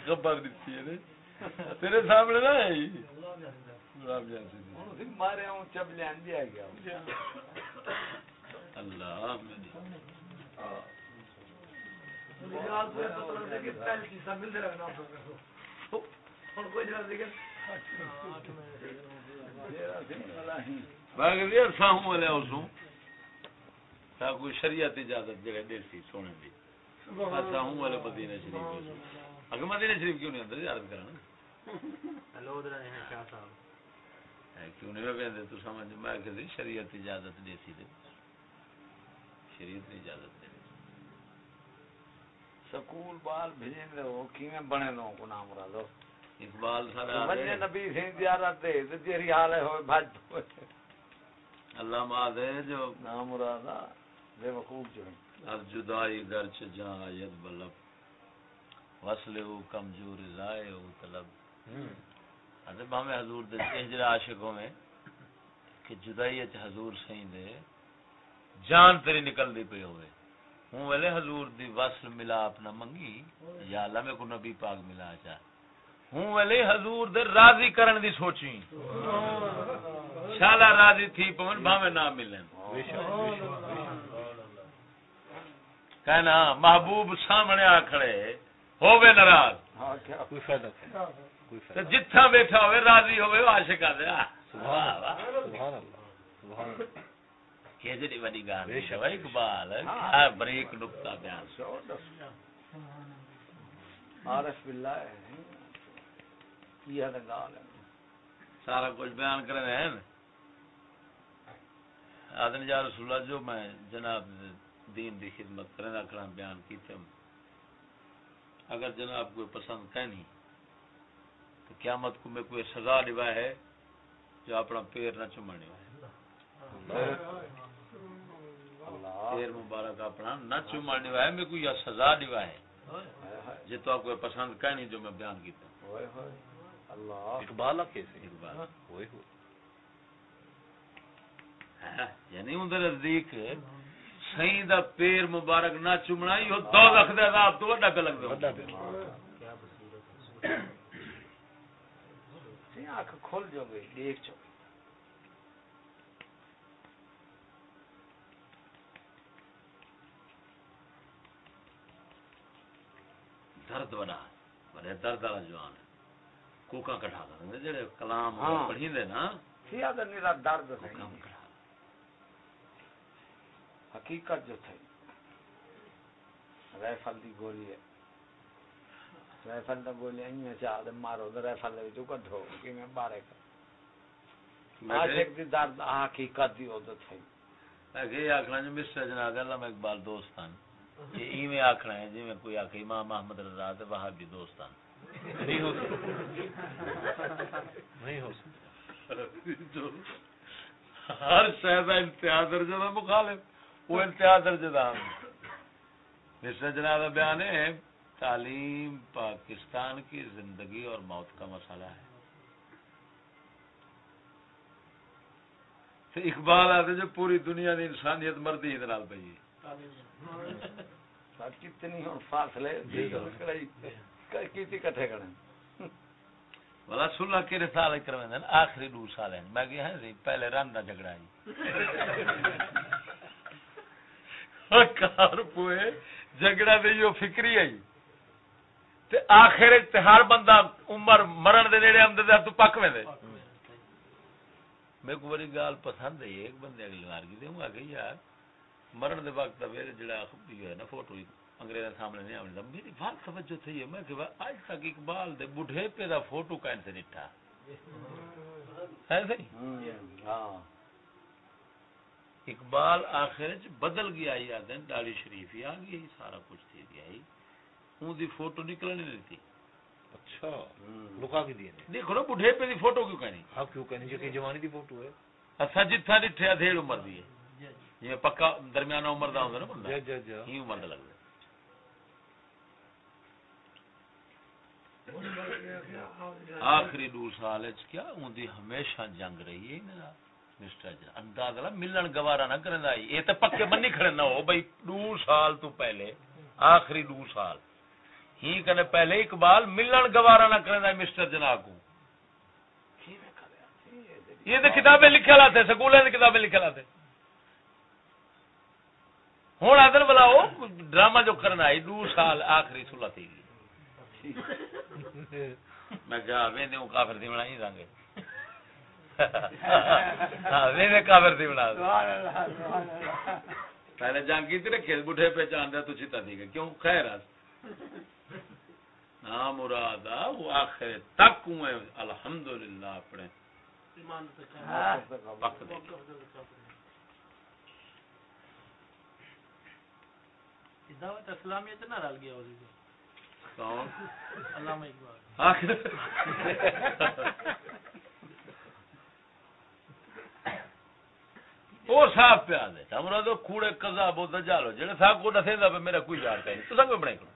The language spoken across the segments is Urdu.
خبر دیتی ہے تیرے سامنے نا مارے ہوں چب لین دیا گیا اللہ کوئی شریعت اجازت جگہ دیسی سونے دی۔ ہوں والے مدینے شریف اگر مدینے شریف کیوں نہیں اندر؟ اجازت کرنا کیوں نہیں؟ میں تو سمجھ میں کہ شریعت اجازت دیسی دے۔ شریعت اجازت دے۔ سکول بال بھیجیں دے وہ کیویں بنے نو کو نام مرادو اقبال سارا بنے نبی سے زیارت دے تے تیری حال ہے ہوئے بھج اللہ ما دے جو نام مرادا بے وقوف جو از جدائی گرچ جہاں آید بلب۔ وصل او کمزور رائے او طلب۔ حضرت ہمیں حضور دے ہجر عاشقوں میں کہ جدائی اچ حضور سہیں دے جان تیری نکل دی پہ ہوئے۔ ہوں ویلے حضور دی وصل ملا اپنا منگی یا اللہ میں کو نبی پاک ملا چاہ۔ ہوں ویلے حضور دے راضی کرن دی سوچی۔ شالا راضی تھی پمن بھاوے نہ ملن کہنا محبوب سامنے آ کھڑے ہووے ناراض۔ ہاں کیا کوئی فائدہ نہیں جتھا بیٹھا ہوئے راضی ہوئے عاشق آ دیا سبحان اللہ سبحان بڑی گال بھائی اقبال کیا بریک نقطہ بیان۔ عارف باللہ یہ ہے گال ہے۔ سارا کچھ بیان کر رہے ہیں۔ آدن یا رسول اللہ جو میں جناب دین دی خدمت کرنے رکھنا بیان کی تھے اگر جناب کوئی پسند کہنی تو قیامت کو میں کوئی سزا لوا ہے جو اپنا پیر نہ چمڑنے ہے پیر مبارک اپنا نہ چمڑنے ہے میں کوئی سزا لوا ہے جی تو آپ کو پسند کہنی جو میں بیان کیتا ہوں۔ اقبال کیسے اقبال۔ ہوئے ہوئے۔ یعنی اندر نزدیک سہی دا پیر مبارک نہ چمنا یہ دو لکھ دے عذاب تو وڈا بڑا دے آنکھ کھول جو گئی دیکھ جو۔ درد بڑا بڑے درد والا جوان۔ ہے کوکا کٹھا کر جڑے کلام ہاں۔ پڑھی دے نا درد حقیقت جو عاشق دی درد حقیقت دی او تھی کہ یہ آکھنا جو جناب اللہ میں اقبال دوستان یہ ایویں آکھنا ہے جی میں کوئی آکھے امام محمد رضا تے وہابی دوستان نہیں ہو سکتا۔ نہیں ہو سکتا۔ ہر درجہ کا مخالف۔ وہ انتہا درجہ کا مسٹر جناب بیان ہے تعلیم پاکستان کی زندگی اور موت کا مسئلہ ہے۔ تو اقبال آتے جو پوری دنیا کی انسانیت ہی نال پی کتنی ہوں فاصلے کیتی کٹھے کرنے بلا سلح کے سال کرویں آخری دو سال ہیں۔ میں کہ ہے پہلے رن کا جھگڑا جی کار پوئے، جھگڑا دے جو فکری آئی۔ تے آخر تے ہر بندہ عمر مرن دے نیڑے آمدے تے تو پک ویندے۔ میرے کو بڑی گال پسند ہے، ایک بندے اگلی مار کی دوں آگے یار۔ مرن دے وقت میرے جڑا جو ہے نا فوٹو انگریز سامنے نہیں آنے میری بات توجہ تھی۔ ہے میں کہ آج تک اقبال دے بڈھے پہ دا فوٹو کہیں سے نٹھا۔ ہے صحیح ہاں۔ اقبال آخر بدل گیا ہی آدھے شریف ہی آ گئی سارا کچھ تھی گیا ہی۔ اون دی فوٹو نکلنے تھی اچھا لکا کے دیے دیکھو نا بڈھے پہ دی فوٹو کیوں کہنی؟ ہاں کیوں کہنے جو کہ جوانی دی فوٹو ہے۔ اسا جتھا ڈٹھے ادھیڑ عمر دی ہے۔ جی پکا درمیانہ عمر دا ہوندا نا بندہ۔ جا جا جا ہی عمر دا لگدا آخری دو سال کیا؟ اون دی ہمیشہ جنگ رہی ہے نا ملن گوارا نہ کرن دا یہ تے پکے بنی کھڑے نہ ہو بھائی دو سال تو پہلے آخری دو سال ہی کنے پہلے اقبال ملن گوارا نہ کرن دا مسٹر جنا کو یہ تے کتابیں لکھے لاتے سکولیں کتابیں لکھے لاتے ہوں ادھر بلاؤ ڈرامہ جو کرنا ہے دو سال آخری سلا تھی میں کہا ویندے کافر دی بنائی دیں گے کافر دی بنا پہلے جنگ کی تھی رکھے بڑھے پہچان دیا تو چیتا دی گئے کیوں؟ خیر آج نا مراد وہ آخر تک ہوں الحمدللہ اپنے۔ وقت دے۔ دعوت اسلامیت نہ رل گیا کون؟ علامہ اقبال۔ وہ صاحب پہ آدھے ہمارا تو کوڑے قضا بہت جالو جڑے صاحب کو نسے دا میرا کوئی یار کہیں۔ تو سنگ بڑھائی کرو۔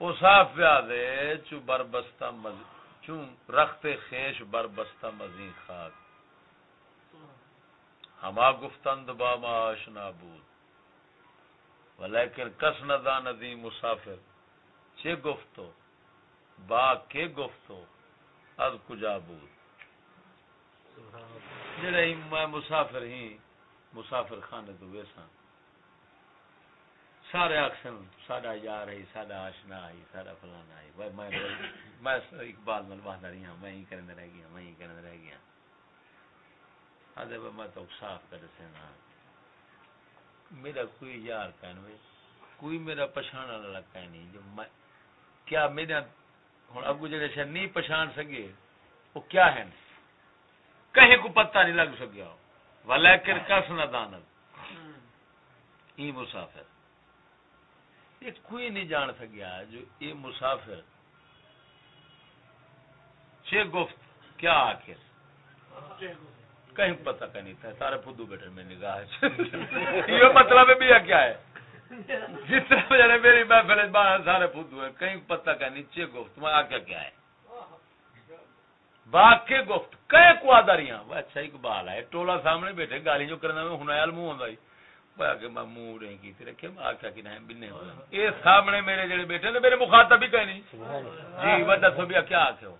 وہ صاحب پہ آدھے چو بربستہ مز، چو رخت خیش بربستہ مزین خاک ہما گفتند با ما آشنا بود۔ ولیکن کس ندان دی مسافر۔ چه گفتو؟ با کے گفتو؟ از کجا بود؟ جڑے میں مسافر ہی، مسافر خانے تو ویسا سارے اکثر ساڈا یار ہے، ساڈا آشنا ہے، ساڈا فلانا ہے۔ میں میں اقبال نال وحدہ رہی ہوں میں ہی کرنے رہ گیا، میں ہی کرنے رہ گیا۔ آدھے بھائی میں تو صاف کر سینا۔ میرا کوئی یار کہنے کوئی میرا پچھانا والا کہنی جو میں، کیا میرا ہوں اگو جڑے شہر نہیں پچھان سکے، وہ کیا ہے کہیں کو پتہ نہیں لگ سکیا۔ ولیکن کس نہ دانت۔ ای مسافر۔ یہ کوئی نہیں جان سکیا جو یہ مسافر۔ چھ گفت کیا آخر؟ کہیں پتہ کا نہیں تھا سارے پودو بیٹھے میں نگاہ یہ مطلب بھی کیا ہے؟ جس طرح جانے میری محفل سارے پودو ہیں کہیں پتہ کا نیچے گفت میں آ کیا ہے؟ واقع گفت کئے کو آداریاں اچھا اقبال ہے ٹولا سامنے بیٹھے گالی جو کرنا میں ہنایال منہ ہوندا میں کہ میں منہ رہے کی تیرے کہ میں آکھیا کہ نہیں بننے ہو اے سامنے میرے جڑے بیٹھے نے میرے مخاطب ہی کہیں نہیں جی وہ دسو بھی کیا آکھے ہو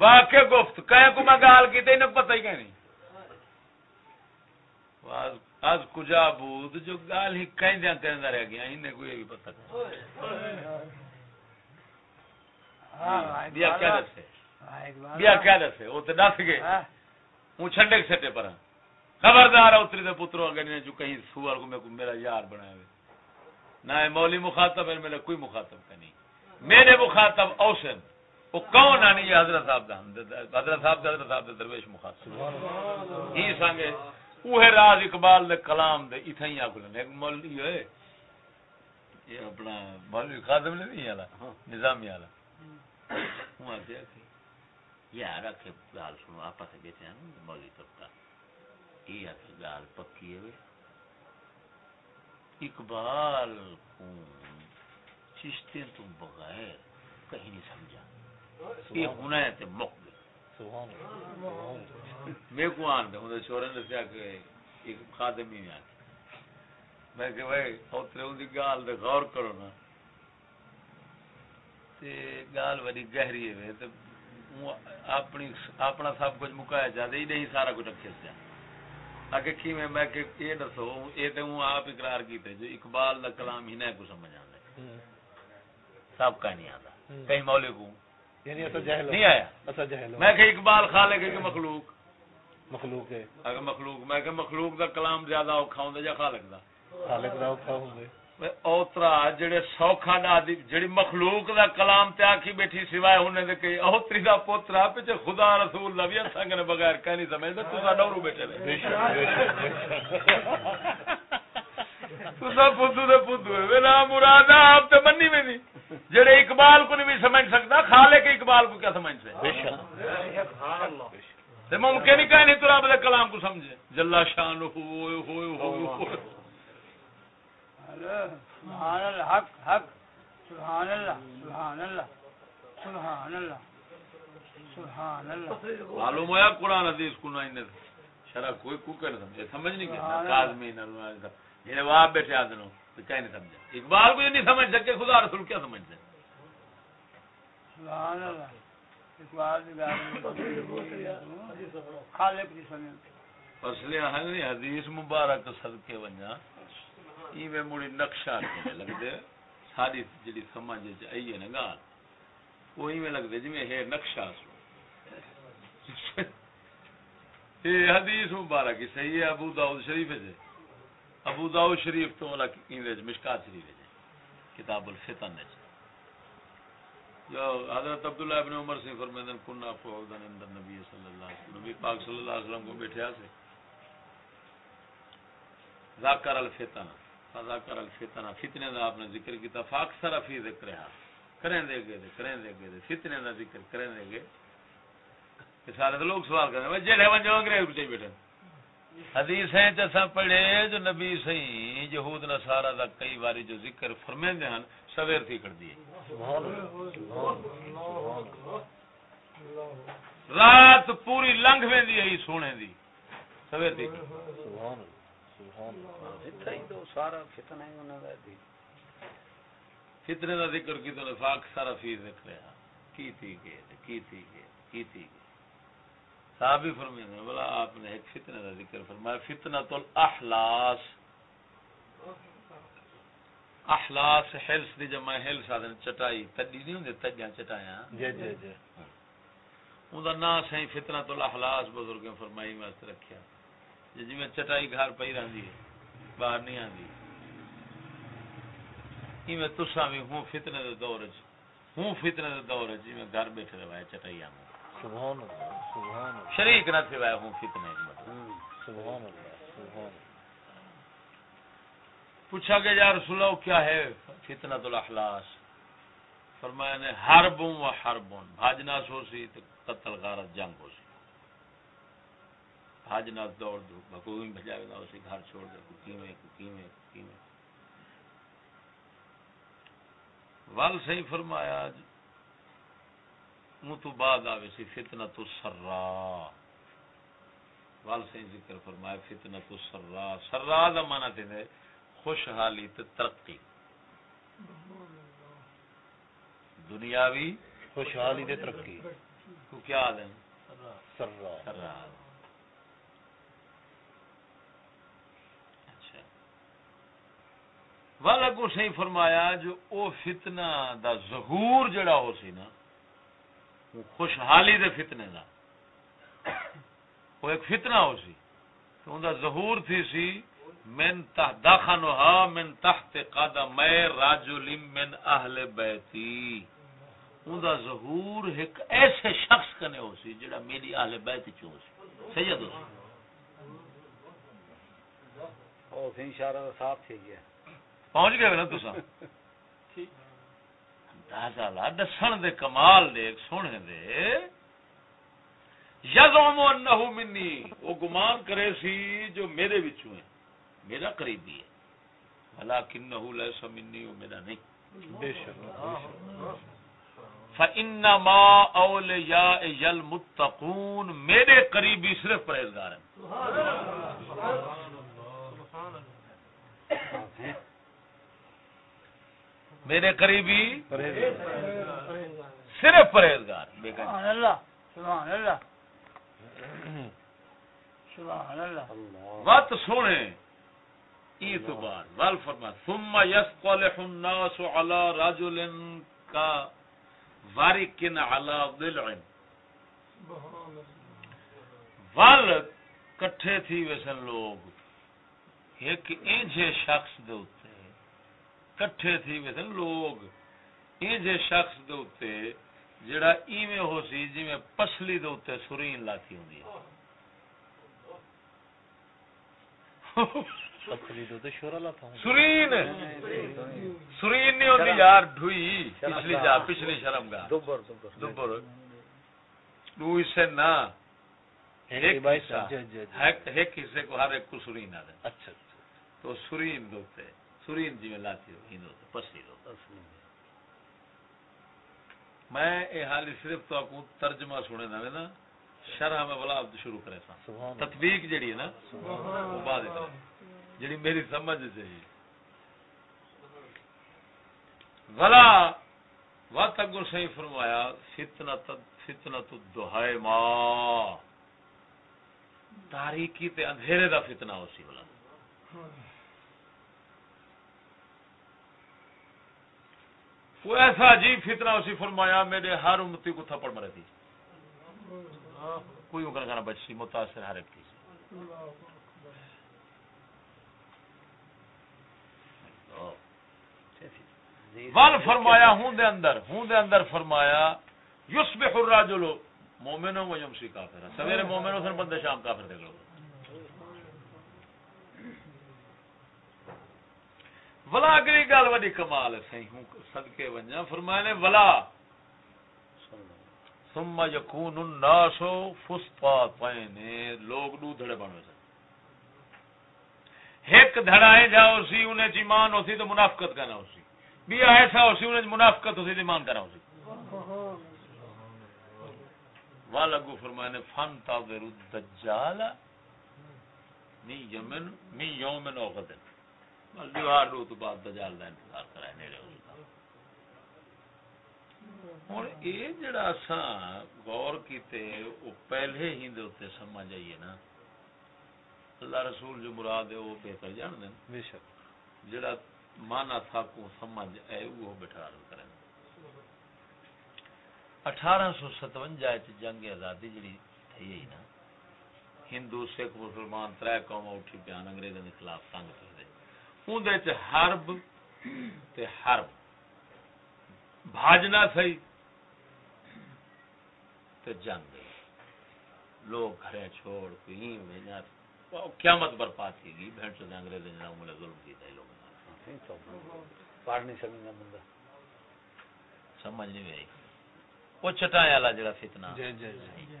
واقع گفت کئے کو میں گال کی تے پتہ ہی کہیں نہیں آج آج کجا بود جو گال ہی کہیں دیاں کہندا رہ گیا انہیں کوئی بھی پتہ نہیں بیا کیا دسے بیا کیا دسے وہ تو دس گئے۔ ہوں چھنڈے کے سٹے پر خبردار اتری دے پترو اگر نے جو کہیں سوار کو میرا یار بنایا ہوئے۔ نہ مولی مخاطب ہے میرا کوئی مخاطب کا نہیں۔ میرے مخاطب اوسن وہ کون آنی یہ حضرت صاحب دا حضرت صاحب دا حضرت صاحب دا درویش مخاطب۔ ہی سانگے اوہ راز اقبال دے کلام دے اتھا ہی آکھو ایک مولی ہے۔ یہ اپنا مولوی خادم نہیں آلا نظامی آلا یار آخر گال سنو آپ سے بیٹھے ہیں مولی طبقہ یہ آخر گال پکی ہے اقبال کو چشتے تم بغیر کہیں نہیں سمجھا۔ یہ ہونا ہے مک میں کو آن دے نے سے کہ ایک خادم ہی آ میں کہ بھائی اوترے ان دی گال غور کرو نا۔ تے گال بڑی گہری ہے تے اپنی اپنا سب کچھ مکایا جاتا ہی نہیں سارا کچھ رکھے سے آگے کی میں میں کہ یہ دسو یہ تے ہوں آپ اقرار کیتے جو اقبال دا کلام ہی نہیں کو سمجھ آتا سب کا نہیں آتا کہیں مولے کو؟ یعنی ایسا جہل نہیں آیا۔ ایسا جہل میں کہ اقبال خالق ہے کہ مخلوق؟ مخلوق ہے۔ اگر مخلوق میں کہ مخلوق دا کلام زیادہ اوکھا ہوندا یا خالق دا؟ خالق دا اوکھا ہوندے اوترا جڑے سوکھا نہ جڑی مخلوق دا کلام تے آکھی بیٹھی سوائے ہونے دے کہ اوتری دا پوترا پچ خدا رسول نبی سنگ نے بغیر کہیں نہیں سمجھدا تو سا ڈورو بیٹھے نے بے شک بے شک تو سا پودو دے پودو ہے ویلا مراد آپ تے منی میں نہیں جڑے اقبال کو نہیں بھی سمجھ سکتا خالق اقبال کو کیا سمجھ سے بے شک تے ممکن ہی کہیں نہیں تو رب دے کلام کو سمجھے جلا شان ہوئے ہوئے ہوئے ہوئے سبحان اللہ حق حق سبحان اللہ سبحان اللہ سبحان اللہ سبحان اللہ۔ معلوم ہوا قرآن حدیث کو نہ شرع کوئی کو کر سمجھے؟ سمجھ نہیں کہ کاظمی نہ میرے وہاں بیٹھے آدنوں تو کیا نہیں سمجھا اقبال کو یہ نہیں سمجھ سکے خدا رسول کیا سمجھتے سبحان اللہ۔ اقبال خالق حدیث مبارک صدقے ونجا۔ ایویں مڑی نقشہ کنے لگدے ساری جڑی سمجھ وچ آئی ہے نا گال وہ ایویں لگدے جویں ہے نقشہ سو یہ حدیث مبارک ہی صحیح ہے ابو داؤد شریف ہے ابو داؤد شریف تو والا انگریز مشکات شریف ہے کتاب الفتن ہے جو حضرت عبداللہ ابن عمر سے فرمیدن کننا فوضن اندر نبی صلی اللہ علیہ وسلم نبی پاک صلی اللہ علیہ وسلم کو بیٹھے سے ذاکر الفتن فذاکر الفتن فتنے دا آپ نے ذکر کیتا، فاکثر فی ذکر ہے کریں دے گے دے، کریں دے گے دے۔ فتنے دا ذکر کریں دے گے کہ سارے تو لوگ سوال کریں، وہ جڑے ون جو انگریز بچے بیٹھے۔ حدیث ہیں جیسا پڑھے، جو نبی صحیح، یہود، نصارہ دا کئی باری جو ذکر فرمیندے ہیں سویر تھی کر دیے۔ رات پوری لنگ ویندی ہے سونے دی۔ سویر تھی کر دیئے سارا فتنہ ہی انہوں نے دی فتنے دا ذکر کی تو نفاق سارا فی ذکر ہے۔ کی تھی گئے کی تھی گئے کی تھی گئے صحابی فرمیندے ہیں بلا آپ نے ایک فتنہ دا ذکر فرمایا۔ فتنہ تو الاحلاس احلاس حلس دی جمع آدھن چٹائی تڈی نہیں ہوندے تجیاں چٹائیاں۔ جی جی جی۔ اوندا نام فتنہ تو الاحلاس بزرگیں فرمائی واسطے رکھیا جی میں چٹائی گھر پئی رہندی ہے باہر نہیں آندی۔ ایویں تساں بھی ہوں فتنے دے دور وچ۔ ہوں فتنے دے دور وچ میں گھر بیٹھے رہے چٹائی آں سبحان اللہ سبحان اللہ شریک نہ تھے ہوں فتنے مطلب سبحان اللہ سبحان پوچھا کہ یا رسول اللہ کیا ہے؟ فتنہ الاحلاس فرمایا نے و بھاجنا سو سی تو قتل غارت جنگ ہو سی بھاجنا دوڑ دو بکوئی بھجاوے نہ اسی گھر چھوڑ دے کوکی میں کوکی میں کوکی میں۔ ول صحیح فرمایا منہ تو بعد آوے سی فتنہ تو سرا ول صحیح ذکر فرمایا فتنہ تو سرا سرا دا معنی تے خوشحالی تے ترقی۔ دنیاوی خوشحالی دے ترقی۔ کو کیا آدم؟ سرا سرا اچھا والا کو صحیح فرمایا، جو او فتنہ دا ظہور جڑا ہو سی نا، وہ خوشحالی دے فتنے دا۔ وہ ایک فتنہ ہو سی۔ تو ان دا ظہور تھی سی، من تحت داخنها من تحت قدم رجل من اہل بیتی۔ ان دا ظہور ایک ایسے شخص کنے ہو سی جڑا میری اہل بیت چ ہو سی۔ سید ہو سی۔ او سی اشارہ صاف تھی گیا۔ پہنچ گئے نا تساں؟ اندازہ لا دسن دے کمال دے سونے دے۔ یزعم انه منی۔ وہ گمان کرے سی جو میرے وچوں ہے۔ میرا قریبی ہے۔ لیس منی وہ میرا نہیں۔ بے شک۔ فانما اولیاء المتقون میرے قریبی صرف پرہیزگار ہیں۔ میرے قریبی صرف پرہیزگار۔ بے گنج سبحان اللہ سبحان اللہ۔ سبحان اللہ۔ وقت سونے تو بعد ول فرما۔ ثم يصلح الناس على رجل کا وارکن على ضلع۔ کٹھے تھی ویسن لوگ۔ ایک اینجے شخص دے اوتے کٹھے تھی ویسن لوگ اینجے شخص دے اوتے جڑا ایویں ہو سی جویں پسلی دے اوتے سرین لاتی ہوندی ہے شورا تھا سرین سرین نہیں یار ڈھوئی پچھلی جا پچھلی شرم گاہ دوبر دوبر دوبر ڈو اسے نہ ایک حصہ جی جی جی حصے کو ہر ایک کو سرین آ اچھا تو سرین دوتے سرین جی میں لاتی ہو پسی میں یہ حال صرف تو کو ترجمہ سنے نہ نا شرح میں بلا عبد شروع کرے سا تطبیق جڑی ہے نا وہ بعد جڑی میری سمجھ چاہیے بلا وقت اگر صحیح فرمایا فتنہ فتنہ تو دہائے ماں تاریکی تے اندھیرے دا فتنہ ہو سی بلا وہ ایسا عجیب فتنہ اسی فرمایا میرے ہر امتی کو تھپڑ مرے تھی۔ کوئی اگر کھانا بچی متاثر ہر ایک کی۔ ول فرمایا، ہوں دے اندر، ہوں دے اندر فرمایا، یصبح الرجل مومن و یمسی کافر سویرے مومن ہو، سن بندے شام کافر دیکھ لو ولا اگلی گل وڈی کمال ہے، صحیح ہوں، صدقے ونجا فرمایا نے، ولا۔ ثم یکون الناس فسطاطین لوگ دو دھڑے بن سن ایک دھڑائے جاؤ سی، انہیں ایمان ہوسی تو منافقت کہنا ہوسی بھی ایسا ہوسی انہیں منافقت ہوسی تو ایمان کرنا ہوسی والگو فرمائے نے فن تاظر الدجال نی یمن نی یومن او غدن دیوار رو تو بعد دجال دا انتظار کرائے نیڑے ہوئی ہوں یہ جڑا اساں غور کیتے وہ پہلے ہی دے اوتے سمجھ آئیے نا۔ اللہ رسول جو مراد ہے وہ بہتر جان دین بے شک۔ جڑا مانا تھا کو سمجھ اے وہ بٹھا کریں۔ اٹھارہ سو ستوجا جنگ آزادی جڑی تھی نا ہندو سکھ مسلمان تر قوم اٹھی پیان انگریزوں کے خلاف تنگ کرتے اندر حرب تے حرب بھاجنا سی تے جنگ لوگ گھریں چھوڑ کے قیامت برپا تھی گئی بہن چلے انگریز نے عمر ظلم کیتا ہے پڑھ نہیں سکتا بندہ سمجھ نہیں آئی وہ چٹائے والا جڑا فتنہ جی جی جی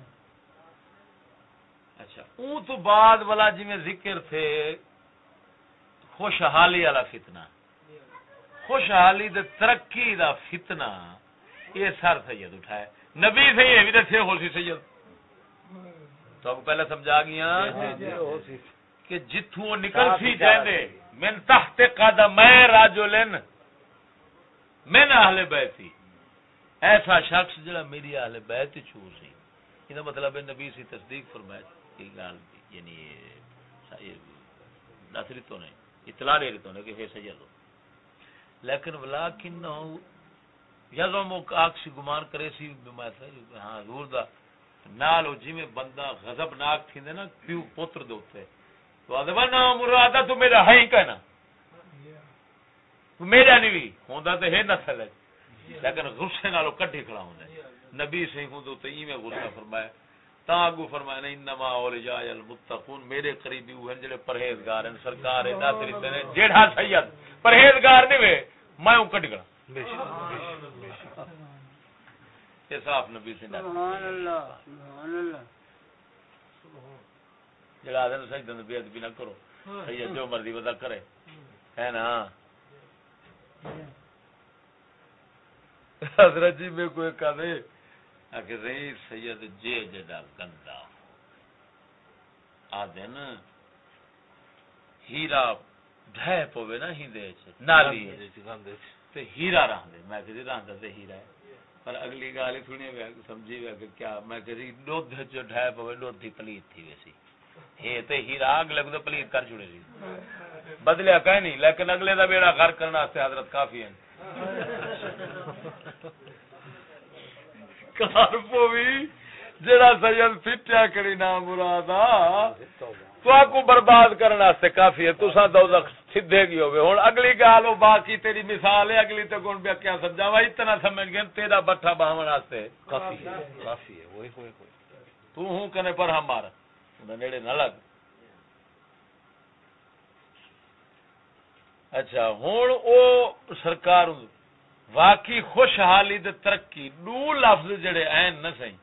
اچھا اون تو بعد والا میں ذکر تھے خوشحالی والا فتنہ. خوشحالی دے ترقی دا فتنہ. یہ سر سید اٹھائے. نبی سے یہ بھی دسے ہو سی سید. تو اب پہلے سمجھا گیا کہ جتھوں وہ نکل سی جائے من تحت قدم راجلن من اہل بیتی ایسا شخص جڑا میری اہل بیت چھو سی؟ یہ مطلب ہے نبی سی تصدیق فرمائے کہ گال یعنی یہ نصری تو نہیں۔ اطلاع دے تو نہیں کہ ہے سید ہو۔ لیکن ولیکن یزم آکسی گمان کرے سی ہاں حضور دا نال جی میں بندہ غضب ناک تھی نا پیو پتر دے اوتے۔ تو ادبا نا مرادا تو میرا ہے ہی کہنا۔ تو میرا نہیں بھی ہوندا تے ہے نسل ہے۔ لیکن غصے نالو کٹھی کھڑا ہوندا نبی سے ہوں تو تے میں غصہ فرمایا۔ تا اگو فرمایا نے انما اولیاء المتقون میرے قریبی وہ ہیں جڑے پرہیزگار ہیں سرکار ہے ناصری تے جیڑا سید پرہیزگار نہیں وے میں ہوں کٹ گڑا یہ صاف نبی سے سبحان اللہ سبحان اللہ جڑا آدھے سجدہ نے بے ادبی نہ کرو سید جو مرضی ودا کرے۔ ہے نا؟ حضرت جی میں کوئی کہے کہ سید جے جڑا گندا۔ آدھے نا ہیرا ڈھے پوے نا ہندے چ نالی تے ہیرا رہندے۔ میں کہ رہندا تے ہیرا ہے۔ پر اگلی گال سنی وے سمجھی وے کہ کیا میں کہ دودھ چ ڈھے پوے دودھ پلیت تھی ویسی۔ ہے تے ہیرا اگلے کو پلیت کر چھڑے بدلیا کہ نہیں لیکن اگلے دا بیڑا گھر کرنا واسطے حضرت کافی ہیں۔ کار پوی جڑا سید پھٹیا کڑی نام مرادا، تو آپ کو برباد کرنے واسطے کافی ہے۔ تساں دوزخ سیدھے گی ہوے ہن اگلی گال، او باقی تیری مثال ہے، اگلی تے کون بیا کیا سمجھاوا اتنا سمجھ گئے، تیرا بٹھا باہن واسطے۔ کافی ہے کافی ہے، وہی ہوئے کوئی تو ہوں کنے پر ہمارا اوندا نیڑے نہ لگ۔ اچھا ہن او سرکار ہوں واقعی خوشحالی دے ترقی دو لفظ جڑے این نہ سہی۔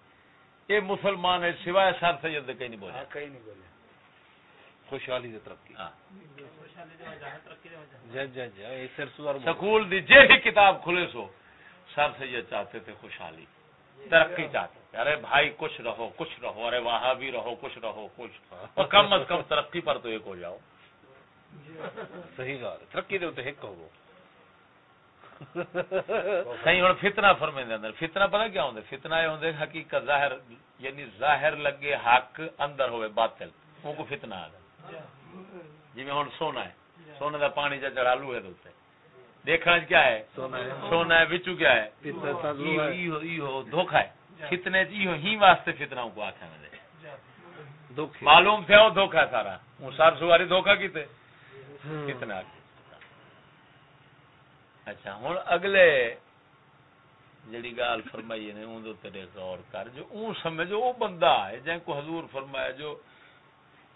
اے مسلمان ہے سوائے سر سید دے کہیں نہیں بولے۔ کہیں نہیں بولے۔ خوشحالی دے ترقی۔ ہاں۔ جی جی جی یہ سر سوار سکول دی جیڑی کتاب کھلے سو سر سید چاہتے تھے خوشحالی۔ ترقی چاہتے۔ تھے ارے بھائی کچھ رہو کچھ رہو۔ ارے وہاں بھی رہو کچھ رہو کچھ۔ اور کم از کم ترقی پر تو ایک ہو جاؤ۔ صحیح گال ہے ترقی دے تے ایک ہوو کہیں ہوں فتنہ فرمے اندر۔ فتنہ پتہ کیا ہوندے فتنہ یہ ہوندے حقیقت ظاہر یعنی ظاہر لگے حق اندر ہوئے باطل۔ وہ کو فتنہ آ جی میں ہوں سونا ہے۔ سونے دا پانی جا چڑھالو ہے دوتے دیکھنا کیا ہے؟ سونا ہے۔ وچو کیا ہے؟ دھوکا ہے۔ فتنے ہی واسطے فتنہ کو آکھا میں معلوم تھے وہ دھوکا ہے سارا۔ ہوں سار سواری دھوکا کیتے؟ کتنا اچھا ہوں اگلے جڑی گال فرمائی نے، اون دے تیرے غور کر، جو اون سمجھو وہ بندہ ہے جن کو حضور فرمایا، جو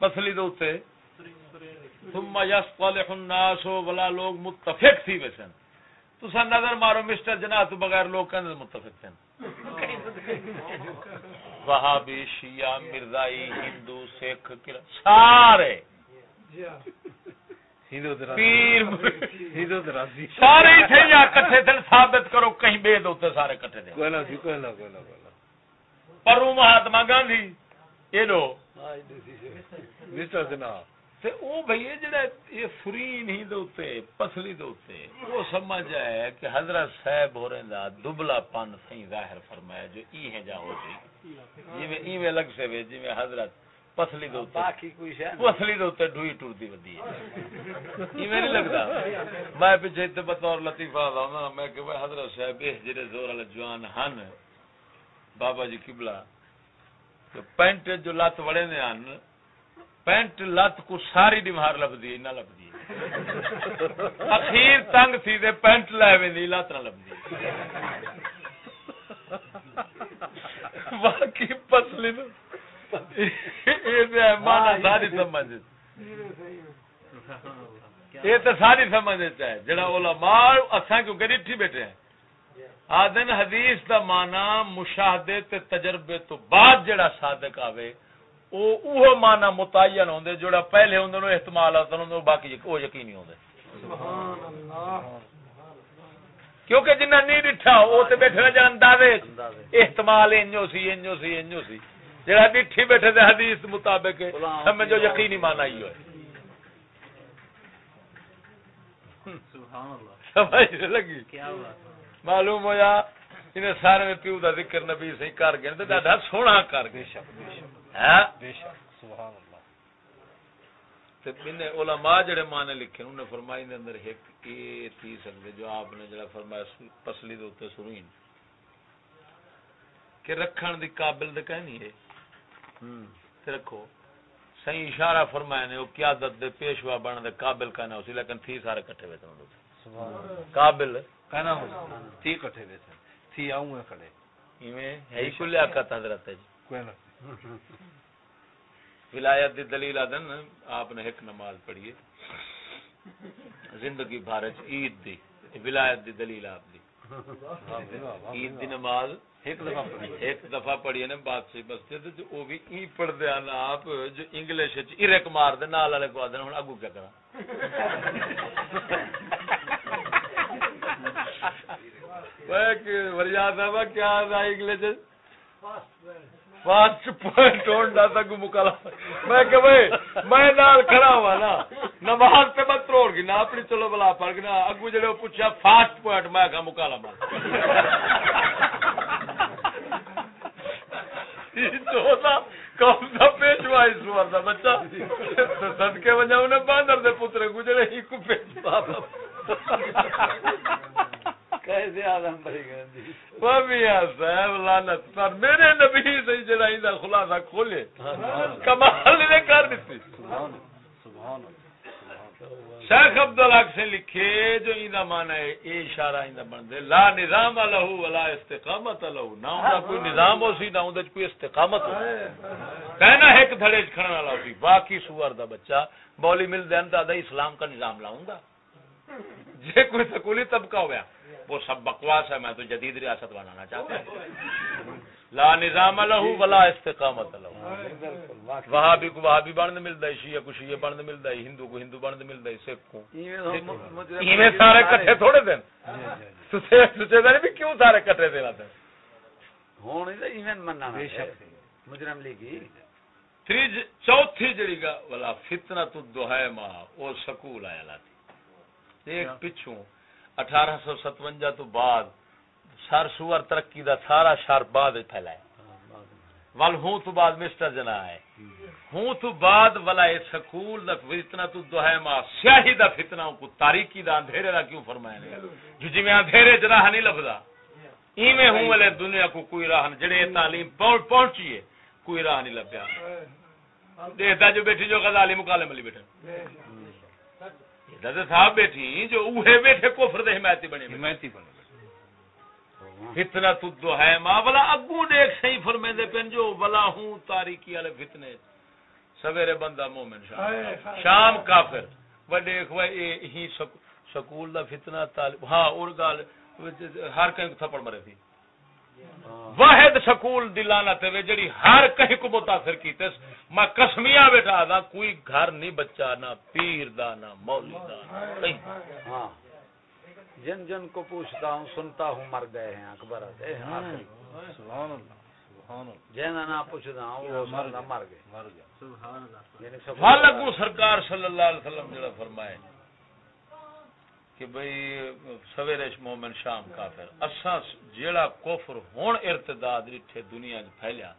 پسلی دے اوتے ثم يصلح الناس ولا لوگ متفق تھی ویسن تو سن نظر مارو، مسٹر جناح تو بغیر لوگ کہندے متفق تھے۔ وہابی شیعہ، مرزائی، ہندو، سکھ سارے۔ جی ہاں۔ سارے ہی تھے یا کٹھے تھے ثابت کرو کہیں بے دوتے سارے کٹھے تھے کوئی نہ سی کوئی نہ کوئی نہ کوئی نہ۔ پرو مہاتما گاندھی یہ لو۔ مسٹر جنا تے او بھئی یہ جڑا یہ فرین ہی دوتے پسلی دوتے وہ سمجھ آئے کہ حضرت صاحب ہو رہا دبلا پن سہی ظاہر فرمایا جو ای ہے جا ہو جی میں لگ سے جی میں حضرت پسلی پسلی دوتے ڈوئی ٹردی ودی ہے۔ ای میں نہیں لگدا میں پیچھے تے بطور لطیفہ لاؤں میں کہ وہ حضرت صاحب اس جڑے زور والے جوان ہن بابا جی قبلہ تو پینٹ جو لت وڑے نے ہن پینٹ لت کو ساری ڈمہار لبدی نہ لبدی اخیر تنگ تھی دے پینٹ لے ویندی لت نہ لبدی باقی پسلی نو۔ یہ ساری سمجھ یہ تو ساری سمجھ ہے جڑا علماء اساں کیوں بیٹھے ہیں؟ آدن حدیث دا مانا مشاہدے تے تجربے تو بعد جڑا صادق آوے او اوہ مانا متعین ہوندے جڑا پہلے ہوندے نو احتمال آتا ہوندے باقی او یقینی ہوندے۔ کیونکہ جنہ نہیں ڈٹھا او تے بیٹھے جان اندازے احتمال انجو سی انجو سی انجو سی۔ جڑا ڈٹھی بیٹھے تے حدیث مطابق سمجھو یقینی مانا ہی ہوئے۔ سمجھ لگی؟ معلوم ہویا انہیں سارے میں پیو دا ذکر نبی صحیح کر گئے تے ڈاڈا سونا کر گئے۔ ہاں؟ بے شک سبحان اللہ۔ تے بنے علماء جڑے مانے لکھے انہوں نے فرمائی دے اندر ایک اے تھی سکدے جو آپ نے جڑا فرمایا پسلی دے اوتے سرین کہ رکھن دی قابل دے کہنی ہے۔ تے رکھو۔ صحیح اشارہ فرمایا نے او قیادت دے پیشوا بن دے قابل کہنا اسی لیکن تھی سارے کٹھے ہوئے تھے قابل کہنا ہو تھی کٹھے ویسے تھی آؤں ہے کھڑے۔ ایویں ہے ہی کل لیاقت حضرت ہے جی۔ کوئی نہ۔ ولایت دی دلیل آدن آپ نے ایک نماز پڑھی ہے۔ زندگی بھارت عید دی ولایت دی دلیل آپ دی۔ عید دی نماز ایک دفعہ پڑھی۔ ایک دفعہ پڑھی نا بس تے جو او بھی ای پڑھ دے ان آپ جو انگلش وچ ایرک مار دے نال والے کو آدن ہن اگو کیا کرا وہ وریا صاحب کیا تھا انگلش فاسٹ میں کہ بھائی، میں نال کھڑا ہوا نا، نماز میں نا اپنی چلو بلا نا اگو جڑے پوچھا فاسٹ پوائنٹ میں کہا مکالا مار کم سا پیشوا اس سوار دا بچہ۔ صدقے وجہ انہیں باندر دے پترے گجرے ہی کو پیشوا۔ کیسے آدم بھائی گندی۔ وہ میاں صاحب، لعنت۔ پر میرے نبی سے جڑا ایندا خلاصہ کھولے، کمال نے کر دتی سبحان سبحان شیخ عبدالحق سے لکھے، جو ایندا معنی ہے، اے اشارہ ایندا بن دے۔ لا نظام لہو ولا استقامت لہو۔ نہ اوندا کوئی نظام ہو سی، نہ اوندا کوئی استقامت ہو۔ کہنا ہے ایک دھڑے چ کھڑن والا سی۔ باقی سور دا بچہ بولی مل دین تا اسلام کا نظام لاؤں گا جے کوئی سکولی طبقہ ہوا وہ سب بکواس ہے میں تو جدید ریاست بنانا چاہتا ہوں۔ لا نظام لہو ولا استقامت لہو۔ واقعی۔ وہابی کو وہابی بننے ملتا ہے شیعہ کو شیعہ بننے ملتا ہے ہندو کو ہندو بننے ملتا ہے سکھ کو ایویں سارے کٹھے تھوڑے دن۔ سچے سچے دن بھی کیوں سارے کٹھے دے لاتے ہون ہی تو ایویں مننا بے شک۔ مجرم لیگی تری چوتھی جڑی گا والا فتنہ تو دوہائے ماں وہ سکول آیا لاتی۔ ایک پچھوں۔ اٹھارہ سو ستوجا تو بعد سر سور ترقی دا سارا شر بعد پھیلایا ول ہوں تو بعد مسٹر جنا ہے۔ ہوں تو بعد والا سکول دا فتنہ تو دوہائے ماں سیاہی دا فتنہ کو تاریکی دا اندھیرے دا کیوں فرمایا نے جو جی میں اندھیرے جراہ نہیں لفظا۔ ایویں ہوں والے دنیا کو کوئی راہ نہیں جڑے تعلیم پہنچ- پہنچی ہے کوئی راہ نہیں لبیا۔ دیکھتا جو بیٹھی جو غزالی مکالم علی بیٹھے حضرت صاحب بیٹھی جو اوہے بیٹھے کفر دے حمایتی بنے حمایتی بنے فتنہ تو دو ہے۔ ماں بلا اگوں دیکھ صحیح فرمے دے پن جو بلا ہوں تاریکی والے فتنے۔ سویرے بندہ مومن شام شام کافر۔ وہ دیکھ وہ ہی سک- سکول دا فتنہ طالب ہاں اور گال ہر کہیں تھپڑ مرے تھی۔ واحد سکول دلانا تے وے جڑی ہر کہیں کو متاثر کیتے میں قسمیاں بیٹھا دا کوئی گھر نہیں بچا نہ پیر دا نہ مولوی دا کہیں۔ ہاں۔ جن جن کو پوچھتا ہوں سنتا ہوں مر گئے ہیں اکبر اے آخری۔ سبحان اللہ سبحان اللہ۔ پوچھتا ہوں وہ مر مر مر گئے۔ مر گیا یعنی سب والگو سرکار صلی اللہ علیہ وسلم جڑا فرمائے کہ بھئی سویرے مومن شام کافر۔ اساں جیڑا کفر ہون ارتداد ڈٹھے دنیا وچ پھیلیا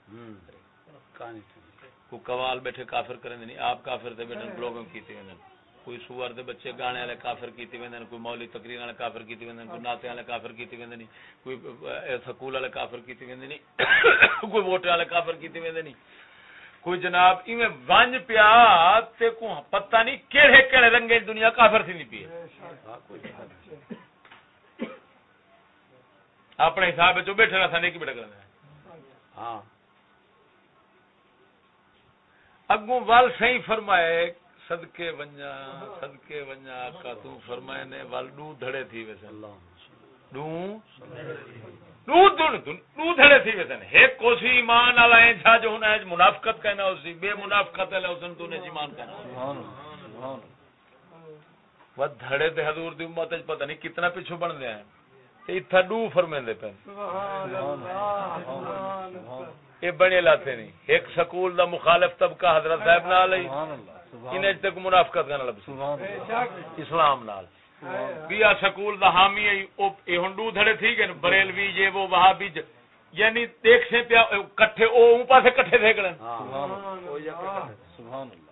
کو قوال بیٹھے کافر کریں نہیں آپ کافر دے بیٹھے بلوگم کیتے ویندن کوئی سوار دے بچے گانے والے کافر کیتے ویندن کوئی مولوی تقریر والے کافر کیتے ویندن کوئی ناتے والے کافر کیتے ویندن کوئی سکول والے کافر کیتے ویندن کوئی ووٹ والے کافر کیتے ویندن کوئی جناب ایویں ونج پیا تے کو پتہ نہیں کیڑے کیڑے رنگے دنیا کافر تھی نہیں پی۔ اپنے حساب وچ بیٹھے رہا نیکی بیٹھا کرنا ہاں۔ اگوں ول صحیح فرمائے صدقے ونجا صدقے ونجا آقا تو فرمائے نے ول دو دھڑے تھی ویسے۔ دو دو دن دن دو دھڑے تھی ویسے۔ ایک کوسی ایمان والا ہے جھا جو ہونا ہے منافقت کہنا اسی بے منافقت ہے اسن تو نے ایمان کہنا۔ سبحان اللہ۔ سبحان اللہ وہ دھڑے تے حضور دی امت وچ پتہ نہیں کتنا پیچھے بن گیا ہے تے ایتھا دو فرمیندے پے۔ سبحان اللہ سبحان اللہ اے بنے لاتے نہیں۔ ایک سکول دا مخالف طبقہ حضرت صاحب نال انہیں تک منافقت کرنا لب سبحان اللہ۔ اسلام نال۔ بیا سکول دا حامی اے ہنڈو دھڑے تھی گئے بریلوی یہ وہ وہابی یعنی دیکھ سے پیا کٹھے او اون پاسے کٹھے تھے گڑن ہاں سبحان اللہ.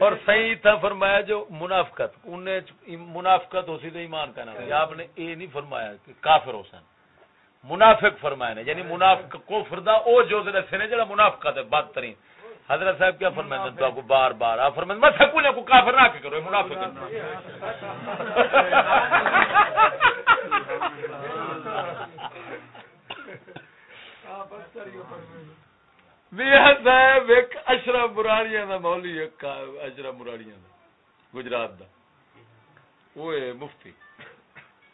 اور صحیح تھا فرمایا جو منافقت انہیں منافقت ہو سی تو ایمان کا نام آپ نے یہ نہیں فرمایا کہ کافر ہو سن منافق فرمایا نے یعنی منافق کو فردا او جو دسے نے جڑا منافقت ہے بدترین۔ حضرت صاحب کیا فرمائیں تو کو بار بار آپ فرمائیں میں سکول کو کافر نہ کہ کرو، یہ منافق میاں صاحب ایک اشرف دا مولی ایک اشرف دا، گجرات دا۔ وہ مفتی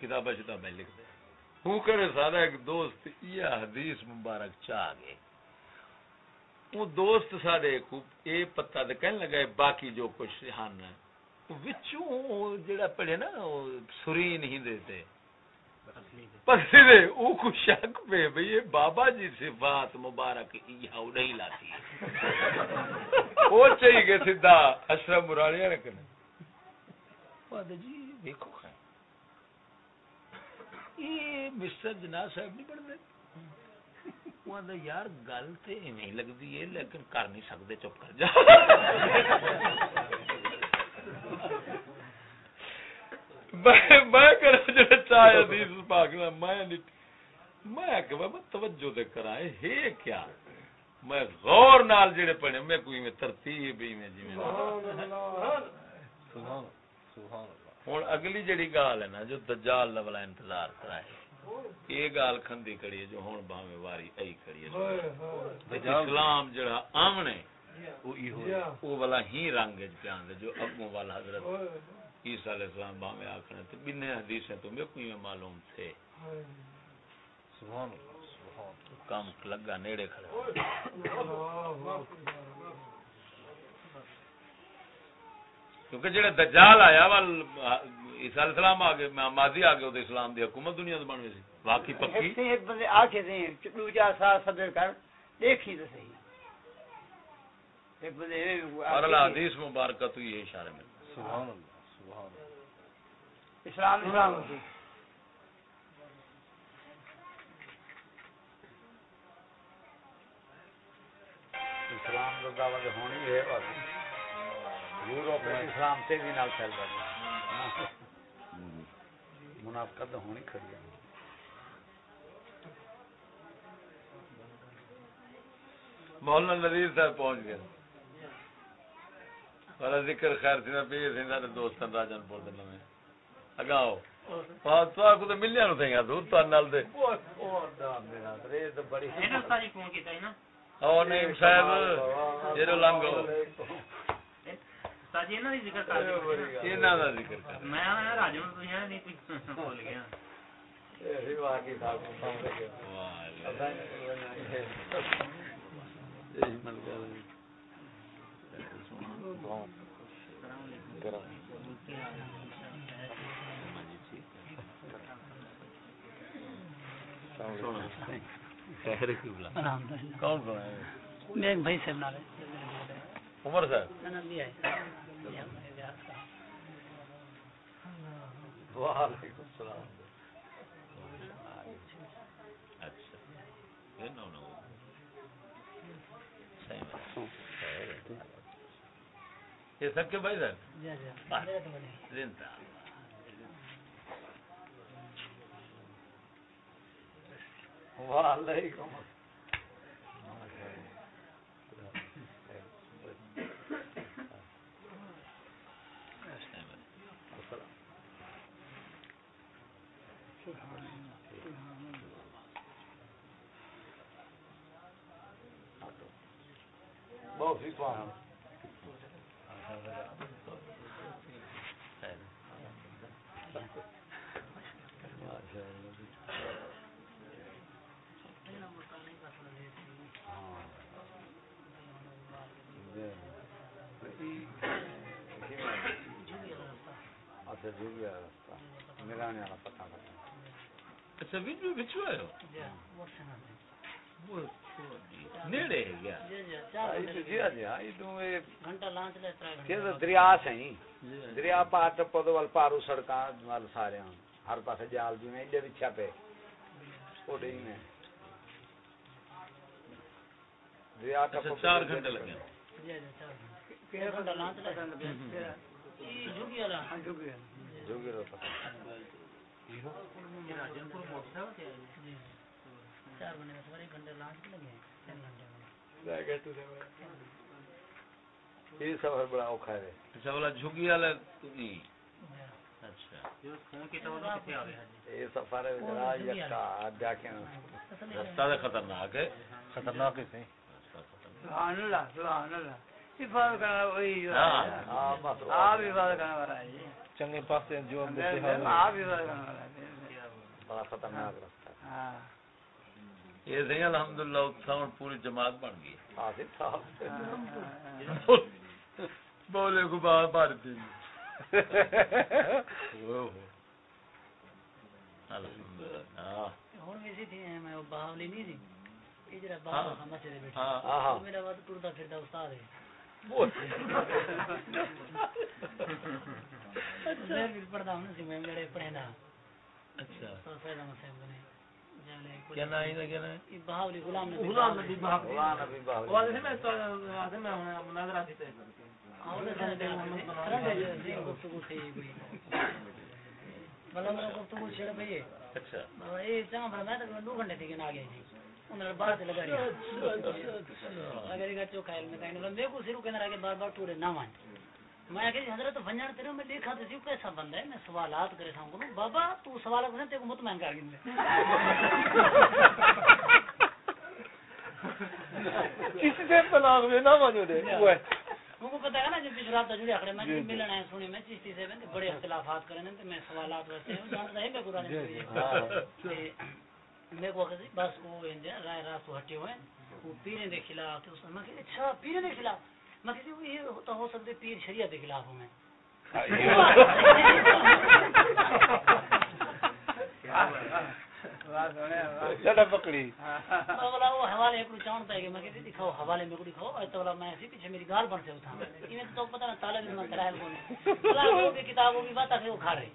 کتابہ شتابہ ہوں کرے سارا ایک دوست، یہ حدیث مبارک چاہ گئے۔ وہ دوست سارے کو اے پتہ دے کہنے لگا ہے باقی جو کچھ ہن وچوں جڑا پڑھے نا وہ سری نہیں دیتے۔ پسی دے، او کو شک پہ بھئی یہ بابا جی صفات مبارک یہ نہیں لاتی۔ ہے وہ چاہیے گئے سیدھا اشرف مرانیہ نے کہنے جی دیکھو خیر۔ یہ مسٹر جناب صاحب نہیں پڑھ یار گل تے نہیں لگدی ہے لیکن کر نہیں سکتے چپ کر جا۔ میں میں کرا جڑا چاہ حدیث پاک نہ میں نہیں میں کہ بابا توجہ دے کرا ہے کیا؟ میں غور نال جڑے پڑھے میں کوئی میں ترتیب ہی میں جی میں سبحان سبحان اللہ۔ ہوں اگلی جڑی گال ہے نا جو دجال دا والا انتظار کرائے۔ یہ گال کھندی کڑی جو ہوں باویں واری ای کڑی ہے اسلام جڑا آمنے وہ ای ہو والا ہی رنگ پیان دے جو اگوں والا حضرت عیسیٰ علیہ السلام باویں آکھنے تے بنے حدیثیں تو میں کوئی معلوم تھے سبحان اللہ سبحان کام لگا نیڑے کھڑے کیونکہ جڑے دجال آیا وا عیسی علیہ السلام آ گئے ماضی آ گئے اسلام دی حکومت دنیا تے بن گئی سی۔ باقی پکی؟ ایک بندے آکھے دیں دوجا سا صدر کر دیکھی تو صحیح۔ ایک بندے اور اللہ حدیث مبارکہ تو یہ اشارے میں سبحان اللہ سبحان اللہ۔ اسلام اسلام اسلام کا دعوت ہونی ہے بس۔ یورپ میں اسلام تیزی نال پھیل رہا منافقت تو ہونی کھڑی ہے۔ مولانا نذیر صاحب پہنچ گئے۔ والا ذکر خیر سی نہ پیر سی سارے دوستاں راجن پور دے نویں اگاؤ ہاں تو کو تے ملیا نو تھے دور تو نال دے۔ بڑی فون کیتا ہے نا۔ او نہیں صاحب جڑو لنگو ساجی انہاں دی ذکر کر دے انہاں دا ذکر کر میں آنا راجو نوں تسی نہیں کوئی بھول گیا واہ اللہ۔ کون کون ہے میں بھائی سے عمر صاحب. وعلیکم السلام. اچھا. یہ سب کے بھائی صاحب؟ زندہ وعلیکم بہت اچھا نیڑے جی جی کہ دریا سہی دریا پار ٹپو تو پارو سڑکاں ول سارے ہر پاسے جال بھی میں وچھا پہ اوڈے ہی میں دریا ٹپو چار گھنٹے لگے گھنٹہ لانچ چار بنے بس ایک گھنٹے لانچ لگے تین گھنٹے یہ سفر بڑا اوکھا ہے جھگی والا تو نہیں اچھا فون کی تو کتے آ گئے یہ سفر ہے ذرا یکا جا کے رستہ تو خطرناک ہے خطرناک ہے صحیح سبحان اللہ سبحان اللہ حفاظت کرنا وہی بس آپ حفاظت کرنا والا ہے چنگے پاسے جو آپ حفاظت کرنا والا ہے بڑا خطرناک رستہ ہاں یہ صحیح الحمدللہ اتھاؤں پوری جماعت بن گئی بولے کو بار بار دی الحمدللہ۔ ہاں نہیں ہاں۔ باہر ہاں۔ ہاں پڑھتا ہوں اچھا۔ کیا نام ہے کیا نام ہے یہ بہاولی غلام نبی غلام نبی بہاولی غلام نبی باہر وہ میں تو آدھے میں مناظرہ دیتے ہیں اور میں کرنے دے گفتگو تھی کوئی مطلب گفتگو چھڑ پئی اچھا یہ چاہ بڑا میں تو دو گھنٹے تھی کہ نہ گئے جی انہوں نے باہر سے لگا رہی اگر یہ چو کھائل میں کہیں میں کو سرو کے اندر آگے بار بار ٹورے نہ مان میں کہ حضرت فنجان تیرے میں دیکھا تو کیسا بندہ ہے میں سوالات کرے تھا کو بابا تو سوال کرے تے کو مطمئن کر گئے کسی سے طلاق میں نہ مانو دے وہ کو پتہ ہے نا جب پچھڑا تا جڑے اکھڑے میں جب ملنا ہے سنی میں چشتی سے بڑے اختلافات کرے تے میں سوالات کرتے ہوں جانتا ہے میں قرآن میں میرے کو بس وہ رائے راست ہٹے ہوئے وہ پیرے دے خلاف تو اس میں کہ اچھا پیرے دے خلاف۔ کہ یہ ہوتا ہو سکتے پیر شریعت دے خلاف ہوں میں۔ پکڑی۔ بولا وہ حوالے ایک چاون پہ میں کہ دکھاؤ حوالے میں کو دکھاؤ۔ اور تو بولا میں اسی پیچھے میری گال بن سے اٹھا۔ یہ تو پتہ نہ تالا بھی میں کرائل کو بولا وہ کتابوں کی بات ہے وہ کھا رہے۔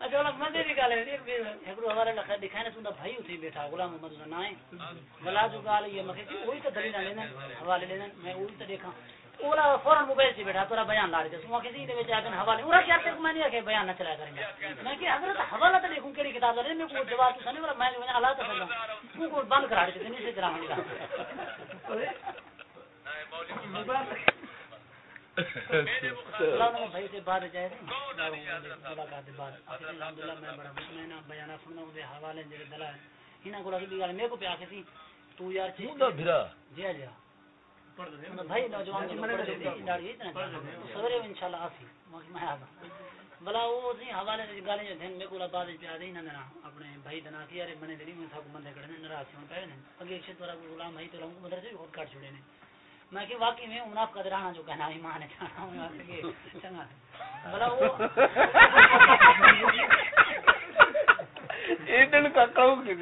اچھا بولا مزے دی گال ہے ایک حوالے لکھا دکھانے سندا بھائی اٹھی بیٹھا غلام محمد نام ہے بلا جو گال یہ میں کہ وہی تو دلیل لینا حوالے لینا میں وہی تو دیکھا اولا فوراً موبائل سے بیٹھا تورا بیان لا رہے تھے سوا کسی دے وچ اگن حوالے اورا کیا تے میں نہیں کہ بیان نہ چلایا کریں میں کہ حضرت حوالہ تے لکھوں کیڑی کتاب دے میں کو جواب تو سنے میں جو اللہ تے سنا کو کو بند کرا دے نہیں سے کرا نہیں اللہ بلا وہ سی حوالے دی گالیں جو دھن میں کولا بعد پیا دے نہ نہ اپنے بھائی دنا کی ارے منے دی میں سب بندے کڑے نے ناراض ہون پے نے اگے ایک شت ورا غلام بھائی تو لنگ مدرسے خود کاٹ چھڑے نے۔ میں کہ واقعی میں مناف کا درانا جو کہنا ایمان ہے چنگا بلا وہ ایڈن کا کہو کہ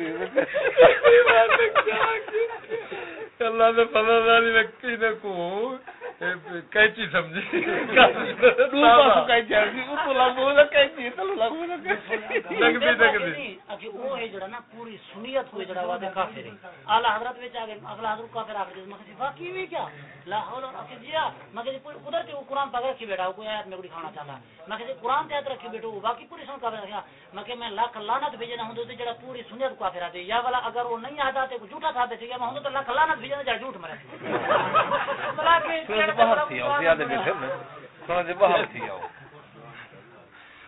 اللہ نے پتہ نہیں ویکتی نے کو کیچی سمجھی۔ پوری سنیت ہوئی جڑا کافر ہے۔ اعلی حضرت وچ آگے اگلا حضرت کافر آ گئے میں کہ واقعی بھی کیا؟ لا حول ولا قوت قران پاک رکھی بیٹھا کوئی آیت میں کوئی کھانا چاہتا میں کہ قران تے رکھی بیٹھو باقی پوری سن کافر رکھا میں کہ میں لاکھ لعنت بھیجنا تو جڑا پوری سنیت کافر آتے۔ یا والا اگر وہ نہیں آتا تے جھوٹا تھا تے میں تو لاکھ لعنت بھیجنا جڑا جھوٹ مرے کے باہر تھی او زیادہ بیٹھے تھوڑا جے باہر تھی آؤ۔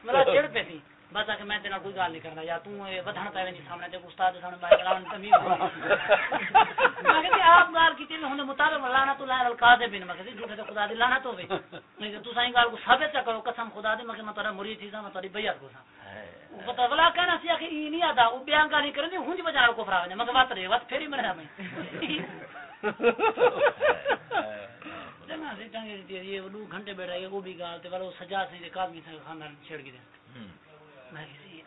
ملا چڑ پہ تھی۔ بس کہ میں تینا کوئی گل نہیں کرنا۔ یا تو ودھن پے نہیں سامنے تے استاد دے سامنے میں کلام تمیز میں کہ آپ گال کیتی میں ہن مطابق لعنت اللہ القاذب میں کہ جھوٹے تے خدا دی لعنت ہوے میں کہ تو سائیں گال کو ثابت کرو قسم خدا دی۔ میں کہ میں تیرا مرید تھی میں تیری بیعت کو سا پتہ بلا کہنا سی کہ ای نہیں آدا او بیان گالی کرنی ہنج بجا کو فرا میں کہ وات رے وات پھری مرا میں۔ جنا سے ٹنگے دی یہ دو گھنٹے بیٹھا یہ وہ بھی گال تے والا سجا سے دے کامی سے خاندان چھڑ گئے میں کسی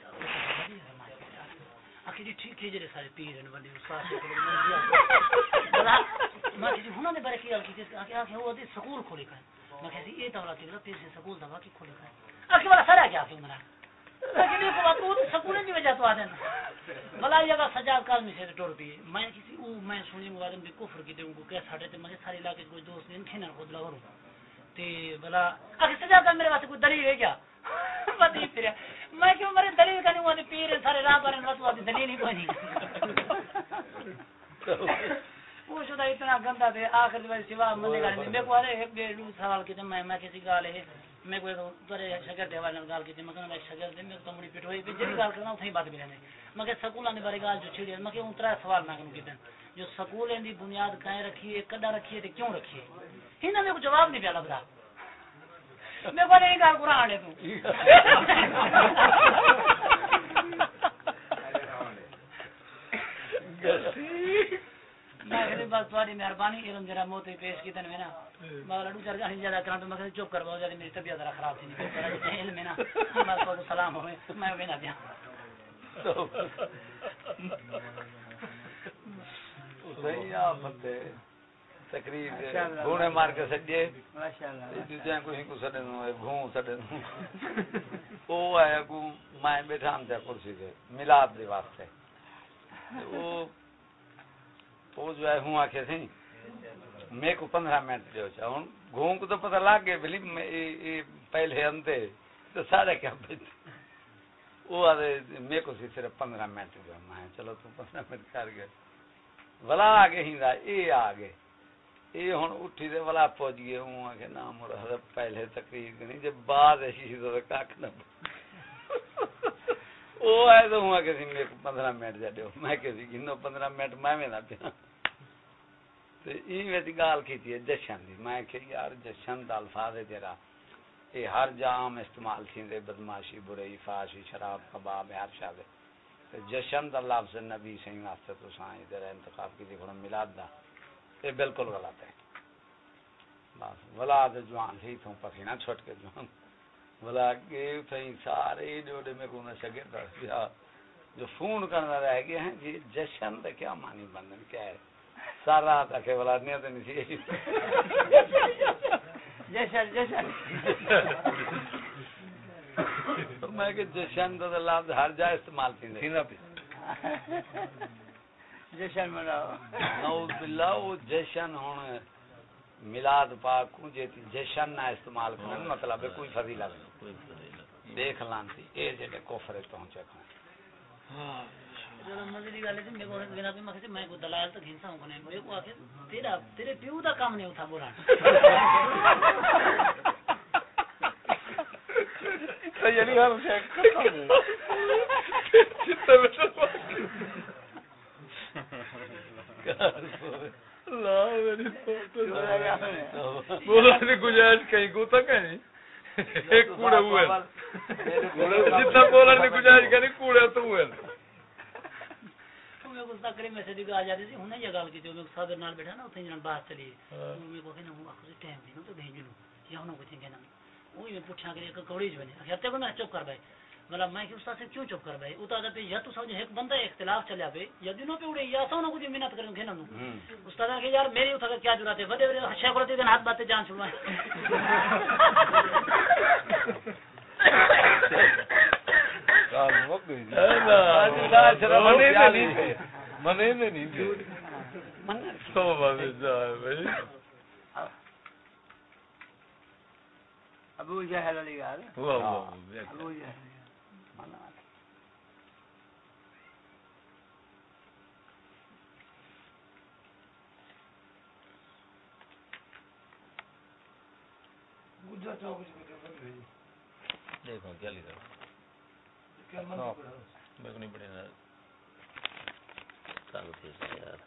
آخر جی ٹھیک ہے جڑے سارے پیر ہیں بندے استاد سے کوئی بلا میں کسی ہن نے بارے کی گل کی کہ آخر وہ دی سکول کھولے کر میں کسی یہ تولا کہ پیر سے سکول دا واقعی کھولے کر آخر والا سارا کیا کہ مرا لیکن یہ بات تو سکول کی وجہ تو آدن بلا یہ کا سجاد کاظمی سے ٹور پی میں کسی او میں سنی موادن بھی کفر کی تے کو کہ ساڈے تے مجھے سارے علاقے کوئی دوست نہیں، کھینا خود لاور تے بلا آخر سجاد کا میرے واسطے کوئی دلیل ہے کیا؟ پتی پھر۔ میں کیوں مرے؟ دلیل کا نہیں ہوا پیر سارے راہ پر واسطے والی دلیل ہی کوئی نہیں۔ وہ شدہ اتنا گندا تھے آخر میں سوا مندے گانے میں کو ارے ایک ڈیڑھ سوال کیتے میں میں کسی گال ہے میں کوئی تورے شاگرد حوالے نال گال کیتے میں کہنا شاگرد میں تو مڑی پہ جڑی گال کرنا اوتھے بات رہنے میں۔ کہ سکولاں دے بارے گال جو چھڑی میں کہ اون ترا سوال نہ کروں کیتے جو سکول دی بنیاد کائیں رکھی ہے کڈا رکھی ہے تے کیوں رکھی ہے ہن میں کو جواب نہیں پیا لبدا میں کو نہیں گال قران ہے تو۔ میں بس مہربانی علم جرا موتے پیش کی تن میں نا۔ مگر لڈو چر جانی زیادہ کرا تو میں چپ کر بہت زیادہ میری طبیعت ذرا خراب تھی نہیں علم ہے نا بس کو سلام ہوئے میں بھی نہ دیا نہیں آپ بندے تقریر گھوڑے مار کے سجے دوسرے کوئی کو سڈے نو گھوں سڈے نو وہ آیا کو میں بیٹھا ہم تے کرسی تے میلاد دے واسطے۔ وہ وہ جو ہے ہوں آکھے سی میں کو پندرہ منٹ دیو چا ہوں گھوں کو تو پتہ لگ گیا بلی پہلے انتے تو سارے کیا بیٹھے وہ آدھے میں کو سی صرف پندرہ منٹ دیو میں چلو تو پندرہ منٹ کر گئے ولا آگے ہی دا اے آگے اے ہن اٹھی دے ولا پہنچ گئے ہوں آگے نام مڑ حضرت پہلے تقریر نہیں جب بعد ایسی تو کاک نہ وہ آئے تو میں پندرہ منٹ جا دیو میں گنو پندرہ منٹ میں میں نہ پیا۔ گال کیتی ہے جشن دی۔ میں کہ یار جشن دا الفاظ ہے تیرا۔ یہ ہر جام استعمال بدماشی، برائی، فاشی، شراب، کباب، ہر شاوے جشن دا لفظ نبی صحیح واسطے تو سائیں انتخاب کی دیکھو میلاد دا۔ یہ بالکل غلط ہے۔ بس، ولاد جوان ہی تھوں پسینہ چھٹ کے جوان۔ بلا کے تھیں سارے جوڑے میں جو فون کرنا رہ ہیں جی جشن کیا معنی بندن کیا ہے؟ سارا تک ولاد نہیں تو جشن جشن۔ تو میں کہ جشن دا لفظ ہر جگہ استعمال تھی۔ جشن مناؤ۔ نعوذ باللہ وہ جشن ہون میلاد پاک کو جیتی جشن نہ استعمال کرن مطلب ہے کوئی فضیلت نہیں۔ کوئی فضیلت دیکھ لانتی اے جڑے کفر پہنچے کھان جو مزے دی گل ہے میرے کو بنا کوئی مکھے میں کو دلال تو گھنسا ہوں کونے کو کو آکھے تیرا تیرے پیو دا کام نہیں ہوتا بولا۔ یعنی ہم شیخ چتا بیٹھا اللہ میری بولا نہیں گنجائش کہیں کو تک کہیں ایک کوڑے ہوئے۔ جتنا بولا گنجائش کہیں کوڑے تو ہوئے۔ میں کو تکرے میں سے دی آ جاتی تھی ہنے یہ گل کی جو میں صدر نال بیٹھا نا اوتھے جن بات چلی میں کو کہنا ہوں اخر ٹائم دی نا تو بھیج لوں یا ہن کو کہنا وہ میں پوچھا کہ ایک کوڑی جو نے اخر تے کو میں چپ کر بھائی مطلب میں کہ استاد سے کیوں چپ کر بھائی اتا پہ یا تو سمجھ ایک بندہ اختلاف چلیا پہ یا دنوں پہ اڑے یا تو نہ کچھ محنت کرن کہنا نو استاد نے کہ یار میری اتھا کیا ضرورت ہے؟ بڑے بڑے شیخ رتی دن ہاتھ باتیں جان چھڑوائے منے نہیں ابو جہل علی گل ابو جہل۔ دیکھو کیا لکھا میرے کو نہیں پڑے نا چالو تھی سے یار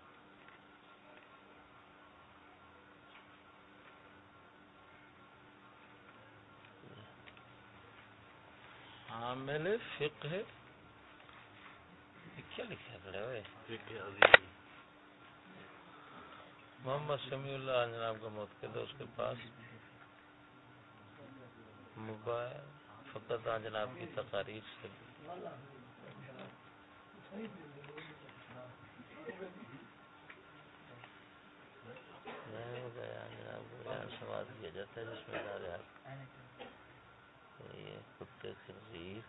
عامل فقہ کیا لکھا پڑے ہوئے محمد سمیع اللہ جناب کا موت کے دوست کے پاس موبائل فقط آن جناب کی تقاریر سے۔ جناب کیا جاتا ہے جس میں یہ کتے خنزیر،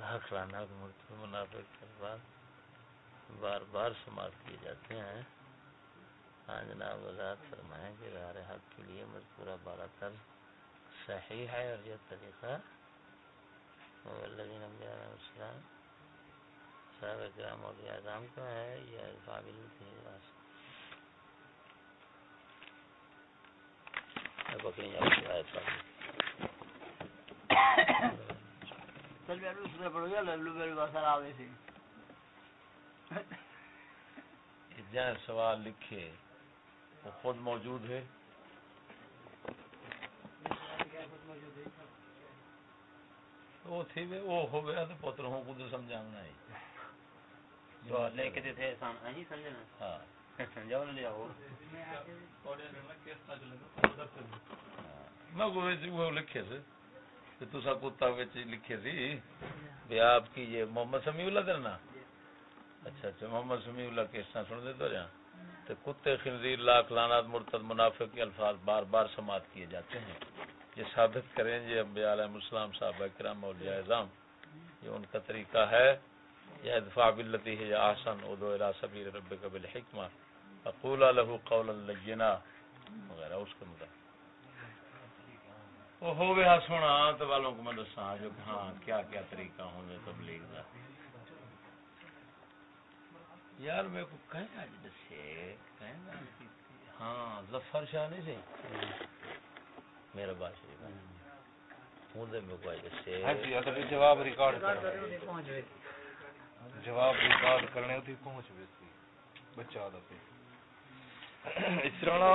حق لانا مرتب منافق کے بار بار سماعت کیے جاتے ہیں۔ ہاں جناب وضاحت فرمائیں کہ دار حق کے لیے مذکورہ بالا تر صحیح ہے اور یہ طریقہ والذین انبیاء علیہ السلام صحابہ کرام اور اعظام کا ہے یا قابل جہاں سوال لکھے وہ خود موجود ہے۔ وہ تھی وے وہ ہو گیا تو پتر ہوں کو تو سمجھانا ہے۔ جو لے کے دیتے سام ہی سمجھنا۔ ہاں۔ جاؤ لے آؤ میں کو وچ وہ لکھے سے۔ کہ تسا کتا وچ لکھے سی بھی آپ کی یہ محمد سمیع اللہ دے نا۔ اچھا اچھا محمد سمیع اللہ کے سن دے تو تو کتے خنزیر لاکھ لعنات مرتد منافق کے الفاظ بار بار سماعت کیے جاتے ہیں۔ یہ ثابت کریں، یہ انبیاء علیہ السلام، صحابہ کرام اور اعظام، یہ ان کا طریقہ ہے، یہ ادفاع باللتی ہے یا احسن ادو الى سبیل ربک بالحکمہ اقولا له قولا لینا، وغیرہ، اس کے مطابق۔ وہ ہو گیا سونا، تو والوں کو میں دساں، جو ہاں کیا کیا طریقہ ہونے تبلیغ دا یار، میرے کو کہیں آج دسے کہیں گا ہاں ظفر شاہ نہیں سی میرا بادشاہ ہوں دے میرے کو آج دسے ہاں جی اگر جواب ریکارڈ کر جواب ریکارڈ کرنے ہوتی پہنچ گئے سی بچہ دا پہ اسرانا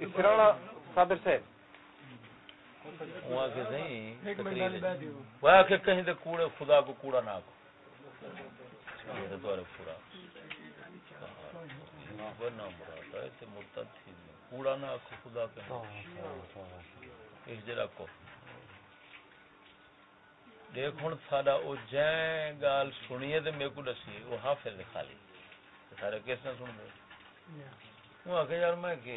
اسرانا صادر صاحب۔ وہاں کے نہیں تقریر وہ کہ کہیں دے کوڑے خدا کو کوڑا نہ کو یہ تو پورا وہ نہ مراد ہے تے مرتد تھی۔ کوڑا نہ کو خدا اس جرا کو دیکھ ہن ساڈا او جیں گال سنیے تے میرے کو دسی او حافظ لکھا لی سارے کس نے سن دے وہ آخر یار میں کہ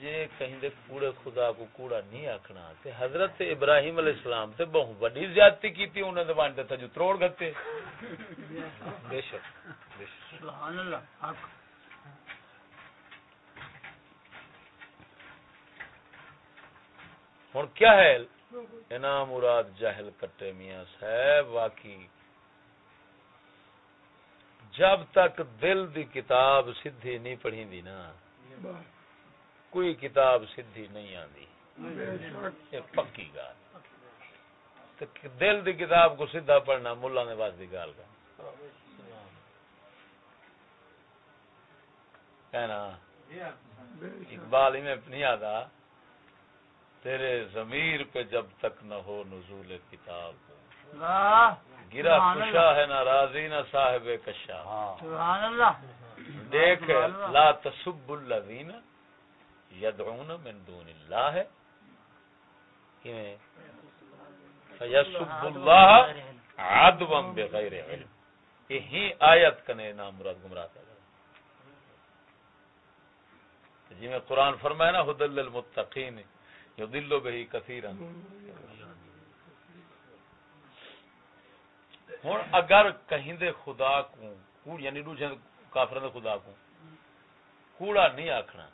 جے کہیں دے کوڑے خدا کو کوڑا نہیں آکھنا تے حضرت ابراہیم علیہ السلام تے بہت بڑی زیادتی کیتی انہوں نے تھا جو تروڑ گتے بے شک بے شک سبحان اللہ حق ہن کیا ہے؟ انعام مراد جاہل کٹے میاں صاحب، واقعی۔ جب تک دل دی کتاب سدھی نہیں پڑھی دی نا، کوئی کتاب سدھی نہیں آندی۔ پکی گال۔ دل دی کتاب کو سیدھا پڑھنا ملا نے باز دی گال کا کہنا، اقبال ہی میں نہیں آتا۔ تیرے ضمیر پہ جب تک نہ ہو نزول کتاب گرا خوشا ہے نہ راضی نہ صاحب کشا۔ سبحان اللہ۔ دیکھ۔ لا تسب الذین یدعون من دون اللہ۔ ہے کیویں فیسب اللہ عدوا بغیر علم۔ یہی آیت کنے نام مراد گمراہ ہے۔ جی میں قرآن فرمایا نا ہدل للمتقین۔ یضل بہی کثیرا۔ ہوں اگر کہیں دے خدا کو کوڑ یعنی دوسرے کافروں دے خدا کو کوڑا نہیں آکھنا۔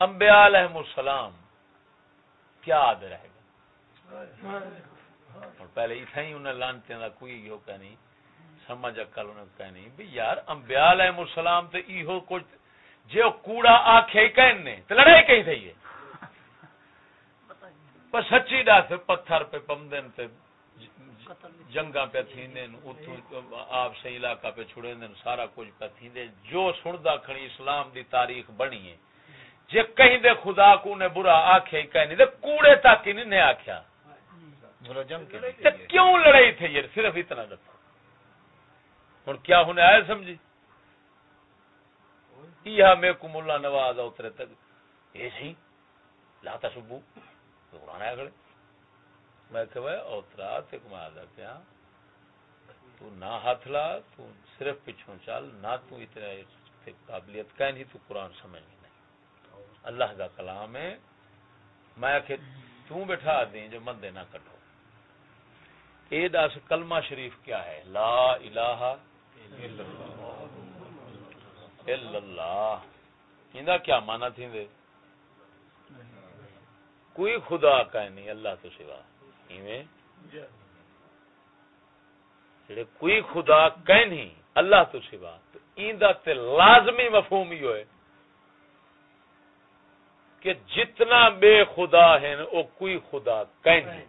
انبیاء علیہ السلام کیا آد رہے گا؟ اور پہلے اتنا ہی انہیں لانتے دا کوئی ہو کہ نہیں سمجھ اکل انہیں کہ نہیں بھی یار، انبیاء علیہ السلام تے ایہو کچھ جو کوڑا آکھے کہنے تو لڑائی کہیں تھی ہے پر سچی دس پتھر پہ پمدن تے جنگا پہ تھیندے آپ سے علاقہ پہ چھڑے دن سارا کچھ پہ تھیندے۔ جو سندا کھڑی اسلام دی تاریخ بنی ہے جے کہیں دے خدا کو نے برا آکھے کہیں دے کوڑے تک ہی نہیں نے آکھیا۔ تے کیوں لڑائی تھی یہ؟ صرف اتنا رکھو ہن کیا ہونے آئے سمجھی؟ یہ میں کو ملا نواز اترے تک اے سی لاتا سبو تو قرآن آیا کھڑے میں کہ وہ اوترا تے کمال دا کیا؟ تو نہ ہاتھ لا، تو صرف پچھوں چل، نہ تو اتنا قابلیت کا نہیں، تو قرآن سمجھ نہیں۔ اللہ کا کلام ہے۔ میں کہ تو بٹھا دیں جو مندے نہ کٹو اے دس کلمہ شریف کیا ہے؟ لا الہ الا اللہ۔ اللہ اندا کیا معنی تھی دے؟ کوئی خدا کا نہیں، اللہ تو سوا۔ ایویں؟ جڑے کوئی خدا کہ نہیں، اللہ تو سوا۔ تو ایندا تے لازمی مفہوم ہی ہوئے کہ جتنا بے خدا ہیں، او کوئی خدا کہ نہیں۔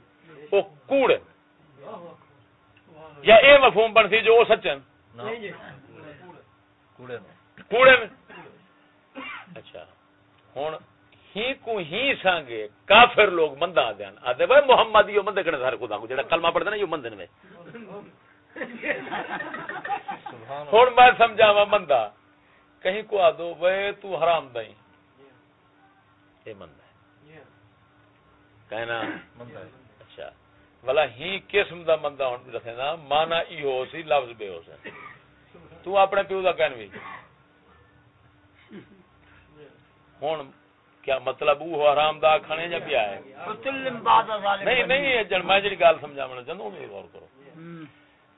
او کوڑ یا اے مفہوم بن سی جو او سچن کوڑے کوڑے میں اچھا ہوں ہی کو ہی سانگے کافر لوگ مندہ آدھے ہیں آدھے بھائی محمد یہ مندے کنے سارے خدا کو جڑا کلمہ پڑھتے نا یہ مندے میں ہوں میں سمجھاوا مندہ کہیں کو آدھو بھائی تو حرام دائی یہ مندہ ہے کہنا اچھا بلا ہی قسم دا مندہ ہوں رکھے نا مانا ای ہو سی لفظ بے ہو سی تو اپنے پیو دا کہن بھی ہوں کیا مطلب وہ حرام دا کھانے یا پیا ہے؟ نہیں نہیں میں جڑی گل سمجھاونا ہوں غور کرو۔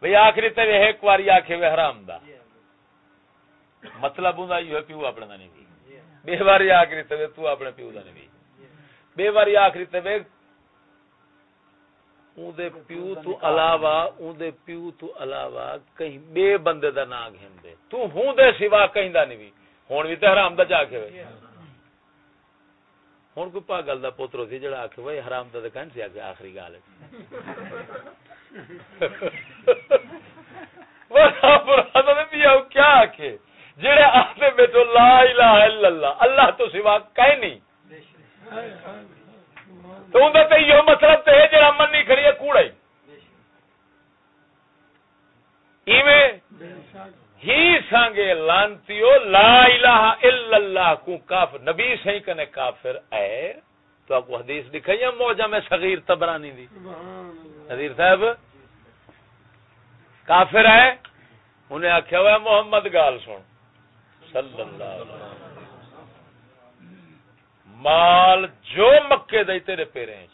بھئی آخری تے ایک واری آکھے وے حرام دا۔ مطلب ہوندا یہ پیو اپنے دا نہیں بے واری آخری تے تو اپنے پیو دا نہیں بے واری آخری تے اون دے پیو تو علاوہ اون دے پیو تو علاوہ کہیں بے بندے دا نام گھندے تو ہوں دے سوا کہیں دا نہیں ہن بھی تے حرام دا جا کے وے ہوں کوئی پاگل دا پوترو سی جڑا آخ بھائی حرام دا کہن سی آخ آخری گال کیا آخے جڑے آتے بیٹھو لا الہ الا اللہ اللہ تو سوا کہیں نہیں تو اندر تے یہ مطلب تے ہے جڑا منی کھڑی ہے کوڑا ہی ایویں ہی سانگے لانتیو لا الہ الا اللہ کو کافر نبی صحیح کنے کافر اے تو آپ کو حدیث دکھائی ہے موجہ میں صغیر تبرانی دی۔ حضیر صاحب کافر ہے انہیں آخیا ہوا ہے محمد گال سن۔ صلی اللہ علیہ وسلم۔ مال جو مکے دے تیرے پیرے ہیں۔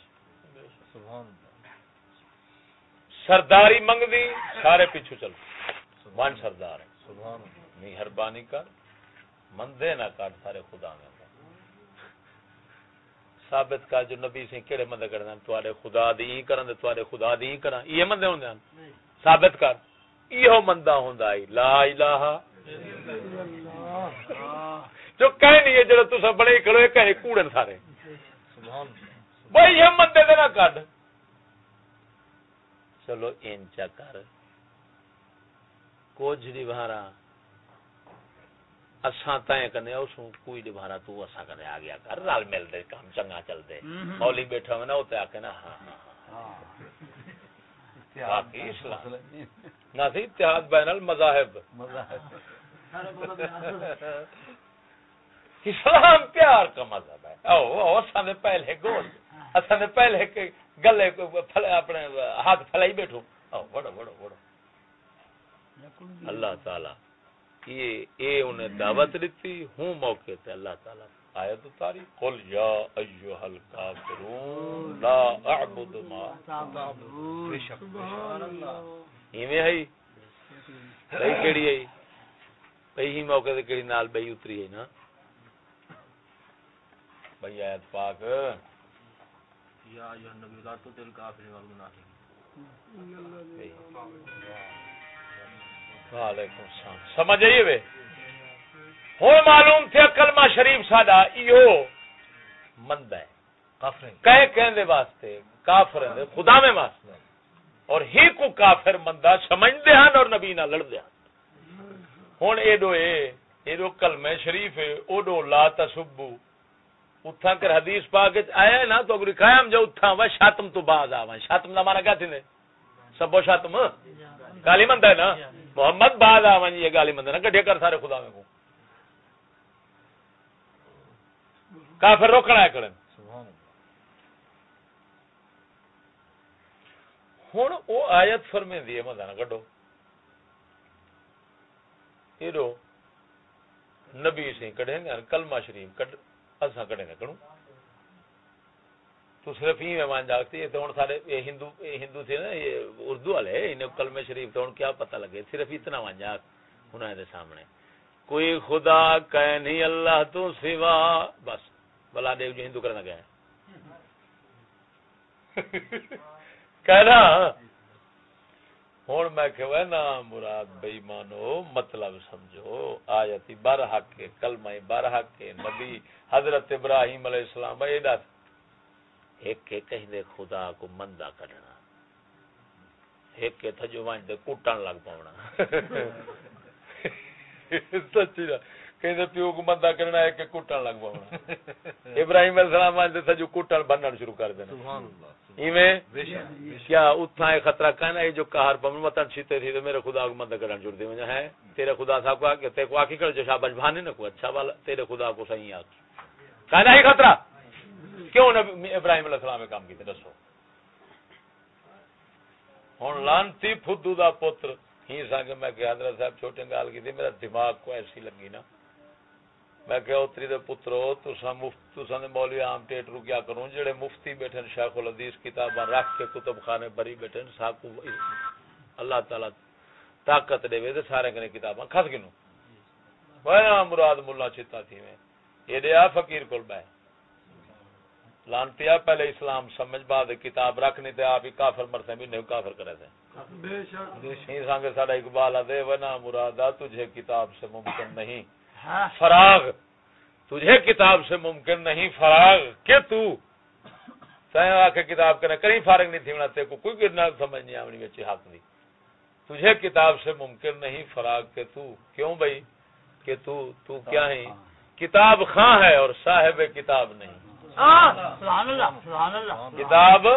سرداری منگ دی سارے پیچھو چل من سردار ہے نہیں ہربانی کر مندے نہ کر سارے خدا میں ثابت کر جو نبی سے کیڑے مندے کرنا تواڈے خدا دی کرن تے تواڈے خدا دی کرن۔ یہ مندے ہوندے ہیں۔ ثابت کر۔ یہ مندہ ہوندا ہے۔ لا الہ جو کہہ نہیں ہے جڑا تسا بڑے کھڑے کہے کوڑن سارے۔ بھائی یہ مندے دے نہ کڈ چلو انچا کر۔ کوجری بھارا اساں تائیں کنے اس کوئی دی بھارا تو اساں کنے آ گیا کر رل مل دے کام چنگا چل دے۔ مولی بیٹھا ہونا او تے آ کے نا ہاں ہاں نہ سی اتحاد بین المذاہب۔ اسلام پیار کا مذہب ہے۔ او او اساں نے پہلے گول اساں نے پہلے گلے اپنے ہاتھ پھلائی بیٹھو۔ او بڑو بڑو بڑو اللہ تعالی۔ یہ اے انہیں دعوت دیتی ہوں موقع تے اللہ تعالی۔ آیت اتاری قل یا ایوہ الکافرون لا اعبد ما ایویں ہے بھئی کیڑی ہے بھئی ہی موقع تے کیڑی نال بھئی اتری ہے نا۔ بھئی آیت پاک۔ یا ایوہ النبی لا تطل کافر والمنافقین۔ وعلیکم السلام۔ سمجھ آئیے وے ہوں معلوم تھے کلمہ شریف ساڈا ایو مند ہے۔ کہے کہندے واسطے کافر خدا میں واسطے اور ہی کو کافر مندہ سمجھدے ہیں اور نبی نہ لڑدے ہیں ہن۔ ایڈو اے ایڈو کلمہ شریف ہے اوڈو لا تسبو۔ اتھا کر حدیث پاک آیا ہے نا تو اگر قائم جو اتھا وا شاتم تو بعد آوا شاتم دا مانا کیا تھی نے؟ سبو شاتم؟ گالی مند ہے نا؟ محمد بعد آوا جی، یہ گالی مند ہے نا کر سارے خدا میں کو کافر روکنا ہے کرن ہوں وہ آیت فرمے دی مدہ نہ کڈو ایڈو نبی سے کڈے گا کلمہ شریف کڈ اساں کڈے گا کڈو تو صرف ہی مہمان جاگتی ہے تو سارے یہ ہندو یہ ہندو تھے نا یہ اردو والے انہیں کلمہ شریف تو کیا پتہ لگے صرف اتنا مان جاگ انہاں دے سامنے۔ کوئی خدا کہ نہیں اللہ تو سوا بس بلا دیو جو ہندو کرنا گیا کہنا ہوں میں کہ نا مراد بئی مانو مطلب سمجھو آیتی بار حق کے کلمہ بار حق کے نبی حضرت ابراہیم علیہ السلام بھائی دس۔ ایک کے کہیں دے خدا کو مندہ کرنا ایک کے تھجو وانج دے کٹن لگ پاؤنا سچی نا کہیں دے پیو کو مندہ کرنا ہے کہ کٹن لگ پاؤنا ابراہیم علیہ السلام وانج دے تھجو کٹن بنن شروع کر دینا۔ سبحان اللہ ایویں؟ کیا اتنا ہے خطرہ کہنا ہے جو کہار پمن وطن چھتے تھی تو میرے خدا کو مدد کرن جڑ دی وجہ ہے تیرے خدا صاحب کو کہ تے کو آکی کر جو شاباش بھانے نہ کو اچھا والا تیرے خدا کو صحیح آکی کہنا ہے خطرہ۔ کیوں نبی ابراہیم علیہ السلام نے کام کیتے؟ دسو۔ ہن لانتی فدو دا پتر، ہی سانگ میں کہ حضرت صاحب چھوٹے گال کی تھی میرا دماغ کو ایسی لگی نا۔ میں کہ اتری دے پترو تسا مفت تسا دے مولوی عام ٹیٹرو کیا کروں؟ جڑے مفتی بیٹھن، شیخ الحدیث کتاباں رکھ کے کتب خانے بری بیٹھن سب کو اللہ تعالی طاقت دے وے تے سارے کنے کتاباں کھس گنو بھائی مراد مولا چتا تھی میں۔ یہ دیا فقیر کول بہ لانتیا پہلے اسلام سمجھ بعد کتاب رکھنی تے آپ ہی کافر مرتے بھی نہیں کافر کرے تھے۔ بے شک۔ سانگے ساڈا اقبال دے ونا مرادا تجھے کتاب سے ممکن نہیں۔ فراغ۔ تجھے کتاب سے ممکن نہیں فراغ۔ کہ تو؟ آ کے کتاب کرنا کہیں فارغ نہیں تھی تے کو۔ کوئی گرنا سمجھ نہیں آمنی بچی حق دی تجھے کتاب سے ممکن نہیں فراغ کہ تو؟ کیوں بھائی کہ تو تو کیا ہے کتاب خاں ہے اور صاحب کتاب نہیں۔ کتاب؟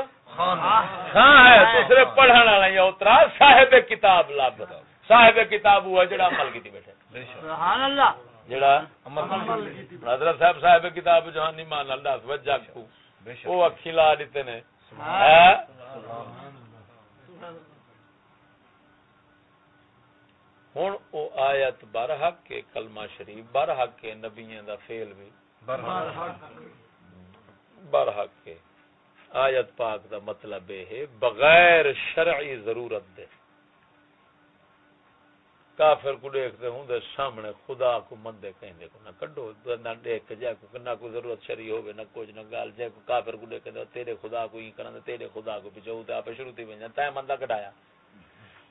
خاں ہے تو صرف پڑھنے والا یا اترا صاحب کتاب لب صاحب کتاب ہوا جڑا عمل کی بیٹھے سبحان اللہ۔ جڑا؟ حضرت صاحب صاحب کتاب اللہ وجہ کو۔ وہ اکھی لا دیتے نے۔ ہاں؟ ہوں او آیت برحق کے کلمہ شریف برحق کے نبیوں دا فیل بھی برحق کے۔ آیت پاک دا مطلب یہ ہے، بغیر شرعی ضرورت دے۔ کافر کو دیکھتے ہوں دے سامنے خدا کو مندے کہیں دے کو نہ کڈو، نہ دیکھ جائے کو، نہ کوئی ضرورت شری ہوے نہ کچھ، نہ گال جائے کو۔ کافر کو دیکھ دے تیرے خدا کو ہی کرن تیرے خدا کو پیچھے تے اپ شروع تھی ونجا تے مندہ کڈایا۔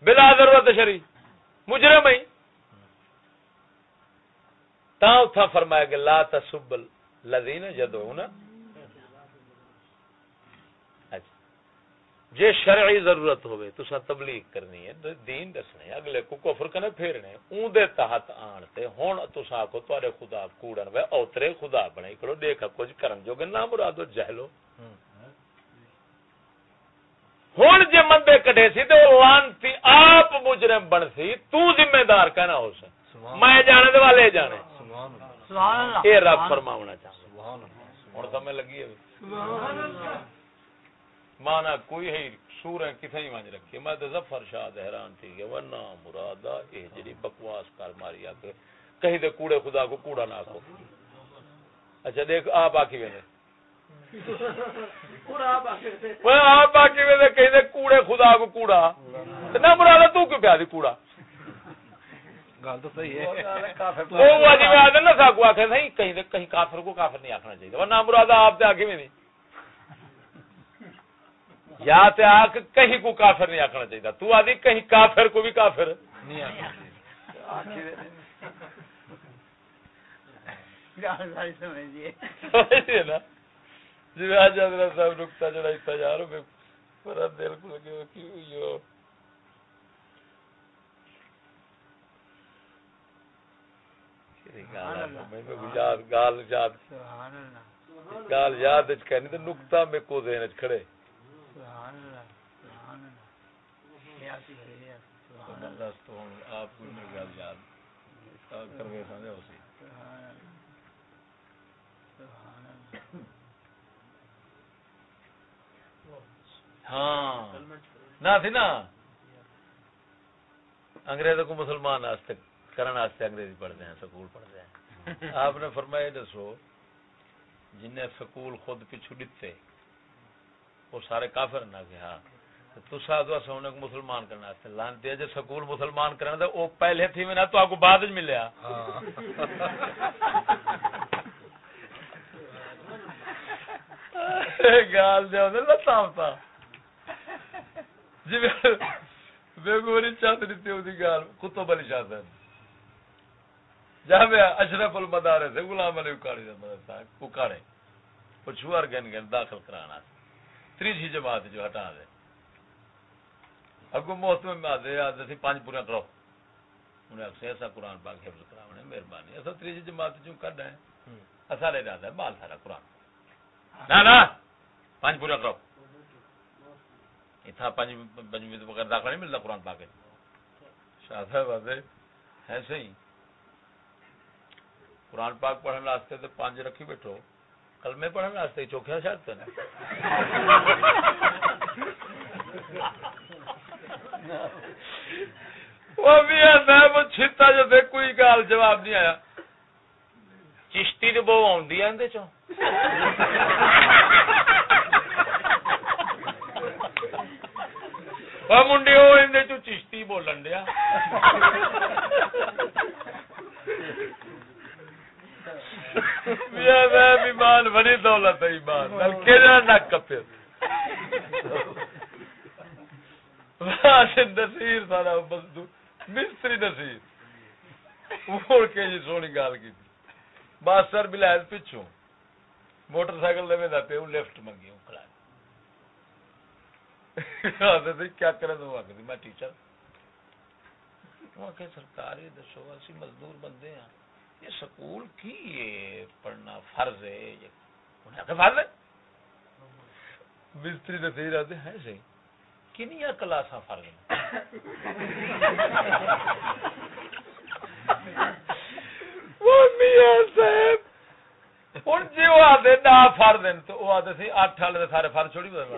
بلا ضرورت شری مجرم ہی تا اتھا فرمایا کہ لا تسب الذین یدعون جے شرعی ضرورت ہوئے تو سا تبلیغ کرنی ہے دین دسنے اگلے کو کفر کنے پھیرنے اون دے تحت آن تے ہون تو سا کو تارے خدا کوڑن وے اوترے خدا بنے۔ کرو دیکھا کچھ کرن جو کہ نہ مرادو جہلو۔ ہون جے مندے کڈے سی تے لانتی آپ مجرم بن سی تو ذمہ دار کہنا ہو سے میں جانے دے والے جانے۔ سبحان اللہ۔ اے رب فرماونا چاہتا ہوں۔ سمجھ لگی ہے۔ مانا کوئی ہے سورہ کتنے ہی مانج رکھی میں تو ظفر شاہ حیران تھی کہ ورنہ مرادا یہ جڑی بکواس کر ماری آ کے کہیں دے کوڑے خدا کو کوڑا نہ کو اچھا دیکھ آپ آکی میں آپ باقی میں کہیں دے کوڑے خدا کو کوڑا۔ نہ مرادا تو کیوں پیا دی کوڑا؟ گل تو صحیح ہے۔ وہ واجب آدم نہ ساکو آخر نہیں کہیں دے کہیں کافر کو کافر نہیں آخنا چاہیے۔ ورنہ مرادا آپ میں نہیں۔ یا تے آک کہیں کو کافر نہیں آکھنا چاہیے تو آدھی کہیں کافر کو بھی کافر۔ نہیں سمجھئے نا۔ جی آج حضرت صاحب نکتا جڑا اتنا جا رہا میرا دل کو لگے کیوں یو۔ گال گال یاد۔ گال یاد کرنی تو نکتا میں کو دین کھڑے۔ آپ؟ کو گل یاد۔ کر کے سمجھا اسی ہاں۔ نہ تھی نا؟ انگریزوں کو مسلمان کرنے انگریزی پڑھتے ہیں سکول پڑھتے ہیں۔ آپ نے فرمایا دسو جن سکول خود پچھو دیتے وہ سارے کافر نہ کہ ہاں تو سادو سونے کو مسلمان کرنا ہے۔ لانتی ہے جو سکول مسلمان کرنا تھا، وہ پہلے تھی میں تو کو بعد ملیا۔ ہاں۔ گال جاؤ لتا ہوتا جی بے گوری چاہت دیتی ہوتی گال، کتب علی چاہت جہاں میں اشرف المدارے سے غلام علی اکاڑی مدرسہ اکاڑے۔ پچھوار گن گن داخل کرانا تیسری جماعت جو ہٹا دے۔ اگو موسم میں آدھے آدھے سی پانچ پورا کرو۔ انہیں اکثر ایسا قرآن پاک حفظ کراونے، مہربانی۔ ایسا تیسری جماعت جو کر رہے ایسا لے جاتا ہے بال سارا قرآن۔ نہ نہ پانچ پورا کرو۔ اتنا پانچ پنجویں تو بغیر داخلہ نہیں ملتا قرآن پاک شاہ صاحب، آدھے ایسے ہی قرآن پاک پڑھنے واسطے تو پانچ رکھی بیٹھو۔ کلمے پڑھنے واسطے چوکھیا شاید نا وہ بھی صاحب چھتا جو دے کوئی گال جواب نہیں آیا۔ چشتی تو بہو آدھی ہے چو منڈی وہ اندر چو چشتی بولن دیا۔ ایمان بڑی دولت ہے ایمان۔ نک کپے۔ نصیر سارا مستری نصیر۔ مڑ کے جی سونی گال کی۔ ماسٹر بلائز پچھو موٹر سائیکل دے دا پہ لفٹ منگی ہوں کھڑا۔ کیا کرے تو میں ٹیچر۔ سرکاری دسو، اسی مزدور بندے ہیں یہ سکول کی یہ پڑھنا فرض ہے یہ انہیں فرض ہے؟ مستری نے صحیح رہتے ہیں صحیح۔ کنیا کلاساں فرض ہیں۔ وہ میاں صاحب ہوں جی وہ آدھے نہ فر دین تو وہ آدھے سی اٹھ والے سارے فر چھوڑی آدھے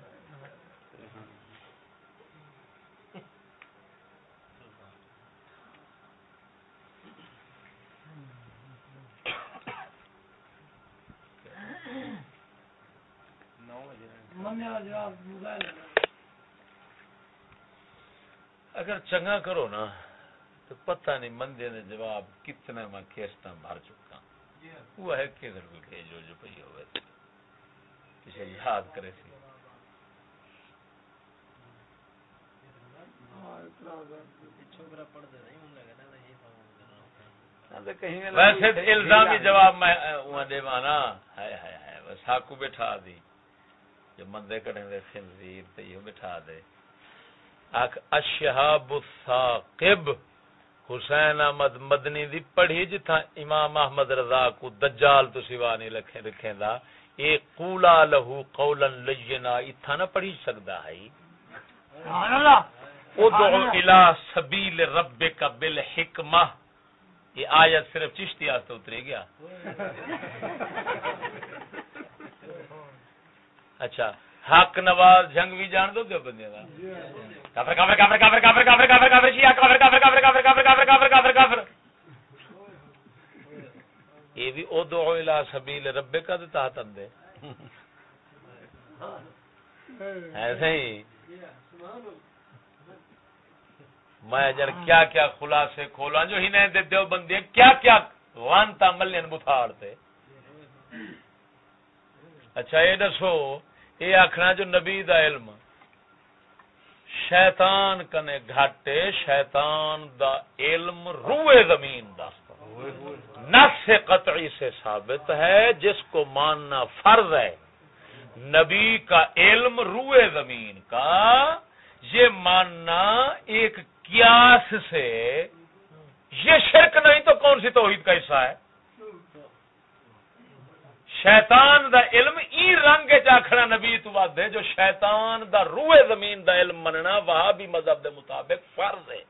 اگر چنگا کرو نا، تو پتہ نہیں مندے نے جواب کتنے میں کیسٹا مار چکا۔ وہ ہے کہ ادھر کوئی بھیجو جو پی ہوئے تھے۔ پیچھے یاد کرے سی ہاں، ویسے الزامی جواب میں وہاں دے مانا۔ ہے ہے ہے بس ہاکو بٹھا دی۔ جو مندے کڑے دے خنزیر تے یہ بٹھا دے۔ اک اشہاب الثاقب حسین احمد مدنی دی پڑھی جتھا امام احمد رضا کو دجال تو سوا نہیں لکھے رکھیں دا اے قولا لہو قولا لینا اتھا نہ پڑھی سکدا ہے۔ سبحان اللہ۔ ادعو الى سبیل ربک بالحکمہ۔ یہ آیت صرف چشتی آستے اترے گیا۔ اچھا حق نواز جنگ بھی جان دو بندے دا کافر کافر کافر کافر کافر کافر کافر کافر شیعہ کافر کافر کافر کافر کافر کافر کافر کافر کافر یہ بھی او ادعو الى سبیل ربک کا تحت اندے ایسے ہی میں جن کیا کیا خلاصے کھولا جو ہی نہیں دے دیو بندے کیا کیا وانتا ملین بتھاڑتے اچھا یہ دسو یہ آخنا جو نبی دا علم۔ شیطان کنے گھاٹے، شیطان دا علم روئے زمین دا۔ نس قطعی سے ثابت ہے، جس کو ماننا فرض ہے۔ نبی کا علم روئے زمین کا، یہ ماننا ایک قیاس سے۔ یہ شرک نہیں تو کون سی توحید کا حصہ ہے؟ شیطان دا علم ای رنگ چاکھنا نبی تو بات دے جو شیطان دا روح زمین دا علم مننا وہاں بھی مذہب دے مطابق فرض ہے۔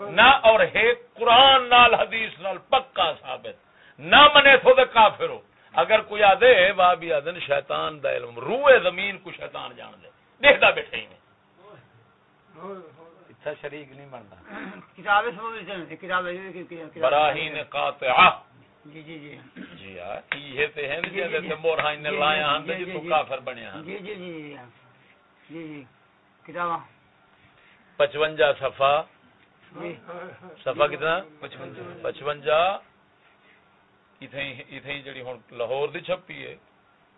نہ اور ہے قرآن نال حدیث نال پکا ثابت۔ نہ منے تو دے کافر ہو۔ اگر کوئی آدھے وہاں بھی آدھن شیطان دا علم روح زمین کو شیطان جان دے۔ دیکھتا بیٹھے ہی نہیں۔ اتھا شریک نہیں بنتا براہین قاطعہ۔ جی جی جی۔ جی ہاں یہ تے ہیں تے مورہاں نے لایا ہن تے تو کافر بنیا ہن جی جی جی جی۔ جی جی۔ کتاب 55 صفحہ۔ جی۔ صفحہ کتنا؟ 55 ایتھے ایتھے جڑی ہن لاہور دی چھپی ہے۔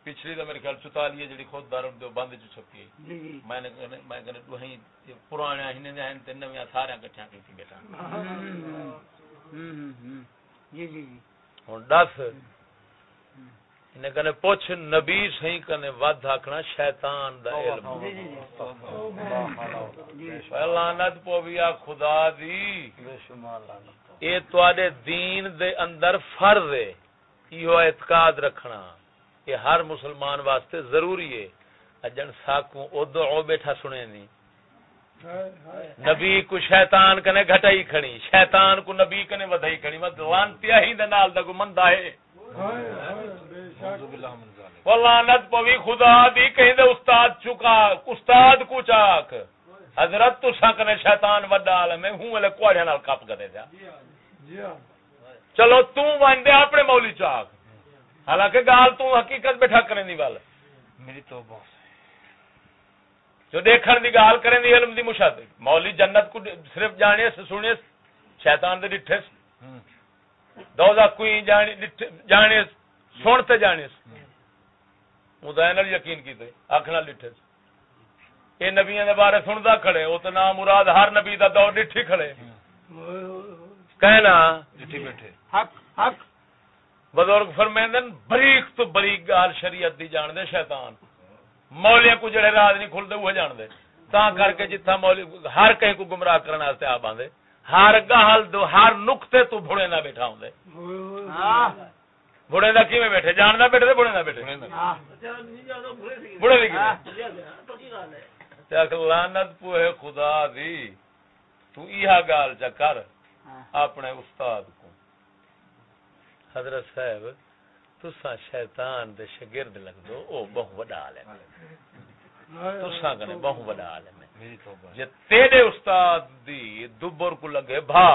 پچھلی دا میرے خیال 44 ہے جڑی خود دارم دو بند چ چھپی ہے۔ جی میں نے میں کہنے پرانے ہن نے ہیں تے نویاں سارے اکٹھیاں کیتی بیٹا۔ جی جی جی۔ ہن دس۔ انہیں کہنے پوچھ نبی صحیح کنے ود آکھنا شیطان دا علم۔ جی جی جی۔ لعنت پویا خدا دی۔ بے شمار لعنت۔ اے تواڈے دین دے اندر فرض ہے۔ ایو اعتقاد رکھنا۔ یہ ہر مسلمان واسطے ضروری ہے۔ اجن ساکوں ادعو بیٹھا سنے نہیں نبی کو شیطان کنے گھٹائی کھڑی، شیطان کو نبی کنے ودائی کھڑی۔ مت لانتیا ہی دے نال دا کو مندا ہے۔ وہ لعنت پوی خدا دی کہیں دے استاد چکا، استاد کو چاک۔ حضرت تو سکنے شیطان وڈا عالم ہے، ہوں لے کوڑے نال کپ کرے جا چلو تو وندے اپنے مولی چاک۔ حالانکہ گال تو حقیقت بیٹھا کریں دی وال۔ میری توبہ جو دیکھن دی گال کریں دی علم دی مشاہدے۔ مولی جنت کو صرف جانے سے سنے شیطان دے ڈٹھے سے۔ دوزہ کوئی جانے ڈٹھے- جانے سنتے جانے مدائن یقین کیتے اکھ نہ لٹھے یہ نبیاں دے بارے سندا کھڑے او تے نام مراد ہر نبی دا دور ڈٹھی کھڑے۔ کہنا ڈٹھی بیٹھے۔ حق حق۔ بزرگ فرمیندن بریک تو بریک گال شریعت دی جان دے شیطان۔ مولیاں کو جڑے راز نہیں کھلدے وہ جان دے تا کر کے جتھا مولی ہر کہیں کو گمراہ کرنا واسطے آ باندے ہر گال دو ہر نقطے تو بھڑے نہ بیٹھا ہوندے۔ بڑے دا کیویں بیٹھے؟ جاندا بیٹھے تے بڑے نہ بیٹھے۔ بڑے دی کیویں تے اکھ لعنت خدا دی۔ تو ایہا گال چا کر اپنے استاد کو۔ حضرت صاحب تسا شیطان دے شاگرد لگ دو او بہو وڈا عالم ہے۔ تسا کنے بہو وڈا عالم ہے۔ جے تیرے استاد دی دبر کو لگے بھا۔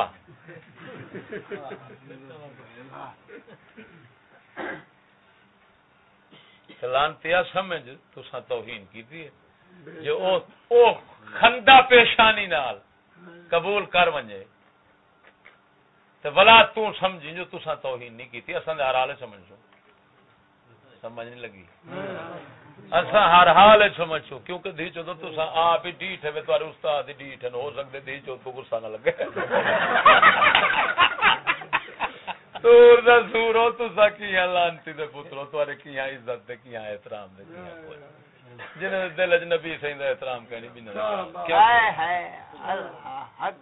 لانتیا سمجھ تسا توہین کیتی ہے۔ جو او او خندہ پیشانی نال قبول کر ونجے تے ولا تو سمجھی جو تسا توہین نہیں کیتی۔ اساں دے ہر حال سمجھو سمجھ نہیں لگی۔ اساں ہر حال سمجھو کیونکہ دی چوں تسا آپ ہی ڈیٹھ ہے تواڈے استاد دی ڈیٹھ ہو سکدے دی چوں کو غصہ نہ لگے۔ سور دا سور ہو تسا کیاں لانتی دے پترو تواڈے کیاں عزت دے کیاں احترام دے کیاں کوئی۔ جنہیں دل اج نبی دا احترام کہنی بھی نہ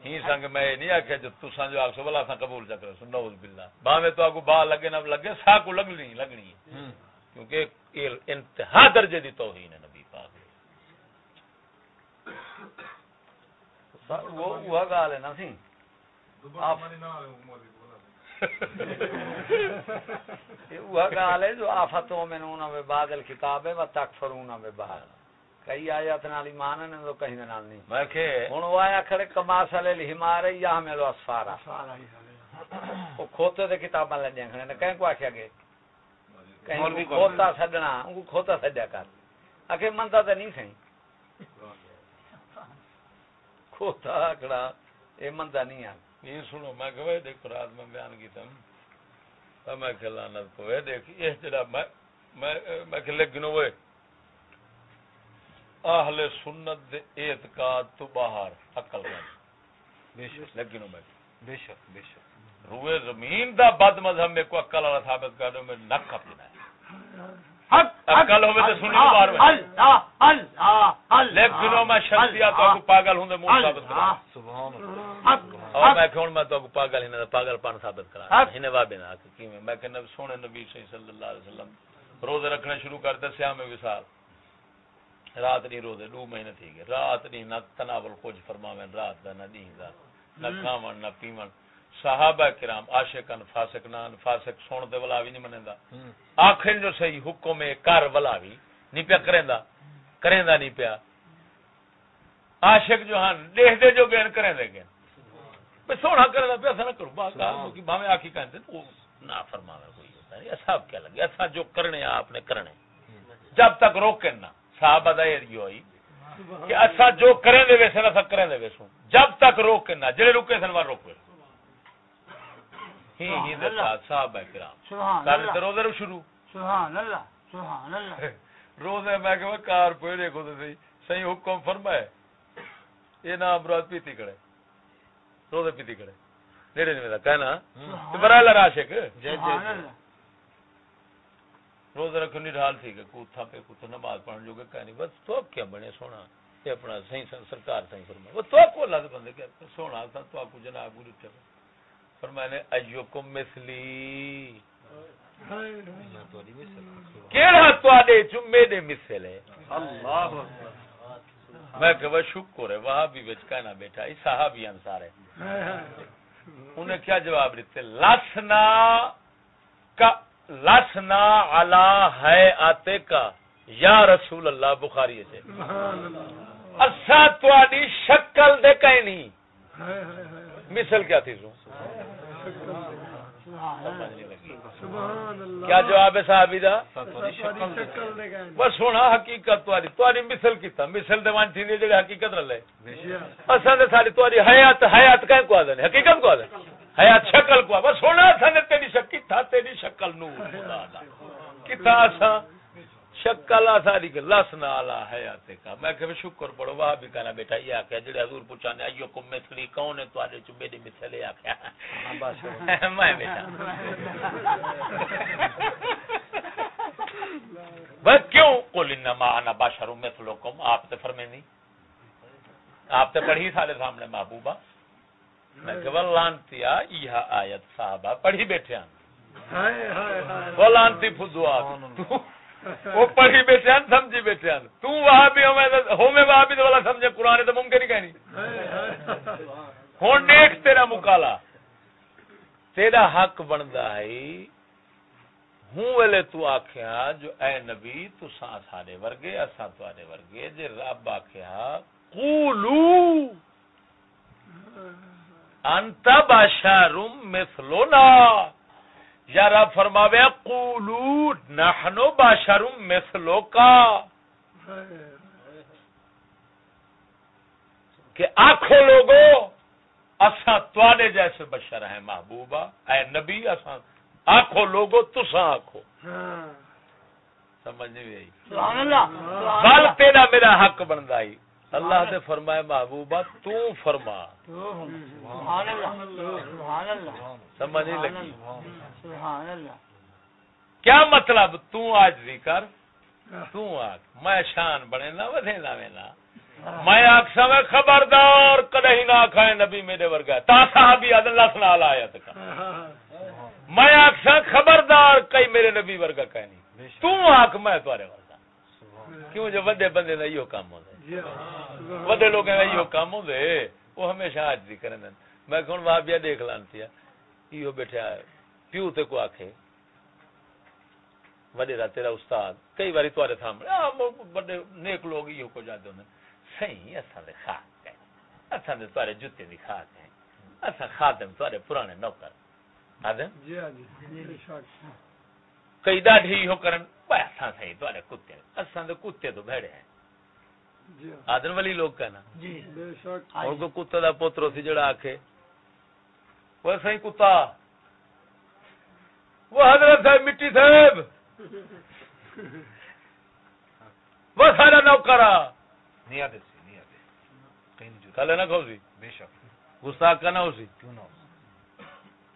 ہی سنگ میں نہیں آخیا جو تسا جو آخ سو بلا سا قبول چ کرو سن نوز باللہ۔ باویں تو آگو با لگے نہ لگے سا کو لگنی لگنی ہے کیونکہ یہ انتہا درجے دی توہین ہے نبی پاک وہ وہ گال ہے نا سی۔ وہ گال ہے جو آفتوں میں بعد الکتاب ہے و تکفرون میں بعد کئی آیات نال ایمان نے تو کہیں نال نہیں۔ میں کہ ہن وہ آیا کھڑے کماسل الہمار یا ہمیں اسفارا وہ کھوتے دے کتاباں لے کھڑے نے کہیں کو آکھیا گے کہیں کو کھوتا ان کو کھوتا چھڈیا کر۔ اکھے منتا تے نہیں سہی کھوتا کھڑا اے منتا نہیں آ یہ سنو میں کہ دیکھو رات میں بیان کیتا ہوں۔ میں کہ لعنت پوے دیکھ یہ جڑا میں کہ لگنو وہ اہل سنت دے اعتقاد تو باہر عقل ہے بے شک لگنو میں۔ بے شک بے شک۔ روئے زمین دا بد مذہب میں کو عقل والا ثابت کر دو میں نک کھپنا ہے۔ عقل ہوے تے سنی باہر میں اللہ اللہ لیکن میں شرطیا تو کو پاگل ہوں منہ ثابت کرا۔ سبحان اللہ۔ اور میں کہ میں تو کو پاگل ہن پاگل پن ثابت کرا۔ ہن وابے نہ کہ میں کہ سونے نبی صلی اللہ علیہ وسلم روزے رکھنے شروع کر دے سیام وصال۔ رات نہیں روزے دو مہینے تھی گئے۔ رات نہیں نہ تناول کچھ فرماویں رات دا نہ دا نہ کھاون نہ پیون۔ صحابہ کرام عاشقان فاسقان فاسق سن دے ولا بھی نہیں منیندا آخر جو صحیح حکم ہے کر ولا بھی نہیں پیا کریندا۔ کریندا نہیں پیا۔ عاشق جو ہن دیکھ دے جو گین کریں دے گین بے سونا کریندا پیا نہ کرو بات کہ بھاویں آکھی کہندے او نہ فرماوے کوئی ہوتا ہے صاحب کیا لگے اسا جو کرنے آپ نے کرنے۔ جب تک روکیں نہ۔ صحابہ دا یہ ہوئی کہ اسا جو کریں دے ویسے نہ کریں دے ویسوں جب تک روکیں نہ جڑے رکے سن وار روکے۔ ہی ہی دے ساتھ صحابہ کرام۔ سبحان کل اللہ۔ تے روزے رو شروع۔ سبحان اللہ سبحان اللہ۔ روزے میں کہ کار پہ دیکھو تو صحیح صحیح حکم فرمائے۔ یہ نہ امراض پیتی کرے۔ روزے پیتی کرے۔ نیڑے نہیں میرا کہنا۔ تو برائے لڑا شک سبحان اللہ۔ روزہ رکھو نہیں ڈھال تھی کہ کوتھا پہ کوتھا نماز پڑھن جو کہ کہنی بس تو کیا بنے سونا۔ یہ اپنا صحیح سرکار صحیح فرمائے۔ وہ تو کو اللہ دے بندے کیا سونا تھا تو آپ کو جناب کو رٹھے فرمائے نے ایوکم مثلی کیڑا تواڈے جمعے دے مثل ہے؟ اللہ میں کہ وہ شکر ہے وہاں بھی وچ کہنا بیٹھا یہ صحابی انصار ہے۔ انہیں کیا جواب دیتے؟ لسنا کا لسنا علا ہے آتے کا یا رسول اللہ بخاری سے اسا تواڈی شکل دے کہنی مثل کیا تھی سو کیا جواب ہے صحابی دا؟ بس سونا حقیقت تواڈی تواڈی مثل کیتا؟ مثل دے وان تھی حقیقت رلے۔ اساں دے ساری تواڈی حیات حیات کہیں کو حقیقت کو آدھے حیات شکل کو بس سونا نے تیری شکل تھا تیری شکل خدا دا۔ سا شکل آساری کے لس نالا حیات کا۔ میں کہ شکر پڑھو وہاں بھی کہنا بیٹا یہ آکھیا جڑے حضور پوچھانے ایو کو مثلی کون ہے تواڈے چ میری مثلے آکھیا؟ میں بیٹا۔ بس کیوں؟ قل انما انا بشر مثلکم۔ آپ تے فرمے نہیں آپ تے پڑھی سارے سامنے محبوبہ۔ میں کہ وہ لانتیا یہ آیت صحابہ پڑھی بیٹھے ہیں وہ لانتی فدو آپ وہ پڑھی بیٹھے ہیں، سمجھی بیٹھے ہیں۔ تو وہاں بھی ہو وہاں بھی تو والا سمجھے، قرآن تو ممکن ہی کہنی ہوں دیکھ تیرا مکالا۔ تیرا حق بنتا ہے۔ ہوں ویلے تو آخیا جو اے نبی تو سارے ورگے، اساں تے ورگے، جے رب آخیا قولو۔ انت بشرم مثلنا۔ یا رب فرماوے قولو نحنو بشرم مثلو کا۔ کہ آنکھو لوگو اساں تواڈے جیسے بشر ہیں محبوبہ اے نبی اساں آنکھو لوگو تساں آنکھو سمجھ نہیں آئی؟ سبحان اللہ بل تیرا میرا حق بندا ہی۔ اللہ نے فرمایا محبوبہ، تو فرما۔ سبحان اللہ سبحان اللہ سمجھ نہیں لگی۔ سبحان اللہ کیا مطلب تو آج بھی کر؟ تو آگ میں شان بنے نہ ودے نہ وینا میں آخسا میں خبردار کدی نہ کھائے نبی میرے ورگا۔ تا صحابی ادن لس نال آیت کا۔ میں آخسا خبردار، کئی میرے نبی ورگا کہنی تو آخ میں تارے ورگا۔ کیوں جو وڈے بندے دا یہ کام ہوندا۔ ہے وڈے لوگ یہ کام ہوندے وہ ہمیشہ آج دی کرن میں کون وہابیا دیکھ لانتی ہے یہ بیٹھا پیو تے کو آکھے وڈے را تیرا استاد کئی باری تارے سامنے بڑے نیک لوگ یہ کو جاتے ہیں صحیح اساں دے خاک ہے اساں دے تارے جوتے دی خاک ہے اساں خادم تارے پرانے نوکر۔ آدم جی ہاں جی بے شک کئی ڈاڈھی ہو کرن اساں صحیح تارے کتے اساں دے کتے تو بھڑے ہیں۔ جی ہاں۔ آدم والی لوگ کہنا جی۔ بے شک۔ اور کو کتے دا پوترو سی جڑا آکھے۔ وہ صحیح کتا۔ وہ حضرت صاحب مٹی صاحب۔ وہ سارا نوکرا نہیں آتے سی نہیں آتے۔ کھلے نہ کھو سی بے شک۔ گستاخ کا نہ ہو سی؟ کیوں نہ ہو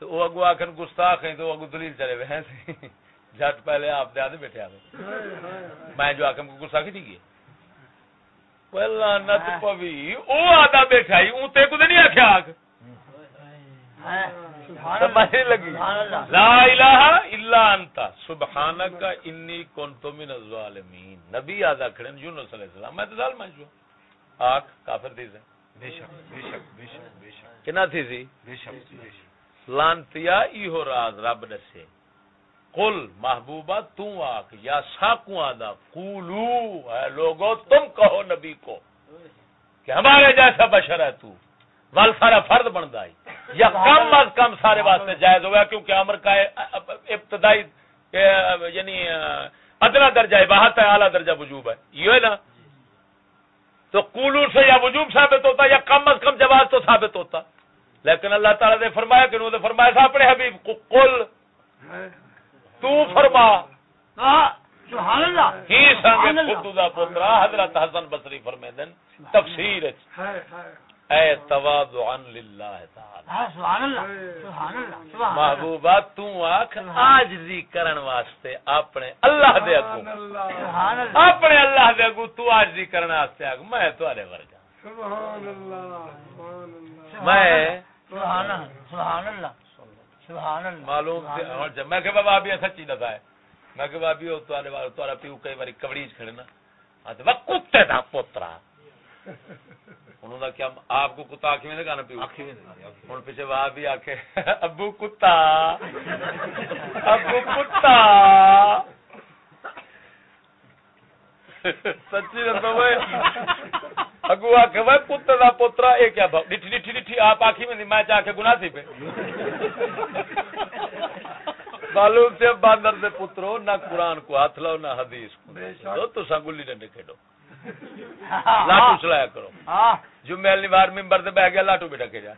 تو وہ اگو آخر گستاخ ہیں تو وہ اگو دلیل چلے ہوئے ہیں سی۔ جھٹ پہلے آپ دے آدھے بیٹھے آدھے میں جو آخر کو گستاخی نہیں کی پہلا نت پوی او آدھا بیٹھا ہی اون تے کو نہیں آخ سبحان سمجھ لگی سبحان اللہ لا الہ الا انت سبحانک انی کنت من الظالمین نبی آدھا کھڑن یونس علیہ السلام میں تو ظالم ہوں آکھ کافر دی سے بے شک بے شک بے شک بے شک کنا تھی سی بے شک بے شک لانتیا ایہو راز رب دسے قل محبوبہ تو آکھ یا ساکو آدھا قولو، اے لوگو، تم کہو نبی کو کہ ہمارے جیسا بشر ہے تو۔ ول سارا فرد بن دائی یا کم از کم سارے واسطے جائز ہوا کیونکہ امر کا ابتدائی یعنی ادنا درجہ ہے، بہت ہے، اعلیٰ درجہ وجوب ہے۔ یہ ہے نا۔ تو قولو سے یا وجوب ثابت ہوتا، یا کم از کم جواز تو ثابت ہوتا۔ لیکن اللہ تعالیٰ نے فرمایا کہ انہوں نے فرمایا تھا اپنے حبیب کو قل۔ تو فرما ہاں، سبحان اللہ کی سبحان سنگ اللہ خود دا پترا حضرت حسن بصری فرمیدن تفسیر اے تواضعا للہ تعالی ہاں، سبحان اللہ سبحان اللہ سبحان اللہ محبوبہ تو آکھ آجزی کرن واسطے اپنے اللہ دے سبحان اللہ اپنے اللہ دے اگو تو آجزی کرن واسطے اگ میں ورگا سبحان اللہ سبحان اللہ میں سبحان اللہ سبحان اللہ سبحان اللہ معلوم تے ہن جب میں کہ بابا ابھی سچی دتا ہے۔ میں کہ بابی او تواڈے وال تواڈا پیو کئی باری کبڑیج کھڑنا ہاں تے وہ کتے دا پوترا۔ انہوں دا کیا آپ کو کتا آنکھ میں نے کہنا پیو؟ آخری میں نہیں آخری ہوں پیچھے وہاں بھی آکے ابو کتا۔ ابو کتا۔ سچی اگو آ کے وہ کتے دا پوترا اے کیا بھاؤ ڈٹھی ڈٹھی ڈٹھی آپ آخی میں میں چاہ کے گناہ سی پہ۔ معلوم سے باندر دے پترو نہ قرآن کو ہاتھ لاؤ نہ حدیث کو۔ تو سنگلی ڈنڈے کھیڈو لاٹو چلایا کرو۔ ہاں۔ جو میل نیوار ممبر سے بہ گیا لاٹو بھی ڈکے جا۔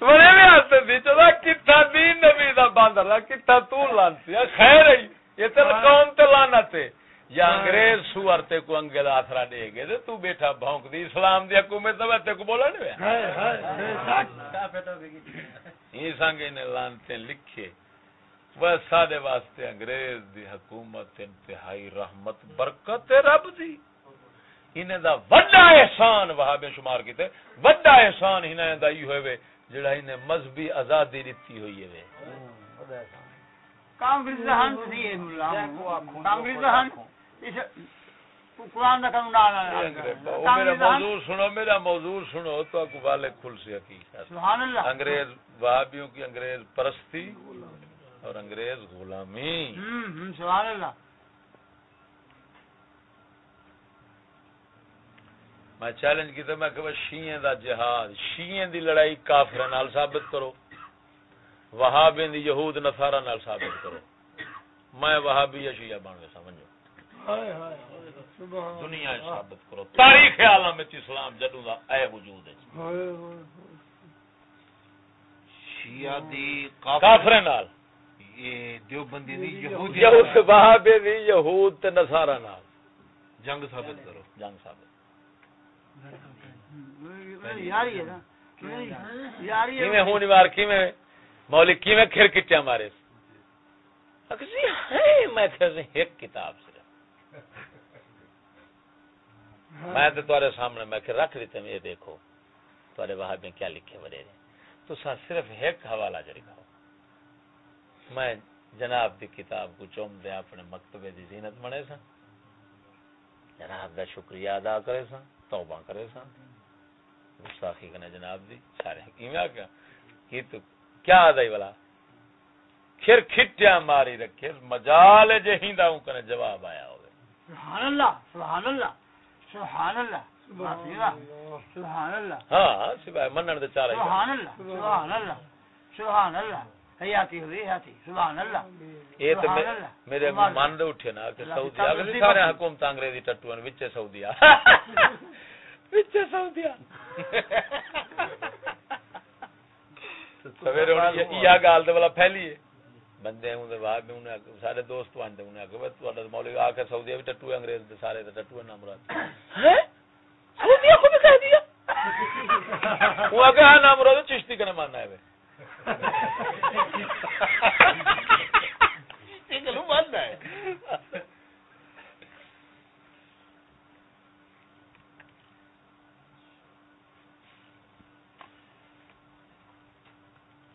بڑے بھی ہستے سی چلا کتھا دین نبی دا باندر لا کتھا تو لانتی خیر ہے یہ تے قوم تے لعنت ہے۔ یا انگریز سوار تے کو انگل آسرا دے گے تے تو بیٹھا بھونک دی اسلام دی حکومت تے تے کو بولا نہیں یہ سانگے نے لانتے لکھے۔ بس سادے واسطے انگریز دی حکومت انتہائی رحمت برکت رب دی۔ انہیں دا وڈا احسان وہاں بے شمار کیتے۔ وڈا احسان انہیں دا یہ ہوئے جڑا انہیں مذہبی آزادی دیتی ہوئی ہے کانگریس ہن نہیں ہے مولا کانگریس ہن قرآن کا میرا موضوع سنو میرا موضوع سنو تو حقیقت۔ انگریز وہابیوں کی انگریز پرستی اور انگریز غلامی۔ سبحان اللہ۔ میں چیلنج کیتا میں کہ شیعہ دا جہاد شیعہ دی لڑائی کافر نال ثابت کرو وہابیں دی یہود نصارا نال ثابت کرو۔ میں وہابی یا شیعہ بن گیا سمجھو۔ دنیا ثابت کرو۔ تاریخ عالم وچ اسلام جدوں دا اے وجود ہے۔ شیعہ دی کافر نال۔ یہ دیوبندی دی یہودی یہود وہابے دی یہود تے نصارا نال۔ جنگ ثابت کرو۔ جنگ ثابت۔ یاری ہے نا۔ یاری کیویں ہے ہونی وار کیویں مولوی کیویں کھر کٹیا مارے اکسی ہے میں کہ ایک کتاب صرف میں تو تمہارے سامنے میں کہ رکھ دیتے یہ دیکھو۔ تمہارے وہاں میں کیا لکھے بڑے تو سا صرف ایک حوالہ جڑی کھاؤ۔ میں جناب دی کتاب کو چوم دے، اپنے مکتبے دی زینت بنے سا جناب دا شکریہ ادا کرے سا توبہ کرے سا گستاخی کنے جناب دی، سارے حکیم آ گیا۔ یہ تو کیا آدھائی والا؟ کھر کھٹیا ماری رکھے، مجال جے ہیندا ہوں کنے جواب آیا ہوئے۔ سبحان اللہ سبحان اللہ۔ سبحان اللہ سبحان اللہ۔ ہاں سوائے منن دے چارے سبحان اللہ سبحان اللہ سبحان اللہ۔ حیاتی ہوئی حیاتی سبحان اللہ۔ یہ تو سبحان میں- اللہ۔ میرے سبحان من دے اٹھے نا کہ اللہ سعودی کی اگلی تعظیم سارے کرو۔ حکومت انگریزی ٹٹو ہیں وچے سعودی وچے سعودی سویرے ہن یہ یہ گال تے والا پھیلی ہے۔ بندے ہوں بعد میں انہیں سارے دوست وانتے انہیں کہ تہاڈا مولوی آ کے سعودی بھی ٹٹو انگریز دے سارے تے ٹٹو ہے نا مراد۔ ہیں؟ سعودی کو بھی کہہ دیا؟ وہ ہاں نا مراد چشتی کنے ماننا ہے۔ ماننا ہے۔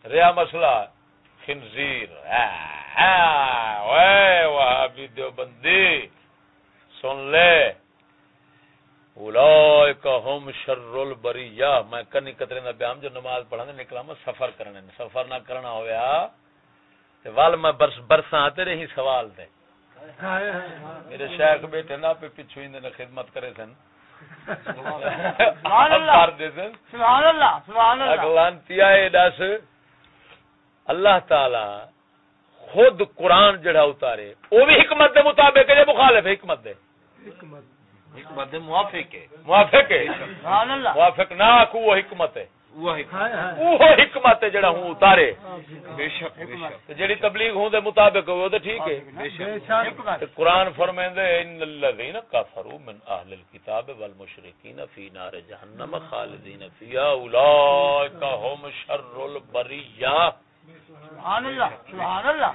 ریا مسئلہ۔ خنزیر وہابی دیوبندی. سن لے. ہم شر البریہ. میں کنی قطرے دا بیان جو نماز پڑھانے نکلا میں سفر کرنے سفر نہ کرنا ہویا تے وال میں برس برساں آتے رہی سوال دے میرے شیخ بیٹے نا پہ پچھو ہی نے خدمت کرے سن. سبحان اللہ. سبحان اللہ سبحان اللہ. اگلانتی آئے دس. اللہ تعالی خود قرآن جڑا اتارے وہ بھی حکمت دے مطابق ہے یا مخالف ہے؟ حکمت دے۔ حکمت موافق ہے۔ موافق ہے؟ سبحان اللہ۔ موافق نہ وہ حکمت ہے۔ وہ حکمت وہ حکمت ہے جڑا ہوں اتارے۔ بے شک بے شک۔ تے جڑی تبلیغ ہوں دے مطابق تو ٹھیک ہے۔ بے شک۔ قرآن ان الذین کفروا من اہل الكتاب والمشرکین فی نار جہنم خالدین فیہا اولئک هم شر البریہ. سبحان اللہ سبحان اللہ۔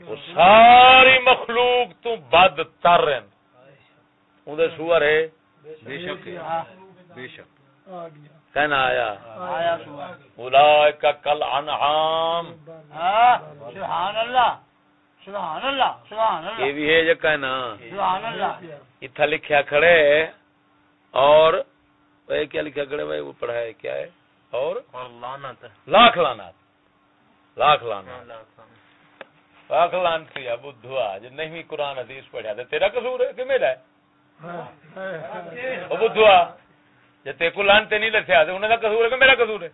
وہ ساری مخلوق تو بد تر ہیں۔ اندر سور ہے بے شک بے شک۔ کہنا آیا آیا اولئک کل انعام۔ ہاں سبحان اللہ سبحان اللہ سبحان یہ اللہ بھی ہے جو کہنا؟ سبحان اللہ۔ اتھا لکھیا کھڑے اور وہ کیا لکھیا کھڑے بھائی وہ پڑھا ہے کیا ہے؟ اور اور لعنت لاکھ لانات لاکھ لانات لاکھ لان تھی اب دھوا جو نہیں قرآن حدیث پڑھا تو تیرا قصور ہے کہ میرا ہے؟ وہ بدھوا جب تے کو لانتے نہیں لکھیا تو انہیں کا قصور ہے کہ میرا قصور ہے؟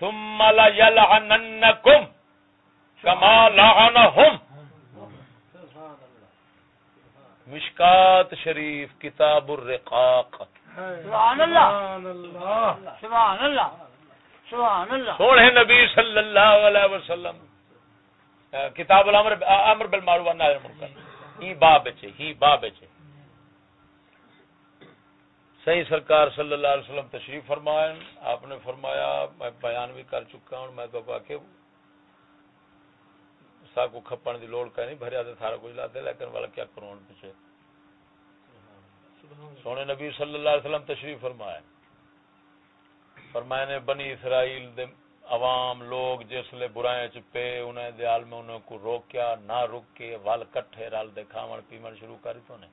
ثم لا يلعننكم كما لعنهم مشکات شریف کتاب الرقاق۔ سبحان اللہ۔ سبحان اللہ۔ سبحان اللہ۔ سونے نبی صلی اللہ علیہ وسلم. کتاب الامر امر بالمعروف والنہی عن المنکر. ہی باب چ ہی باب چ صحیح سرکار صلی اللہ علیہ وسلم تشریف فرمائیں. آپ نے فرمایا میں بیان بھی کر چکا ہوں میں تو کہ سا کو کھپن دی لوڑ کا نہیں بھریا تے سارا کچھ لاتے لیکن والا کیا کروں پیچھے؟ سونے نبی صلی اللہ علیہ وسلم تشریف فرمایا فرمایا نے بنی اسرائیل دے عوام، لوگ جس لے برائیں چ پے، انہیں دیال میں انہوں کو روکیا، نہ رک کے ول کٹھے رل دے کھاون پیمن شروع کری تو نے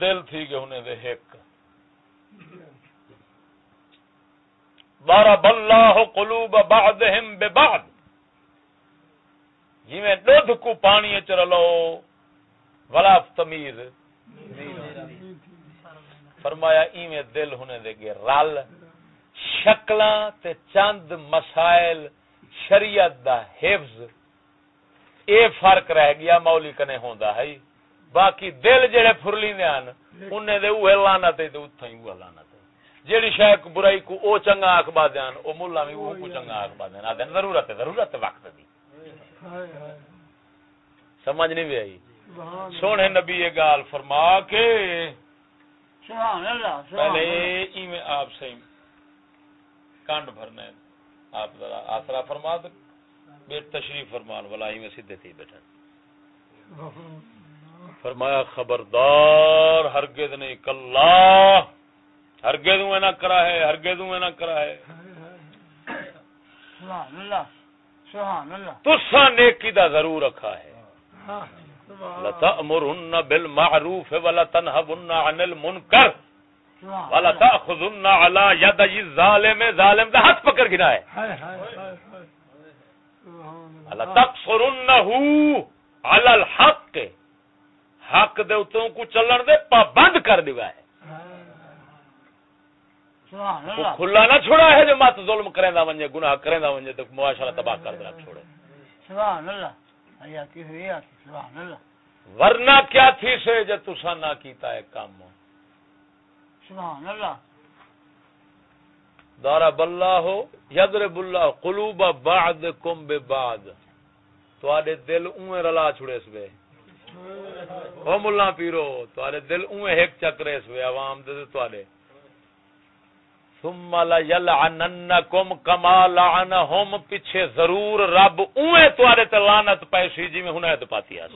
دل تھی کہ انہیں دے ہک۔ ضرب اللہ قلوب بعضهم ببعض۔ جی میں دودھ کو پانی چ رلو، ولا تمیز۔ فرمایا ایویں دل ہونے دے گے رل۔ شکلاں تے چند مسائل شریعت دا حفظ۔ اے فرق رہ گیا مولی کنے ہوندا ہے۔ باقی دل جڑے پھرلیندے ہن انہیں دے اوہ لعنت تے اوتھے اوہ لعنت ہے۔ جیڑی شے کو برائی کو او چنگا آکھ با دیان او مولا بھی او کو چنگا آکھ با دیان آدن ضرورت ہے ضرورت ہے وقت دی۔ سمجھ نہیں بھی آئی؟ سونے نبی یہ گال فرما کے سبحان اللہ سبحان پہلے ای میں آپ سے کانڈ بھرنا ہے۔ آپ ذرا آسرا فرما دے بے تشریف فرمان والا ای میں سیدھے تھی بیٹھا۔ فرمایا خبردار ہرگز نہیں کلا۔ ہرگز میں نہ کرا ہے ہرگز میں نہ کرا ہے سبحان اللہ سبحان اللہ۔ تسا نیکی دا ضرور رکھا ہے۔ لتأمرن بالمعروف ولا تنهون عن المنکر. سبحان ولا اللہ. تأخذن على يد الظالم. ظالم دا ہاتھ پکڑ گنا ہے. ولا تقصرنه على الحق. حق دے اتوں کو چلن دے پابند کر دیوا ہے. وہ کھلا نہ چھوڑا ہے جو مت ظلم کریندا ونجے گناہ کریندا ونجے تو معاشرہ تباہ کر دے چھوڑے. سبحان اللہ. ورنہ کیا تھی سے جو تسا نہ کیتا ہے کام؟ سبحان اللہ۔ ضرب اللہ یضرب اللہ قلوب بعضکم ببعض۔ تواڈے دل اوے رلا چھڑے سوے او مولا پیرو تواڈے دل اوے ایک چکرے سوے عوام دے تواڈے۔ ثم لا یلعننکم کما لعنهم۔ پیچھے ضرور رب اوے تواڈے تے لعنت پیسی جی میں ہنے تے پاتی اس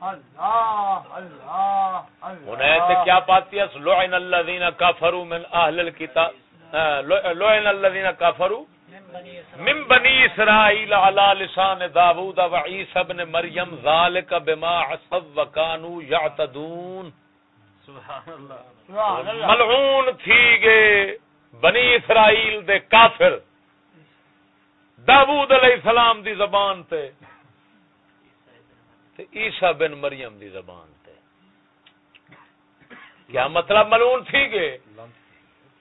اللہ اللہ ہنے تے کیا پاتی اس لعن الذین کفروا من اهل الكتاب۔ لعن الذین کفروا من بنی اسرائیل علی لسان داوود و عیسی ابن مریم ذالک بما عصوا وکانوا یعتدون ملعون تھی گے بنی اسرائیل دے کافر۔ داوود علیہ السلام دی زبان تے۔ تے عیسی بن مریم دی زبان تے۔ کیا مطلب ملعون تھی گے؟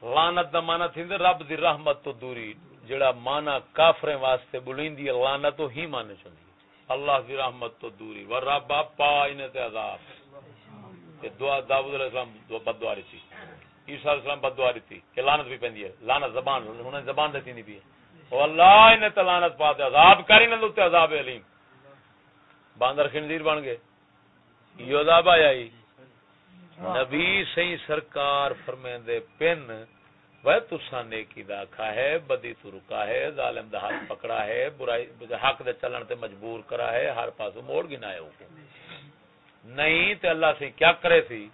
لعنت دا معنی تھیندے رب دی رحمت تو دوری جڑا معنی کافریں واسطے بلیندی ہے لعنت تو ہی معنی چندی اللہ دی رحمت تو دوری۔ و رب پا انہیں تے عذاب۔ دعا داؤد علیہ السلام بد دعا رہی تھی۔ عیسیٰ علیہ السلام بد دعا رہی تھی کہ لعنت بھی پہندی ہے۔ لعنت زبان انہیں زبان دیتی نہیں بھی ہے۔ او اللہ انہیں تے لعنت پاتے عذاب کری نہ تے عذاب علیم۔ باندر خنزیر بن گئے۔ یہ عذاب آیا ہی نبی صحیح سرکار فرمیندے پن، وہ تسا نیکی دا آکھا ہے، بدی تو رکا ہے، ظالم دا ہاتھ پکڑا ہے، برائی حق دے چلن تے مجبور کرا ہے، ہر پاسوں موڑ گنا ہے نہیں تے اللہ سے کیا کرے سی؟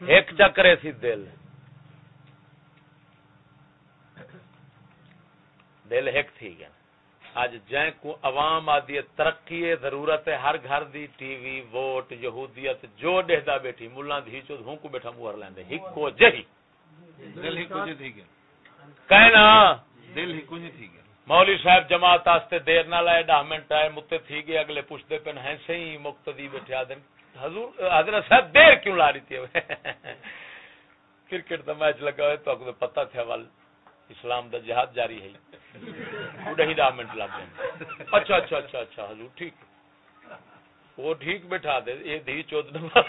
ایک چکرے سی دل۔ دل ایک تھی گیا۔ اج جائیں کو عوام آدی ہے ترقی ہے ضرورت ہے ہر گھر دی ٹی وی ووٹ یہودیت جو ڈہدا بیٹھی ملا دی چو ہوں کو بیٹھا موہر لیندے ہکو جہی۔ دل ہی کچھ تھی گیا۔ کہنا۔ دل ہی کچھ تھی گیا۔ مولوی صاحب جماعت آستے دیر نہ لائے ڈاہ منٹ آئے متے تھی گئے اگلے پوچھتے پن ہیں صحیح مقتدی بیٹھے آدم؟ حضور حضرت صاحب دیر کیوں لا رہی تھی؟ کرکٹ دا میچ لگا ہوئے تو اگر پتہ تھا وال اسلام دا جہاد جاری ہے۔ بڑے ہی ڈاہ منٹ لگ گئے اچھا اچھا اچھا اچھا حضور ٹھیک۔ وہ ٹھیک بیٹھا دے یہ دھی چودھ نمبر۔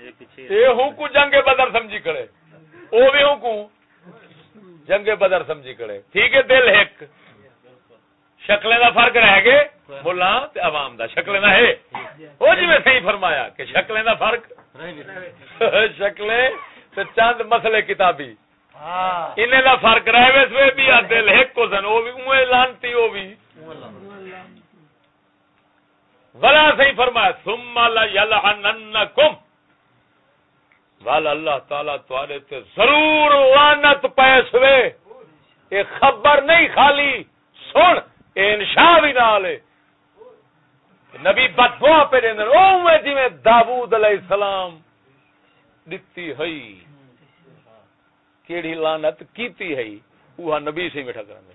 یہ یہ ہوں کو جنگ بدر سمجھی کھڑے وہ بھی ہوں کو۔ جنگ بدر سمجھی کھڑے ٹھیک ہے، دل ایک۔ شکلیں دا فرق رہ گئے۔ بولا تے عوام دا۔ شکلیں دا ہے۔ وہ جی میں صحیح فرمایا کہ شکلیں دا فرق۔ شکلیں تے چند مسئلے کتابی۔ انہیں دا فرق رہ ویس وہ بھی۔ دل ایک کو سن وہ بھی اوے لانتی، وہ بھی۔ ولا صحیح فرمایا۔ ثم لا یلعننکم۔ والا اللہ تعالی تواڈے تے ضرور لعنت پیس وے یہ خبر نہیں خالی، سن، اے انشاء بھی نال ہے۔ نبی بدوا پہ دین او جی میں داوود علیہ السلام دتی ہئی کیڑی لعنت کیتی ہئی وہ نبی سے بیٹھا کرن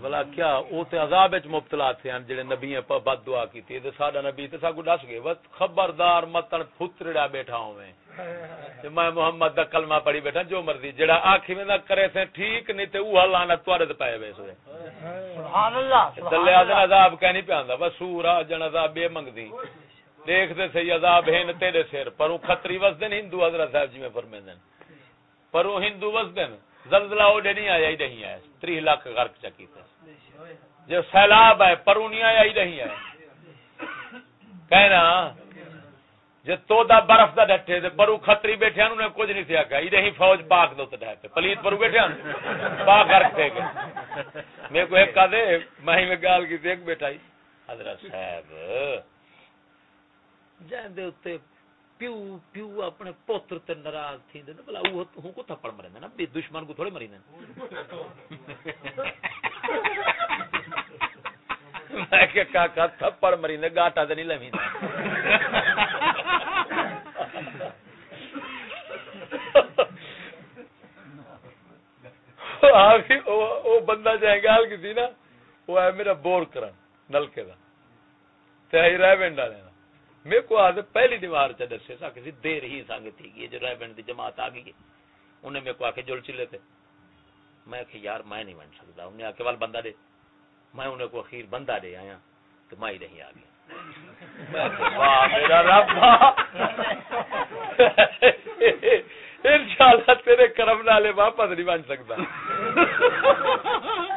بلا کیا او تے عذاب وچ مبتلا تھے ہیں جڑے نبی پر بد دعا کیتی تے ساڈا نبی تے ساگو دس گئے بس خبردار متن پھترڑا بیٹھا ہوویں۔ تے میں محمد دا کلمہ پڑھی بیٹھا جو مرضی جڑا آکھی میں نہ کرے سے ٹھیک نہیں تے اوہ لعنت توڑے تے ویس ہوئے سبحان اللہ دلے آدن عذاب کہہ نہیں پیاندا بس سورا جن عذاب بے منگدی۔ دیکھ دے سی عذاب ہے تیرے سر پر او خطری وس دن ہندو حضرت صاحب جی میں فرمیندن پر او ہندو وس دن۔ زلزلہ او نہیں آیا ہی نہیں آیا۔ تری لاکھ غرق چکی تھے جو سیلاب ہے پر نہیں آیا ہی نہیں آیا۔ کہنا جے تو دا برف دا ڈٹھے تے برو خطری بیٹھے انہوں نے کچھ نہیں تھیا کہ ای نہیں فوج پاک دو تے ڈھے پلیت برو بیٹھے ان پاک غرق تھے گئے۔ میرے کو ایک کہا دے، میں میں گال کی تھی، ایک بیٹھا حضرت صاحب جائیں دے اتے پیو پیو اپنے پوتر تے ناراض تھی دے بلا وہ ہوں کو تھپڑ مرے نا، بے دشمن کو تھوڑے مری میں کہ کاکا تھپڑ مری نے گاٹا تے نہیں لوی وہ بندہ جائے گا کسی نا، وہ ہے میرا بور کرن، نلکے دا۔ تے رہ بینڈ والے میرے کو آج پہلی دیوار چ دسے سا کسی دیر ہی سانگ تھی یہ جو رائبنڈ دی جماعت آ گئی انہیں میرے کو آ کے جل چلے تھے میں کہ یار، میں نہیں بن سکتا۔ انہیں آ کے وال بندہ دے۔ میں انہیں کو اخیر بندہ دے آیا تو میں ہی نہیں آ گیا میرا رب انشاءاللہ تیرے کرم نالے واپس نہیں بن سکتا۔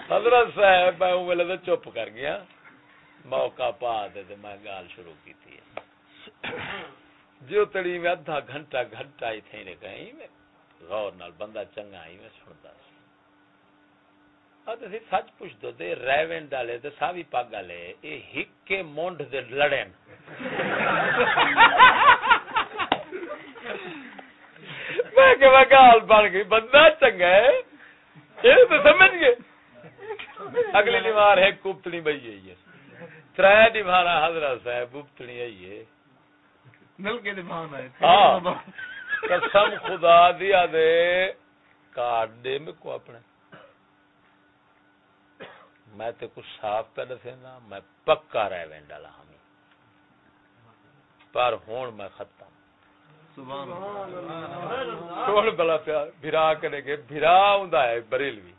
حضرت صاحب، میں چپ کر گیا۔ موقع پا دے میں گال شروع کی تھی جو تڑی میں ادھا گھنٹہ گھنٹہ ہی تھے نے کہیں میں غور نال بندہ چنگا ہی میں سنتا سی۔ اد سی سچ پوچھ دو دے ریون ڈالے تے ساوی پاگ والے، اے ہک کے مونڈ دے لڑن میں کہ میں گال بن گئی، بندہ چنگا ہے یہ تو سمجھ گئے۔ اگلی دیوار ہے کپتنی بئی ہے تر دیوارا حضرت صاحب کپتنی ہے یہ۔ نلکے دے بہان آئے ہاں قسم خدا دیا دے۔ کارڈ دے میں کو اپنے۔ میں تے کچھ صاف پہ دسے نا میں پکا رہ وین ڈالا ہمیں پر ہون میں ختم۔ سبحان بلا پیا بھرا کرے گے بھرا ہوندا ہے بریلوی۔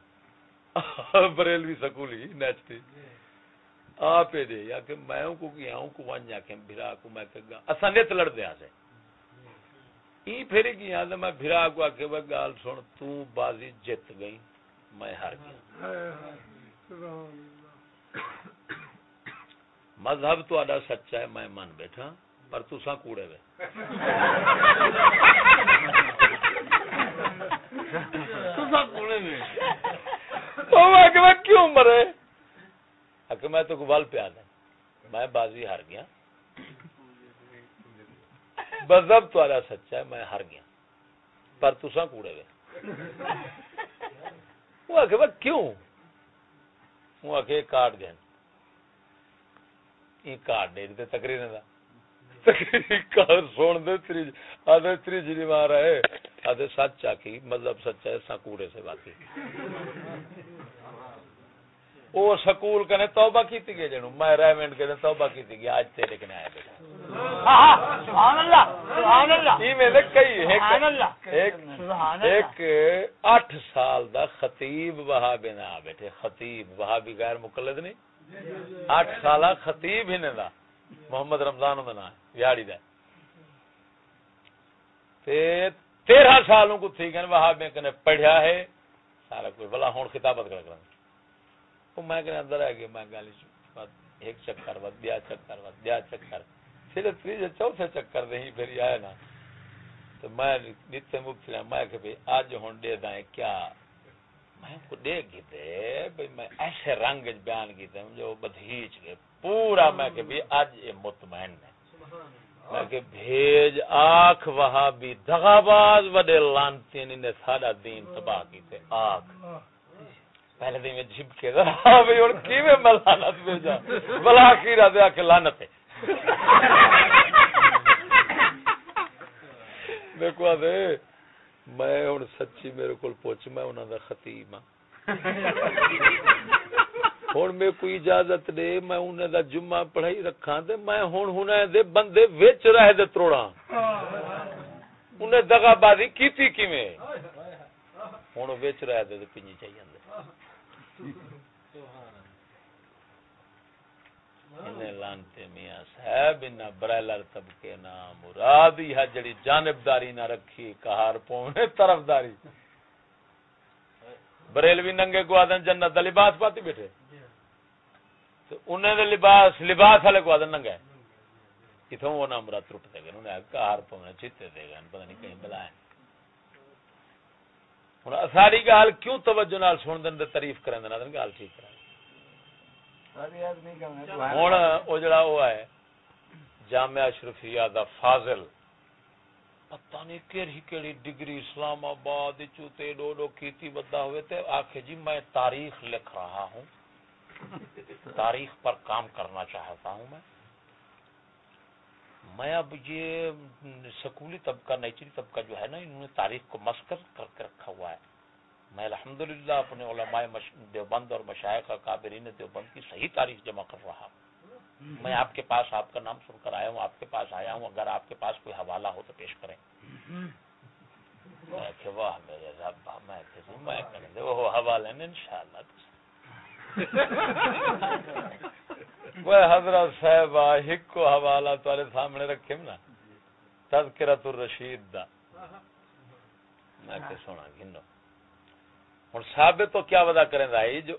بریلوی سکولی نیچتی۔ آپ دے یا کہ میں کو کیا ہوں کو ون جا کے بھرا کو میں کہ اساں نت لڑ دیا سے۔ ای پھر گیا تو میں بھرا کو آکے وہ گال سن تو بازی جت گئی میں ہار گیا۔ مذہب تو آڈا سچا ہے میں من بیٹھا پر تو ساں کوڑے وے۔ تو سب کوڑے میں کہ میں کیوں مرے؟ کہ میں تو گوال پہ آنا میں بازی ہار گیا۔ مذہب تو آڈا سچا ہے، میں ہار گیا۔ پر تو کوڑے وے۔ وہ کہ کیوں؟ وہ آخ کارڈ دین۔ یہ کارڈ دے تقریر دا دے تری، آدھے تری جی مارا ہے۔ آدھے سچ مطلب سچا ہے سکوڑے سے باقی۔ وہ سکول کنے توبہ کیتی گئے جنو میں ریمنڈ کنے توبہ کیتی گئے آج تیرے کنے آئے بیٹھا سبحان اللہ سبحان اللہ۔ ای میں دے کئی ایک سبحان اللہ۔ ایک سبحان اللہ۔ ایک اٹھ سال دا خطیب وہابی آ بیٹھے۔ خطیب وہابی غیر مقلد نہیں۔ اٹھ سالہ خطیب ہی نے دا۔ محمد رمضان دا نام ہے ویاڑی دا۔ تے تیرہ سالوں کو تھی گئے وہابی کنے پڑھیا ہے۔ سارا کوئی بلا ہون خطابت کر کر۔ میں اندر میں گالی ایک چکر چکر چکر۔ پھر تیجے چوتھے چکر پھر نا۔ تو میں نیتے مبتلا میں کہ بھئی آج ہون دے دائیں کیا؟ میں کو دے گی دے بھئی میں ایسے رنگ بیان کی جو پورا میں کہ بھئی آج یہ مطمئن ہے۔ میں کہ بھیج آنکھ وہاں بھی دغاباز وڈے لانتی نے سارا دین تباہ کی آنکھ۔ پہلے دن میں جھپ کے ذرا بھئی اور کی میں لانت بھیجا بلا کی را دے کے لعنت ہے۔ دیکھو دے میں ہوں سچی میرے کو پوچھ میں انہوں دا خطیب ہاں۔ ہوں میں کوئی اجازت دے میں انہیں دا جمعہ پڑھائی رکھا دے میں ہوں ہوں دے بندے وچ رہ دے تروڑا انہیں دگا بازی کیتی کیویں؟ ہوں وچ رہ دے تے پنجی چاہیے لانتے میاں صاحب انہا برائلر طبقے نا مراد ہی ہے جڑی جانبداری نہ رکھی کہار پونے طرفداری۔ بریلوی ننگے کو آدن جنت دا لباس پاتی بیٹھے۔ تو انہیں دے لباس لباس والے کو آدن ننگا ہے اتھوں وہ نام مراد ترپ دے گئے انہیں کہار پونے چیتے دے گئے، پتہ نہیں کہیں بلائیں۔ ہن ساری گال کیوں توجہ نال سن دن دے تعریف کریں دن آدن گال ٹھیک کریں۔ ہوں وہ جڑا وہ ہے جامعہ اشرفیہ دا فاضل۔ پتہ نہیں کیڑی کیڑی ڈگری اسلام آباد چوتے ڈو ڈو کیتی بدا ہوئے تے آخے جی میں تاریخ لکھ رہا ہوں۔ تاریخ پر کام کرنا چاہتا ہوں میں۔ میں اب یہ سکولی طبقہ، نیچری طبقہ جو ہے نا، انہوں نے تاریخ کو مسکر کر کے رکھا ہوا ہے۔ میں الحمدللہ اپنے علماء مش... دیوبند اور مشائق کابرین دیوبند کی صحیح تاریخ جمع کر رہا ہوں۔ میں آپ کے پاس، آپ کا نام سن کر آیا ہوں، آپ کے پاس آیا ہوں۔ اگر آپ کے پاس کوئی حوالہ ہو تو پیش کریں۔ میں کہ واہ میرے رب، میں کہ میں کریں وہ حوالے نے انشاءاللہ۔ حضرت صاحب ہک کو حوالہ تارے سامنے رکھے نا. تذکرۃ الرشید دا. میں کہ سونا گنو ہوں ثابت تو کیا ودا کریں رائی جو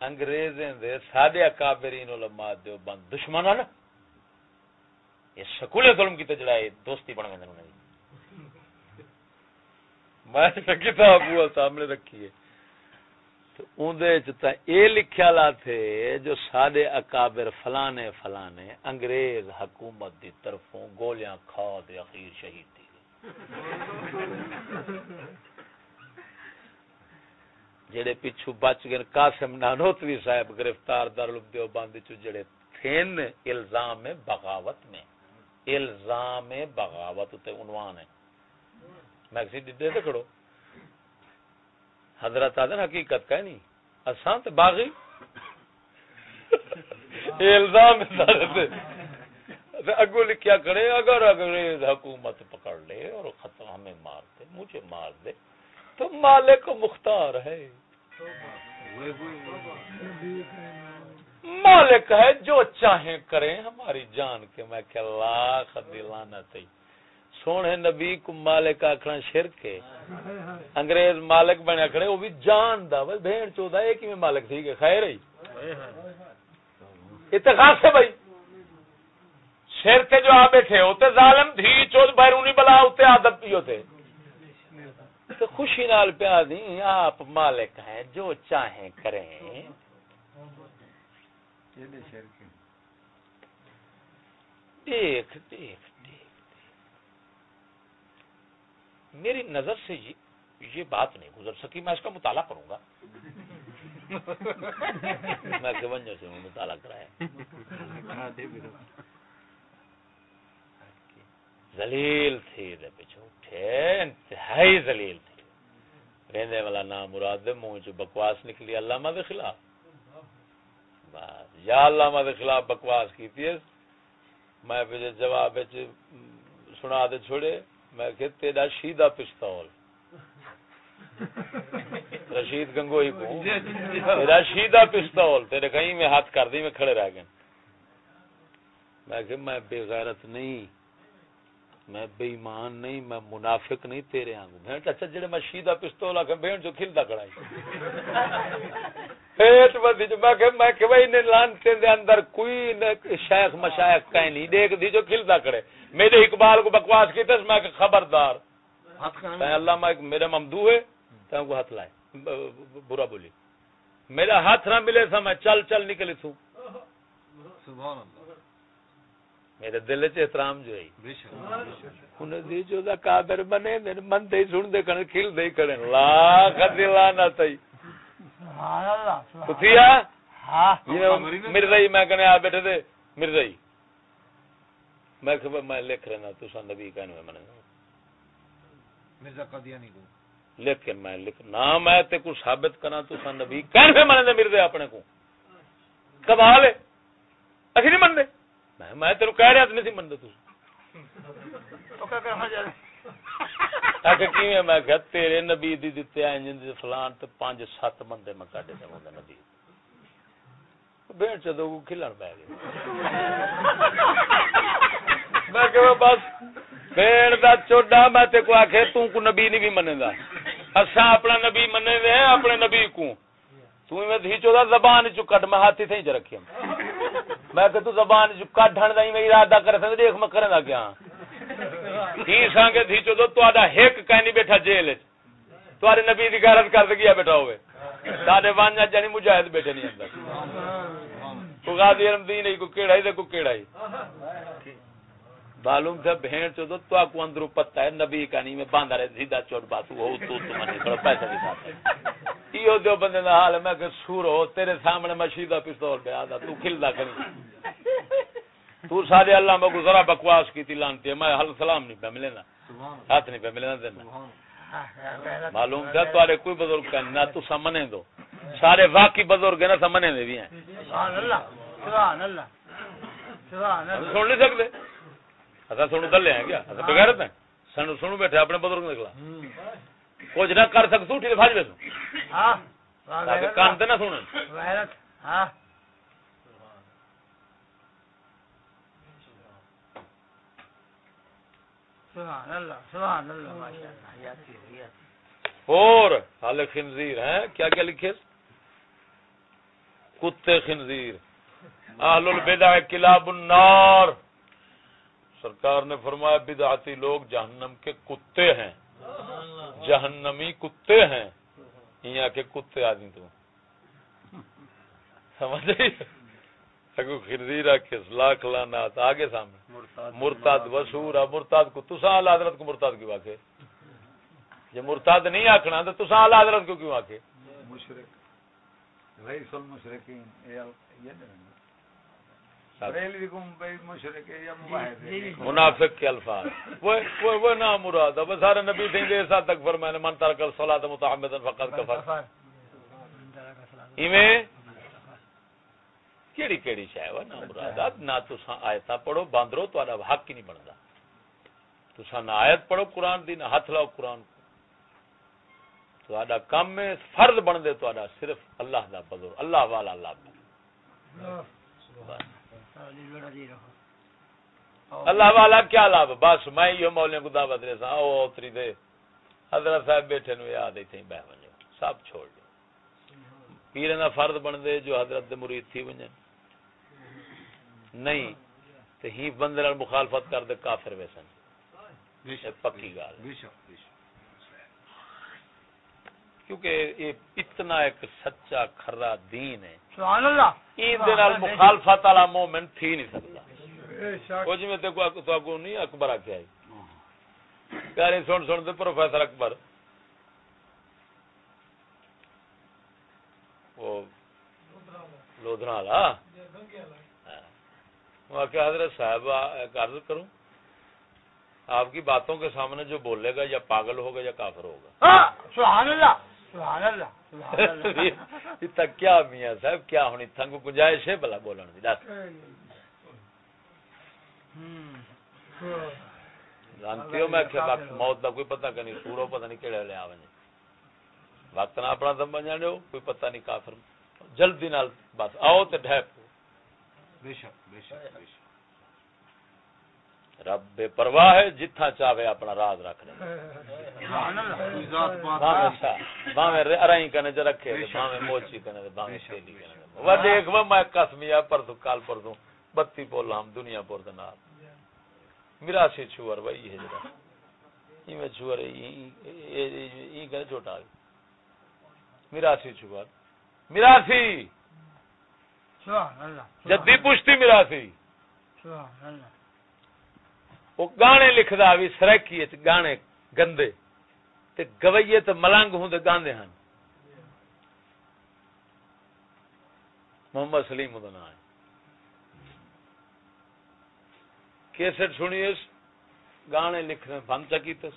انگریزیں دے سادے اکابرین علماء دیو بند دشمن نا. یہ سکولے ظلم کی تجڑا ہے، دوستی بن گئے انہوں نے. میں کتاب ہوا سامنے رکھی ہے. تو لکھیا لا تھے جو سادے اکابر فلانے فلانے انگریز حکومت دی طرفوں گولیاں کھا دے اخیر شہید تھی۔ جڑے پیچھو بچ گئے، قاسم نانوتوی صاحب گرفتار دارالعلوم دیوبند چ جڑے تھین الزام بغاوت میں۔ الزام بغاوت تے عنوان ہے۔ میں کسی ڈڈے تے کھڑو حضرت آدن حقیقت کا ہے نہیں۔ اساں تے باغی۔ یہ الزام تے۔ اگو لکھیا کرے اگر انگریز حکومت پکڑ لے اور ختم ہمیں مار دے، مجھے مار دے، تو مالک مختار ہے۔ مالک ہے جو چاہیں کریں، ہماری جان کے میں کہ لاکھ دلانا تھی سونے نبی کو مالک آکھنا شرک ہے۔ انگریز مالک بنے کھڑے وہ بھی جان دا بھائی بھیڑ چودا ایک ہی مالک تھی کہ خیر ہی اتخاص ہے بھائی۔ شیر کے جو آ بیٹھے ہوتے ظالم دھی چود بیرونی بلا ہوتے عادت بھی ہوتے۔ تو خوشی نال پیا دی آپ مالک ہیں جو چاہیں کریں۔ دیکھ دیکھ دیکھ میری نظر سے یہ یہ بات نہیں گزر سکی میں اس کا مطالعہ کروں گا۔ میں گونجو سے مطالعہ کرایا۔ زلیل تھی دے پیچھے اٹھے انتہائی زلیل تھی۔ رہنے والا نام مراد منہ چ بکواس نکلی علامہ دے خلاف۔ یا علامہ دے خلاف بکواس کی تھی میں پھر جواب سنا دے چھوڑے۔ میں کہ تیرا شیدہ پستول رشید گنگوئی کو۔ تیرا شیدہ پستول تیرے کہیں میں ہاتھ کر دی میں کھڑے رہ گئے۔ میں کہ میں بے غیرت نہیں، میں بے ایمان نہیں، میں منافق نہیں تیرے آنگو بھین اچھا جڑے میں شیدہ پستول آکھا بھین جو کھلدا کڑائی پیٹ جو میں کہ میں کہ بھائی نے لانتے دے اندر کوئی شیخ مشایخ کہیں نہیں۔ دیکھ دی جو کھلدا کڑے میرے اقبال کو بکواس کی تس میں کہ خبردار۔ اللہ میں میرے ممدو ہے تو کو ہاتھ لائے۔ برا بولی۔ میرا ہاتھ نہ ملے تھا میں چل چل نکلی تھوں۔ سبحان اللہ۔ میرے دل چ احترام جو ہے۔ انہیں دی جو دا قادر بنے من دے سن دے کنے کھل دے کنے لا خدلا نہ تئی سبحان اللہ کتھیا ہاں۔ مرزائی میں کنے آ بیٹھے دے مرزائی۔ میں کہ میں لکھ رہا تو سن نبی کہنے میں منے مرزا قادیانی کو لیکن میں لکھ نہ میں تے کو ثابت کرنا تو سن نبی کہنے میں منے مرزا اپنے کو۔ کمال ہے؟ اسی نہیں مننے میں تیرو کہہ رہا نہیں منتے میں کہ تیرے نبی دی دتے فلان تے پانچ سات بندے میں نبی چدو کو کھلن پے گئے میں کہ بس دا چوڈا میں تے کو آکھے تو کو نبی نہیں بھی منے گا اپنا نبی منے دے اپنے نبی کو تو میں دھی چودا زبان چ کٹ میں ہاتھ تھی رکھے میں کہ تو زبان جو کڈھن دا میں ارادہ کر سکدا دیکھ میں کرنا کیا کی سانگے تھی چودو تہاڈا ہک کہنی بیٹھا جیل وچ۔ تہاڈے نبی دی غیرت کر گیا بیٹھا ہوے ساڈے وانجا جانی مجاہد بیٹھے نہیں اندر۔ تو غازی رمدین کو کیڑا ہی تے کو کیڑا ہی معلوم تھا بہن چودو تو کو اندرو پتہ ہے نبی کہانی میں باندھا رہے سیدھا چوٹ باتو ہو تو تو منی، بڑا پیسہ بھی ساتھ ایو جو بندے دا حال ہے، میں کہ سور ہو تیرے سامنے مشیدہ پستول پہ آدھا، تو کھلدا کری تو سارے اللہ میں کو ذرا بکواس کی تھی لانتی ہے میں حل سلام نہیں پہ ملے نا۔ ہاتھ نہیں پہ ملے نا دینا معلوم تھا تارے کوئی بزرگ کا نہ تو سمنے دو۔ سارے واقعی بزرگ نا سمنے دے بھی ہیں۔ سبحان اللہ سبحان اللہ سبحان اللہ۔ سن نہیں سکتے۔ اصا سنو دلے ہیں کیا؟ اصا بغیرت ہیں۔ سنو سنو بیٹھے اپنے بزرگ نکلا۔ کچھ نہ کر سکتو ٹھیک بھاج بے ہاں کان تے نہ سنن۔ ہاں۔ سبحان اللہ سبحان اللہ، ماشاءاللہ اور حال خنزیر ہیں، کیا کیا لکھے؟ کتے خنزیر۔ اہل البدع کلاب النار۔ سرکار نے فرمایا، بدعتی لوگ جہنم کے کتے ہیں۔ جہنمی کتے ہیں۔ یہاں کے کتے آدمی تو۔ سمجھ اگو خردیرا کس لاکھ لانات آگے سامنے۔ مرتاد وسور مرتاد کو تسا اعلی حضرت کو مرتاد کیوں آکے یہ مرتاد نہیں آکھنا تو تسا اعلی حضرت کو کیوں آکے مشرک رئیس المشرکین یہ منافق کے الفاظ۔ وہ وہ نام مراد ہے۔ سارے نبی تھے دیر سال تک فرمائے من ترک الصلاۃ متعمدا فقط کفر. ایویں کیڑی کیڑی شے ہے نام مراد نہ تساں آیتاں پڑھو باندرو تہاڈا حق ہی نہیں بندا تساں نہ آیت پڑھو قرآن دی نہ ہاتھ لاؤ قرآن کو تہاڈا کام میں فرض بن دے تہاڈا صرف اللہ دا بزرگ اللہ والا اللہ اللہ والا کیا لابھ بس میں یہ مولے کو دعوت دے سا او اتری دے حضرت صاحب بیٹھے نو یاد ایتھے بہ ونجو سب چھوڑ دو پیر دا فرض بن دے جو حضرت دے مرید تھی ونجن نہیں تے ہی بندے نال مخالفت کر دے کافر ویسن پکی گل کیونکہ یہ اتنا ایک سچا کھرا دین ہے سبحان اللہ۔ این دے نال مخالفت والا مومن تھی نہیں سکتا۔ کچھ میں تے کو تو کو نہیں اکبر آکھیا ہے۔ پیارے سن سن تے پروفیسر اکبر۔ وہ لودھنا والا۔ وہ کہ حضرت صاحب عرض کروں آپ کی باتوں کے سامنے جو بولے گا یا پاگل ہوگا یا کافر ہوگا۔ سبحان اللہ کیا میاں صاحب کیا ہونی تھنگ گنجائش ہے؟ بلا بولن دی دس۔ جانتی ہو میں کہ وقت موت دا کوئی پتہ نہیں سورو پتہ نہیں کیڑے لے آویں وقت نہ اپنا دم بن جانے کوئی پتہ نہیں کافر۔ جلدی نال بس آؤ تے ڈھپ بے شک بے شک بے شک۔ رب بے پرواہ ہے جتھا چاہے اپنا راز رکھ لے۔ باویں ارائی کنے رکھے باویں موچی کنے تے باویں سیلی کنے وا دیکھ وا میں قسمیا پرسوں کال پرسوں بتی پولا ہم دنیا دے نال۔ میرا سی چھوار وہی ہے جڑا۔ ای میں ای کنے چھوٹا میرا سی چھوار۔ میرا سی! جدی پشتی میرا سی۔ وہ گانے لکھدا بھی سرکی گانے گندے۔ تے گویے تے ملنگ ہوندے گاندے ہن۔ محمد سلیم دا نام ہے۔ کیسٹ سنی گانے لکھنے بند چکی تس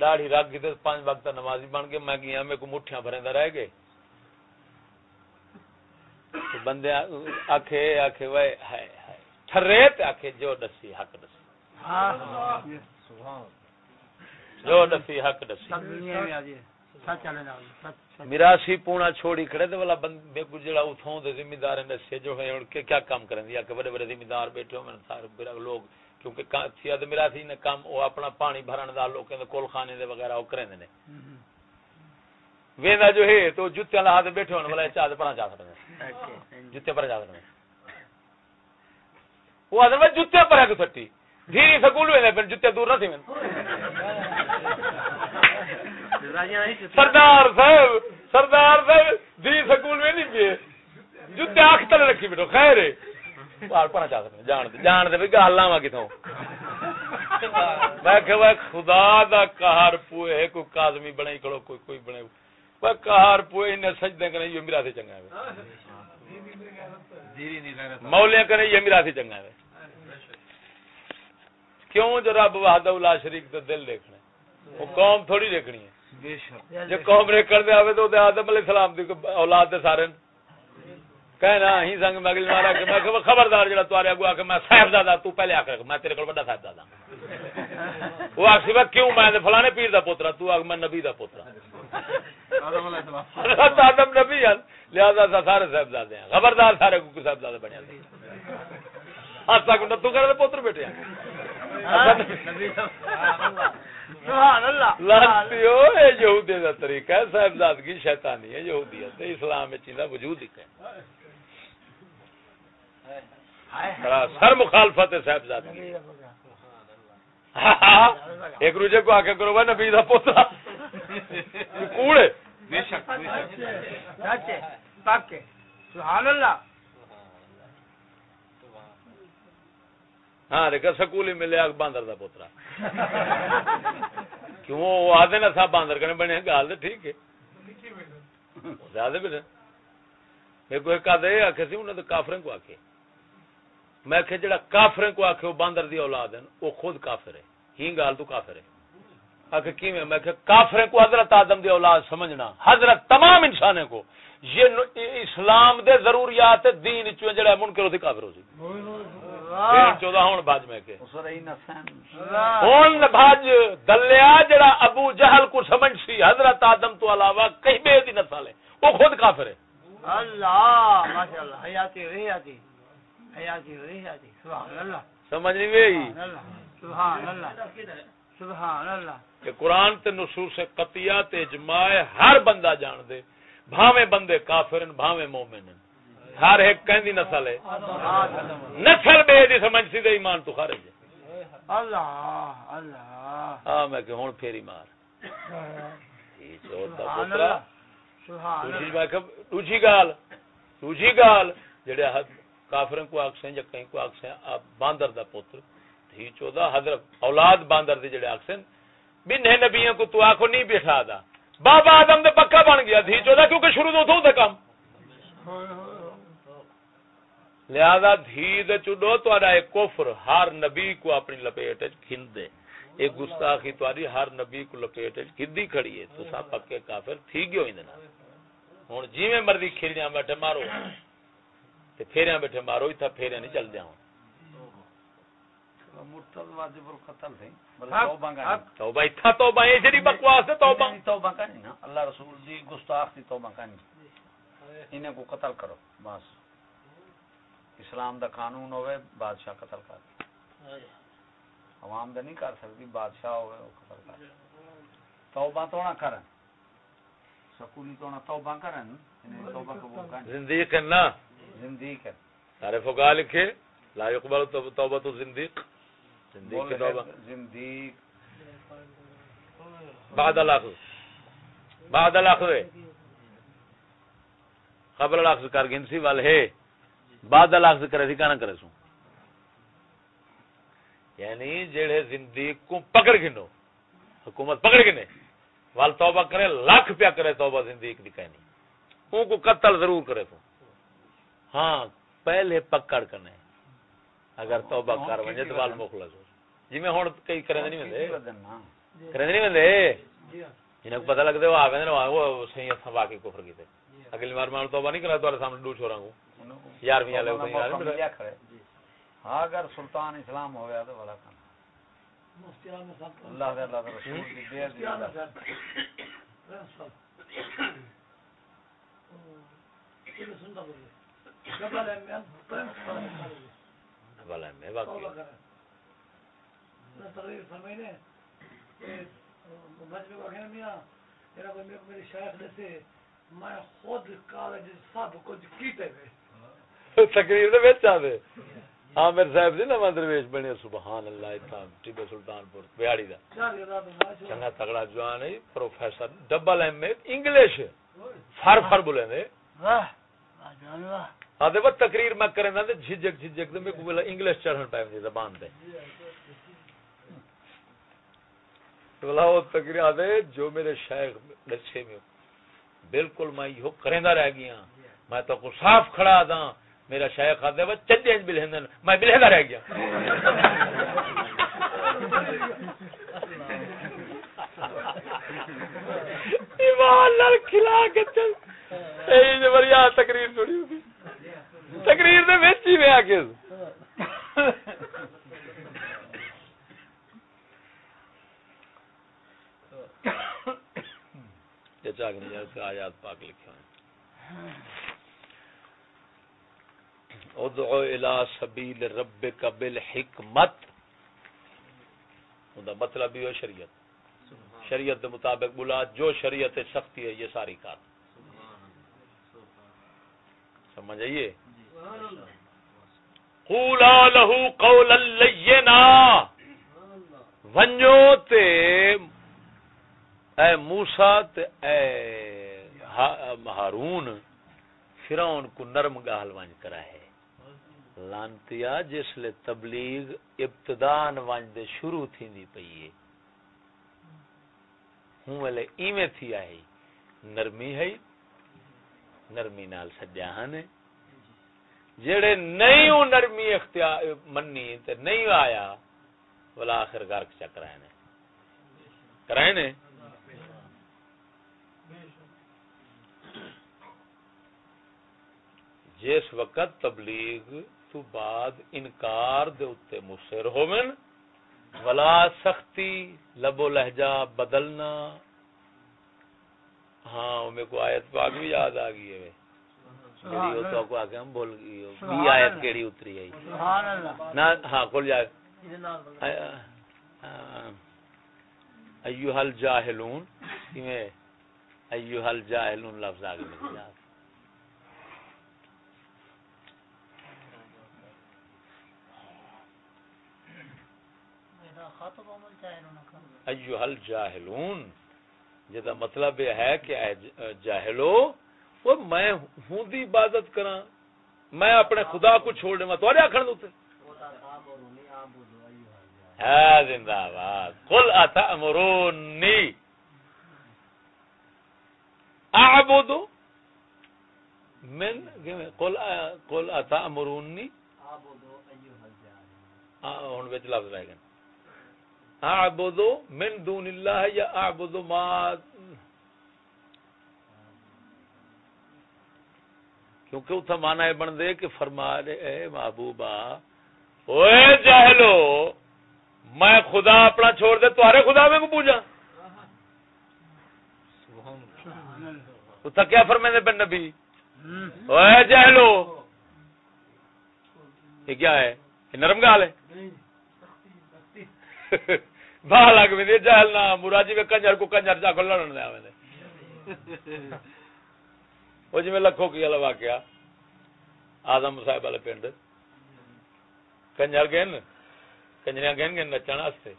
داڑھی رکھ گئی تس پانچ وقت نمازی بن کے میں گیا میں کو مٹھیاں بھریندا رہ گئے۔ بندے آکھے آکھے وے ہائے ہائے۔ ٹھرے تے آکھے جو دسی حق دسی۔ جو دسی حق دسی۔ میراسی پونا چھوڑی کھڑے تے والا بند بے کو جڑا دے ذمہ دار نے سے جو ہے ان کے کیا کام کرن دیا کہ بڑے بڑے ذمہ دار بیٹھے ہو سارے لوگ۔ کیونکہ تے میراسی نے کام او اپنا پانی بھرن دا لوکاں دے کول خانے دے وغیرہ او کریندے نے۔ ویندا جو ہے تو جُتیاں لا تے بیٹھے ہون والا چاہ تے پرا جا سکدے جُتے پر جا سکدے وہ ادھر میں جُتے پر ہے کو سٹی دھیری سکول ویندے پھر جُتے دور نہ تھی میں سردار صاحب سردار صاحب دی سکول میں نہیں پیے جتے آنکھ تلے رکھی بیٹھو خیر ہے بار پڑھنا چاہ سکتے جان دے جان دے بھی گال لاواں کتوں میں کہ وہ خدا دا قہر پوئے ہے کوئی کاظمی بنائی کھڑو کوئی کوئی بنے وہ قہر پوئے نے سجدے کرنے یہ میرا سے چنگا ہے مولیا کرنے یہ میرا چنگا ہے۔ کیوں جو رب وحدہ لا شریک تے دل دیکھنا ہے وہ قوم تھوڑی دیکھنی ہے۔ جو قوم ریکڑ دے آوے تو دے آدم علیہ السلام دی اولاد دے سارے کہنا ہی سنگ مگل مارا کہ میں کہ خبردار جڑا توارے اگو آ کے میں صاحبزادہ تو پہلے آ کر میں تیرے کول بڑا صاحبزادہ وہ آخ سی کیوں؟ میں فلانے پیر دا پوترا تو آخ میں نبی دا پوترا۔ حضرت آدم نبی ہیں لہذا سا سارے صاحبزادے ہیں۔ خبردار سارے کو صاحبزادے بنے ہیں ہاں کو تو کر پوتر بیٹے ہیں۔ سبحان اللہ۔ لانتی ہو یہ یہودی دا طریقہ ہے صاحبزادگی شیطانی ہے یہودیت ہے۔ اسلام میں چیزا وجود ہی بڑا سر مخالفت ہے صاحبزادگی ایک روجے کو آکے کرو نبی دا پوترا یہ کوڑے بے شک بے شک سچ ہے پاک ہے سبحان اللہ ہاں دیکھا سکول ہی ملے باندر دا پوترا کیوں وہ آدھے نا صاحب باندر کرنے بنے گال تو ٹھیک ہے زیادہ بھی نہیں میرے کو ایک آدھے آکھے سی تو کافریں کو آکھے میں کہ جڑا کافریں کو آکھے وہ باندر دی اولاد ہیں وہ خود کافر ہے ہی گال تو کافر ہے میں میں کہ کافریں کو حضرت آدم دی اولاد سمجھنا۔ حضرت تمام انسانے کو۔ یہ اسلام دے ضروریات دین چوں جڑا منکر ہوتی کافر ہو سی چودہ ہون باج میں کے ہون بھاج دلیا جڑا ابو جہل کو سمجھ سی حضرت آدم تو علاوہ کہیں بے دی نسل ہے وہ خود کافر ہے۔ اللہ ماشاء اللہ حیاتی رحیاتی حیاتی رحیاتی سبحان اللہ۔ سمجھ نہیں گئی سبحان اللہ سبحان اللہ۔ کہ قرآن تے نصوص قطعہ تے اجماع ہر بندہ جان دے بھاویں بندے کافر بھاویں مومن ہر ایک کہندی نسل ہے۔ نسل بے دی سمجھ سی دے ایمان تو خارج ہے۔ اللہ اللہ۔ ہاں میں کہ ہن پھیری مار۔ سبحان اللہ سبحان دوسری اللہ۔ میں کہ دوسری گال دوسری گال جڑے کافرن کو آکسیں یا کہیں کو آکسیں آپ باندر دا پتر تھی چودہ حضرت اولاد باندر دی جڑے آکسیں بنہ نبیوں کو تو آکھو نہیں بیٹھا دا۔ بابا آدم دے پکا بن گیا تھی چودہ کیونکہ شروع تو تھوں دے کام۔ لہذا دھی دے چڈو تہاڈا ایک کفر، ہر نبی کو اپنی لپیٹ وچ کھند دے ایک گستاخی تہاڈی ہر نبی کو لپیٹ وچ کھدی کھڑی ہے۔ تو سب پکے کافر تھی گیو ایندے نال ہن جویں مرضی کھیلیاں بیٹھے مارو۔ تے پھیریاں بیٹھے مارو ایتھا پھیریاں نہیں چل دیاں مرتد واجب القتل حق- توبہ کا توبہ یہ جڑی بکواس ہے توبہ۔ توبہ کا نہیں نا۔ اللہ رسول دی گستاخ دی توبہ کا نہیں۔ انہیں کو قتل کرو بس۔ اسلام دا قانون ہوئے بادشاہ قتل کر عوام دا نہیں کر سکتی بادشاہ ہوئے وہ قتل کر توبہ تو نہ کرن۔ سکولی تو نہ توبہ کرن انہیں توبہ قبول کرن۔ زندگی کرنا زندگی کر سارے فقہ لکھے لا يقبل توبہ تو زندیق بعد الاخذ بعد الاخذ قبل الاخذ کر گنسی وال ہے۔ بعد الاخذ کرے تھی کانا کرے سو۔ یعنی جڑے زندگی کو پکڑ گنو حکومت پکڑ گنے وال توبہ کرے لاکھ پیا کرے توبہ زندگی کی کہنی ان کو قتل ضرور کرے تو ہاں پہلے پکڑ کرنے۔ اگر توبہ کر ونجے تو وال مخلص ہو جی میں ہن کئی کرے نہیں وندے کرے نہیں وندے انہیں کو پتہ لگتا ہے وہ آگے نا وہ صحیح ہے واقعی کفر کی تھے۔ اگلی بار میں توبہ نہیں کرا تو سامنے ڈو چھوڑا ہوں یارویں والے کو یار میرا ہاں اگر سلطان اسلام ہو گیا تو بڑا کام۔ اللہ دے اللہ دے رسول دی دیر دی۔ بھلا میں واقعی میں خود کالج سب کچھ کیتے ہوئے تقریر دے وچ آوے عامر صاحب نواں درویش بنے سبحان اللہ ٹیبے سلطان پور بیاڑی دا چنگا تگڑا جوان ہے professor double M A English فر فر بولے نے واہ جان واہ آدھے وہ تقریر میں کرنا تے جھجک جھجک تے میں کو بولا انگلش چڑھن ٹائم دی زبان تے بولا وہ تقریر آدھے جو میرے شیخ دسے میں بالکل میں یہ کریندا رہ گیا ہاں۔ میں تو کو صاف کھڑا دا ہاں۔ میرا شیخ آدھے وہ چنجے بلہندن میں بلہندا رہ گیا۔ ایمان لال کھلا کے چل۔ اے جو جی بڑھیا تقریر چھوڑی ہوگی تقریر دے وچ ہی آ کے یہ چاک نہیں جائے آیات پاک لکھے ہیں۔ ادعو الى سبیل ربک بالحکمت۔ مطلب یہ ہے شریعت۔ شریعت کے مطابق بلا جو شریعت سختی ہے یہ ساری کار۔ سمجھ آئیے قولا لہو قولا لینا۔ ونجو تے اے موسا تے اے ہا- ہارون، فرعون کو نرم گال ونج کرا ہے لانتیا جس لے تبلیغ ابتدان ونج دے شروع تھی پئی ہے۔ ہوں ویلے ایویں تھی آئی نرمی ہے، نرمی نال سجا ہن جڑے نہیں ہوں نرمی اختیار منی تے نہیں آیا، ولا آخر گرک چکرائے نے کرائے نے؟ جس وقت تبلیغ تو بعد انکار دے اتے مصر ہومن ولا سختی، لب و لہجہ بدلنا۔ ہاں میرے کو آیت پاک بھی یاد آ گئی ہے جڑی وہ تو کو آگے ہم بول آیت کیڑی اتری ہے سبحان اللہ نہ ہاں کھول جائے ایوہ الجاہلون کیویں ایوہ الجاہلون لفظ آگے ایوہ الجاہلون جدا مطلب یہ ہے کہ جاہلو وہ میں ہوں دی عبادت کراں میں اپنے خدا کو چھوڑ دے میں تو آخر دوتے ہے زندہ باد قل اتامرونی اعبد من قل قل اتامرونی ہاں ہن وچ لفظ رہ گئے اعبد من دون اللہ یا اعبد ما کیونکہ اتھا مانا ہے بن دے کہ فرما رہے اے محبوبہ اوے جہلو میں خدا اپنا چھوڑ دے تمہارے خدا میں کو پوجا تو کیا فرمائے بن نبی؟ اے جہلو۔ یہ کیا ہے؟ یہ نرم گال ہے؟ باہ لگ بھی جہل نہ مراجی میں کنجر کو کنجر جا کو لڑن دیا میں وہ جی میں لکھوں کی والا واقعہ آدم صاحب والے پنڈ کنجر گئے کنجریاں گئے گئے نچن واسطے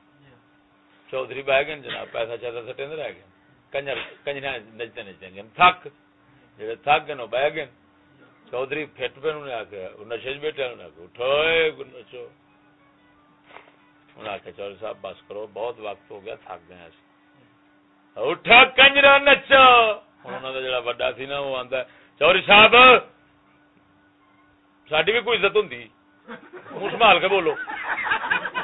چودھری بہ گئے جناب پیسہ چیسا سٹے رہ گئے کنجر کنجریاں نچتے نچتے گئے تھک جی تھک گئے بہ گئے چودھری فٹ پہ انہیں آ کے نشے چ بیٹھے انہیں آ کے اٹھو نچو انہیں آ کے چودھری صاحب بس کرو بہت وقت ہو گیا تھک گئے اٹھا کنجرا نچو انہوں کا جڑا وڈا سی نا وہ آتا چوری صاحب ساری بھی کوئی عزت ہوں منہ سنبھال کے بولو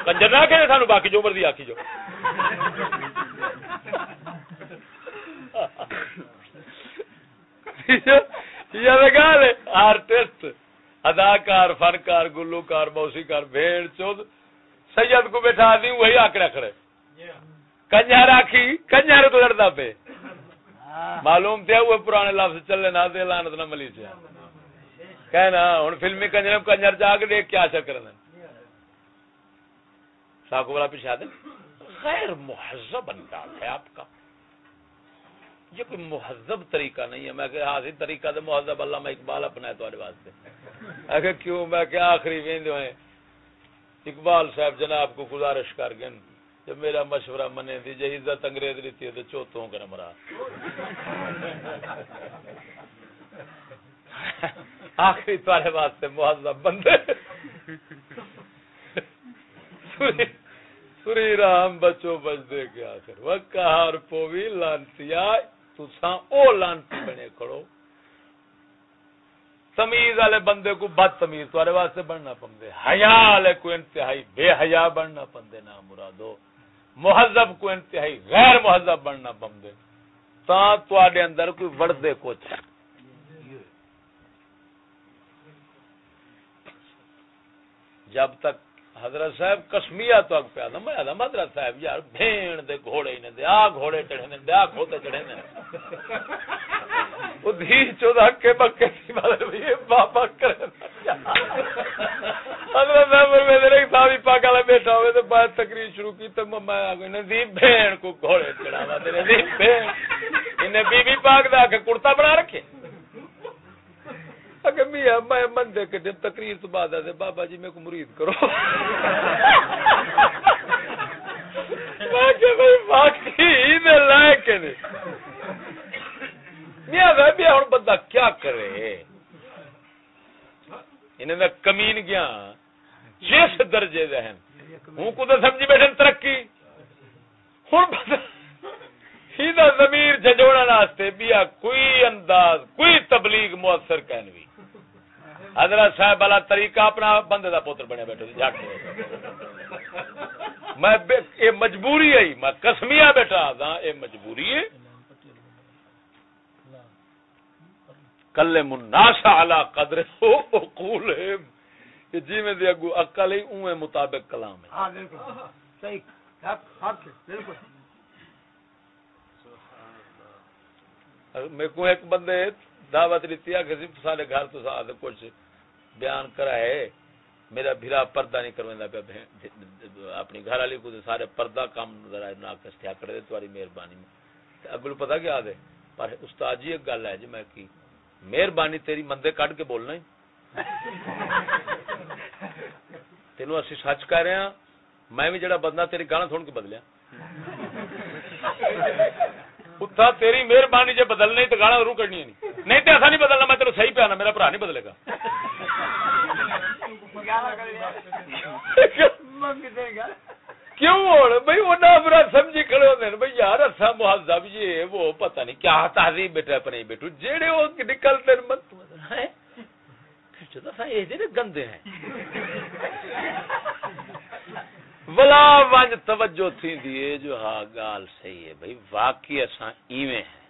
کنجر نہ کہ سانو باقی جو مرضی آخی جو گل آرٹسٹ اداکار فنکار گلوکار موسیقار بھیڑ چود سید کو بیٹھا دی وہی آکڑا کھڑے کنجر آخی کنجر تو لڑتا پہ معلوم تھا وہ پرانے لفظ چلے نہ دے لانت نہ ملی سے۔ کہنا ہوں فلمی کنجر کنجر جا کے دیکھ کیا اثر کرنا ساکو والا پیچھا دے غیر مہذب انداز ہے آپ کا۔ یہ کوئی مہذب طریقہ نہیں ہے۔ میں کہ ہاں، حاضر طریقہ دے مہذب اللہ میں اقبال اپنا ہے واسطے۔ اگر کیوں؟ میں کہ آخری ویند ہوئے۔ اقبال صاحب جناب کو گزارش کر گئے۔ جب میرا مشورہ منے دی جی عزت انگریز لیتی ہے تو چوتوں کر مرا۔ آخری تارے واسطے مہذب بندے۔ سری رام بچو بچ دے کے آخر وہ کہار پوی لانتی آئے او لانتی بنے کھڑو۔ تمیز والے بندے کو بد تمیز تارے واسطے بننا پندے۔ حیا والے کو انتہائی بے حیا بننا پندے نا مرادو مہذب کو انتہائی غیر مہذب بننا پمدے تا تواڈے اندر کوئی وردے کچھ جب تک حضرت صاحب کسمیا تو اگ پیا میں آدم، حضرت صاحب یار، بھین دے گھوڑے نے، دے آ گھوڑے چڑھے نے، دے آ کھوتے چڑھے نے۔ وہ دھی چودہ کے بکے سی والے بھی بابا کرے حضرت صاحب میں میرے صاحب پاک والا بیٹھا ہوئے، تو بعد تقریر شروع کی، تو میں آ گئی نے دی بھین کو گھوڑے چڑھاوا دے دی بھین۔ انہیں بی بی پاک دا کے کرتا بنا رکھے۔ اگر میاں میں من دے کے جب تقریر تو بعد آتے بابا جی میں کو مرید کرو۔ میں کہ بھائی واقعی میں لائے نہیں۔ میاں میں ہوں، بندہ کیا کرے؟ انہیں میں کمین گیا۔ جس درجے دہن ہوں کو تو سمجھی بیٹھے ترقی۔ ہوں بندہ سیدھا زمیر ججوڑا ناستے بیا کوئی انداز، کوئی تبلیغ مؤثر کہنوی۔ حضرت صاحب والا طریقہ اپنا بندے دا پوتر بنے بیٹھے جٹ میں یہ مجبوری ہے میں کسمیا بیٹھا دا یہ مجبوری ہے۔ کلے مناسا قدر ہے۔ جی میں اگو عقل ہی اوے مطابق کلام ہے۔ ہاں بالکل۔ صحیح۔ حق بالکل۔ میرے کو ایک بندے دعوت لیتی ہے کہ سارے گھر تو ساتھ کچھ بیان کرا ہے میرا بھرا پردہ نہیں کروا پیا اپنی گھر والی کو سارے پردہ کام ذرا ناقص تھیا کرے تمہاری مہربانی۔ میں اگلو پتا کیا دے پر استاد جی ایک گل ہے جی میں کی مہربانی تیری مندے کٹ کے بولنا ہی؟ تینوں اسی سچ کہہ رہے ہیں میں بھی جڑا بندہ تیری گانا سن کے بدلیا۔ اتھا تیری مہربانی جی بدلنے تو گانا ضرور کرنی نہیں نہیں تو ایسا نہیں بدلنا میں تیرے صحیح پیا میرا برا نہیں بدلے گا کیوں بھائی وہ نہ برا سمجھی کھڑے ہوتے ہیں بھائی یار اصا مہذب یہ وہ پتہ نہیں کیا تہذیب بیٹھا اپنے بیٹھو جیڑے وہ نکلتے گندے ہیں ولا ونج توجہ تھی دیے جو ہاں گال صحیح ہے بھائی، واقعی اساں ایویں ہیں۔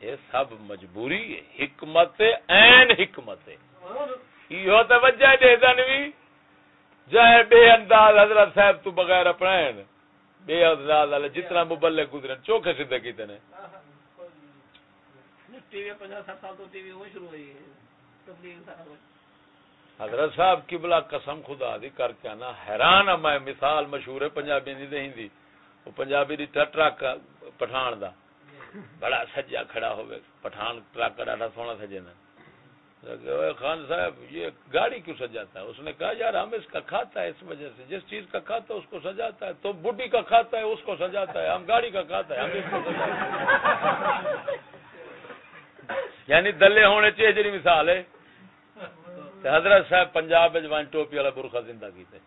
یہ سب مجبوری ہے، حکمت این حکمت یہ توجہ دے دن بھی۔ جائے بے انداز حضرت صاحب تو بغیر اپنائن بے انداز والے جتنا مبلغ گزرن، چوکھے سیدھے کیتے نے۔ ٹی وی پچاس سات سال تو ٹی وی ہوئی شروع ہوئی ہے۔ تبلیغ سارا کچھ حضرت صاحب کی بلا قسم خدا دی کر کے نا حیران ہاں میں، مثال مشہور ہے پنجابی دی دہیں دی۔ وہ پنجابی دی ٹرک پٹھان دا۔ بڑا سجا کھڑا ہوئے، پٹھان ٹرک کا ڈاٹا سونا سجے نا۔ خان صاحب، یہ گاڑی کیوں سجاتا ہے؟ اس نے کہا، یار، ہم اس کا کھاتا ہے، اس وجہ سے۔ جس چیز کا کھاتا ہے، اس کو سجاتا ہے۔ تو بڈی کا کھاتا ہے، اس کو سجاتا ہے۔ ہم گاڑی کا کھاتا ہے، ہم اس کو سجاتا ہے۔ یعنی دلے ہونے چاہیے جی مثال ہے۔ حضرت صاحب پنجاب میں جوان ٹوپی والا برخا زندہ کیتے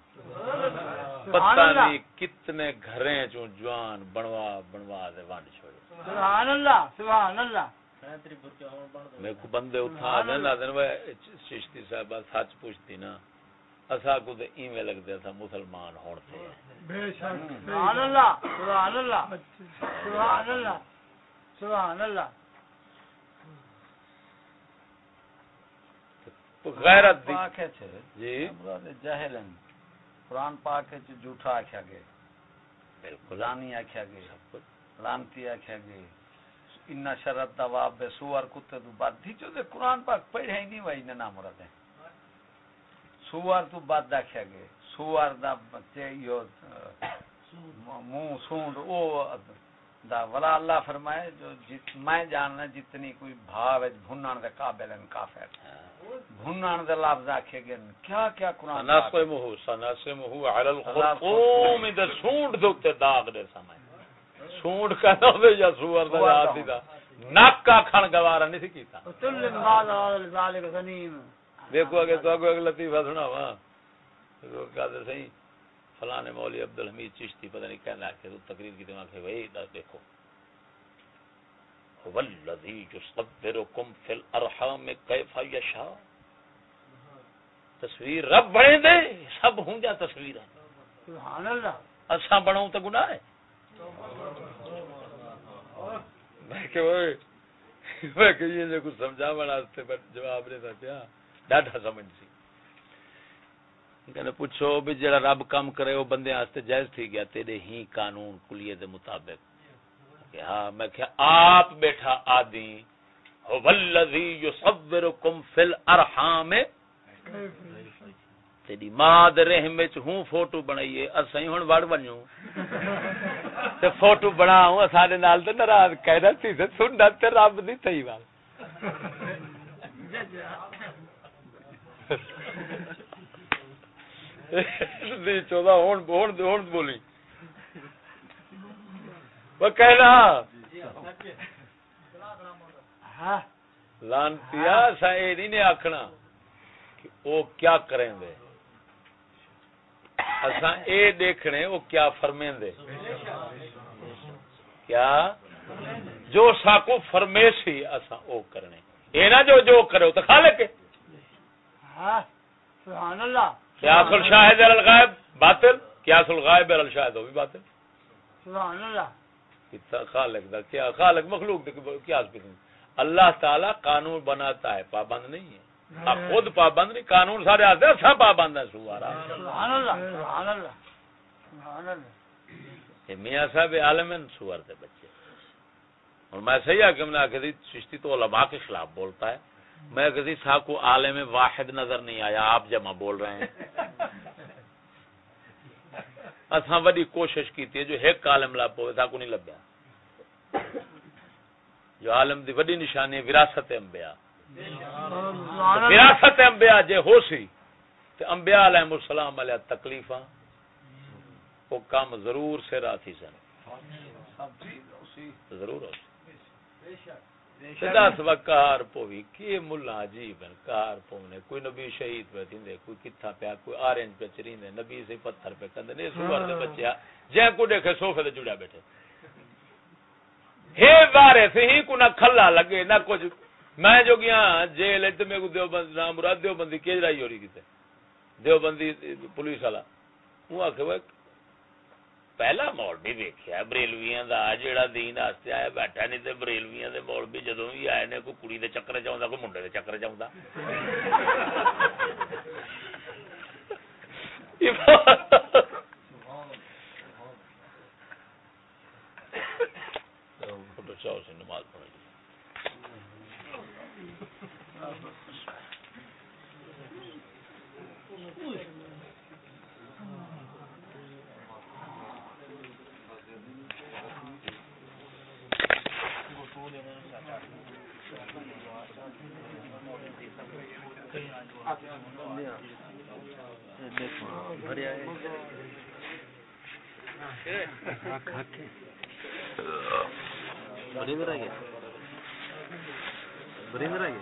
پتہ نہیں کتنے گھریں چوں جوان بنوا بنوا دے وانڈ چھوڑے۔ سبحان اللہ سبحان اللہ۔ میرے کو بندے اٹھا دے نا دن وہ چشتی صاحب سچ پوچھتی نا اسا کو تے ایویں لگدے تھا مسلمان ہون تے سبحان اللہ سبحان اللہ سبحان اللہ سبحان اللہ۔ غیرت دی۔ پاک ہے جی۔ مراد جاہل ہیں قرآن پاک ہے جھوٹا آکھیا گئے۔ بالکل۔ لانی آکھیا گئے۔ لانتی آکھیا گئے۔ ان شرط دواب بے سوار کتے تو بعد۔ دی جو دے قرآن پاک پڑھے ہی نہیں وہی نہ مراد ہے۔ سوار تو آکھیا گئے۔ سوار دا بچے یو منہ سونڈ او دا ولا اللہ فرمائے جو جت میں جاننا جتنی کوئی بھاو ہے بھنن دے قابل ہیں کافر بھنن دے لفظ آکھے گئے کیا کیا قرآن پاک سناسمہ سناسمہ علی الخرقوم دے سونڈ دے اوتے داغ دے سمے سونڈ کا نہ یا سور دا سوار یاد دا نک کا کھن گوارا نہیں سی کیتا۔ وکل بعد ذلك غنیم۔ دیکھو اگے تو اگے لطیفہ سناواں۔ تو مولوی عبد الحمید چشتی پتہ نہیں کہنا کہ تقریر کی دماغ ہے دیکھو۔ هو الذی یصورکم فی الارحام کیف یشاء تصویر رب بنے دے سب ہوں جا تصویر سبحان اللہ۔ اساں بناؤں تو گناہ ہے میں کہ اوئے میں کہ یہ جو کچھ سمجھا بنا واسطے پر جواب نہیں ڈاڈا سمجھ سی۔ کہنے پوچھو بھی جڑا رب کام کرے وہ بندے واسطے جائز تھی گیا تیرے ہی قانون کلیے دے مطابق۔ کہ ہاں میں کہ آپ بیٹھا آدی هو الذی یصورکم فی الارحام. تیری ماں دے رحم وچ ہوں فوٹو بنائیے اسیں ہن وڑ ونجو تے فوٹو بناؤں سارے نال تے ناراض کہدا سی، تے سنت تے رب دی تئی وال۔ دی چودہ، ہون ہون ہون بولی۔ وہ کہنا۔ ہاں۔ لانتیا سا اے نہیں نے آکھنا کہ او کیا کریں دے۔ اساں اے دیکھنے او کیا فرمیں دے۔ کیا؟ جو ساکو فرمیشی اساں او کرنے۔ اے نہ جو جو کرے تو خالق ہے ہاں سبحان اللہ۔ قیاس الشاہد علی الغائب؟ باطل۔ قیاس الغائب علی الشاہد؟ وہ بھی باطل۔ سبحان اللہ۔ کتا خالق دا کیا خالق مخلوق بھی نہیں اللہ تعالی قانون بناتا ہے پابند نہیں ہے۔ آپ خود پابند نہیں قانون سارے آتے ہیں سب پابند ہیں سوارا سبحان اللہ سبحان اللہ سبحان اللہ۔ یہ میاں صاحب عالم ہیں سور دے بچے۔ اور میں صحیح میں نے کہا چشتی تو علماء کے خلاف بولتا ہے۔ میں کسی صاحب کو عالم واحد نظر نہیں آیا آپ جمع بول رہے ہیں۔ اساں بڑی کوشش کی تھی جو ایک عالم لب ہوئے تھا کو نہیں لبیا۔ جو عالم دی بڑی نشانی ہے وراثت انبیاء۔ وراثت انبیاء جے ہو سی تے انبیاء علیہ السلام علیہ تکلیفاں وہ کام ضرور سے راتی سن۔ ضرور ہو سی۔ دس وقت کار پوی کی ملا عجیب ہیں کار پونے کوئی نبی شہید پہ تھیندے، کوئی کتھا پیا، کوئی آرنج پہ چریندے، نبی سے پتھر پہ کندے نے سوار دے بچے جے کو دیکھے سوفے تے جڑیا بیٹھے۔ ہے بارے سے ہی کو نہ کھلا لگے، نہ کچھ۔ میں جو گیا، جیل تے میں کو دیوبند، نام مراد دیوبندی کی جرائی ہو رہی کیتے دیوبندی، پولیس والا۔ وہ آکھے، وہ پہلا مولوی ویکھیا بریلویاں دا جیڑا دین واسطے آیا بیٹھا نہیں تے بریلویاں دے مولوی جدوں بھی آئے نے کوئی کڑی دے چکر چ کوئی منڈے دے چکر چ آوندا نماز بریندر آئیے بریندر آئیے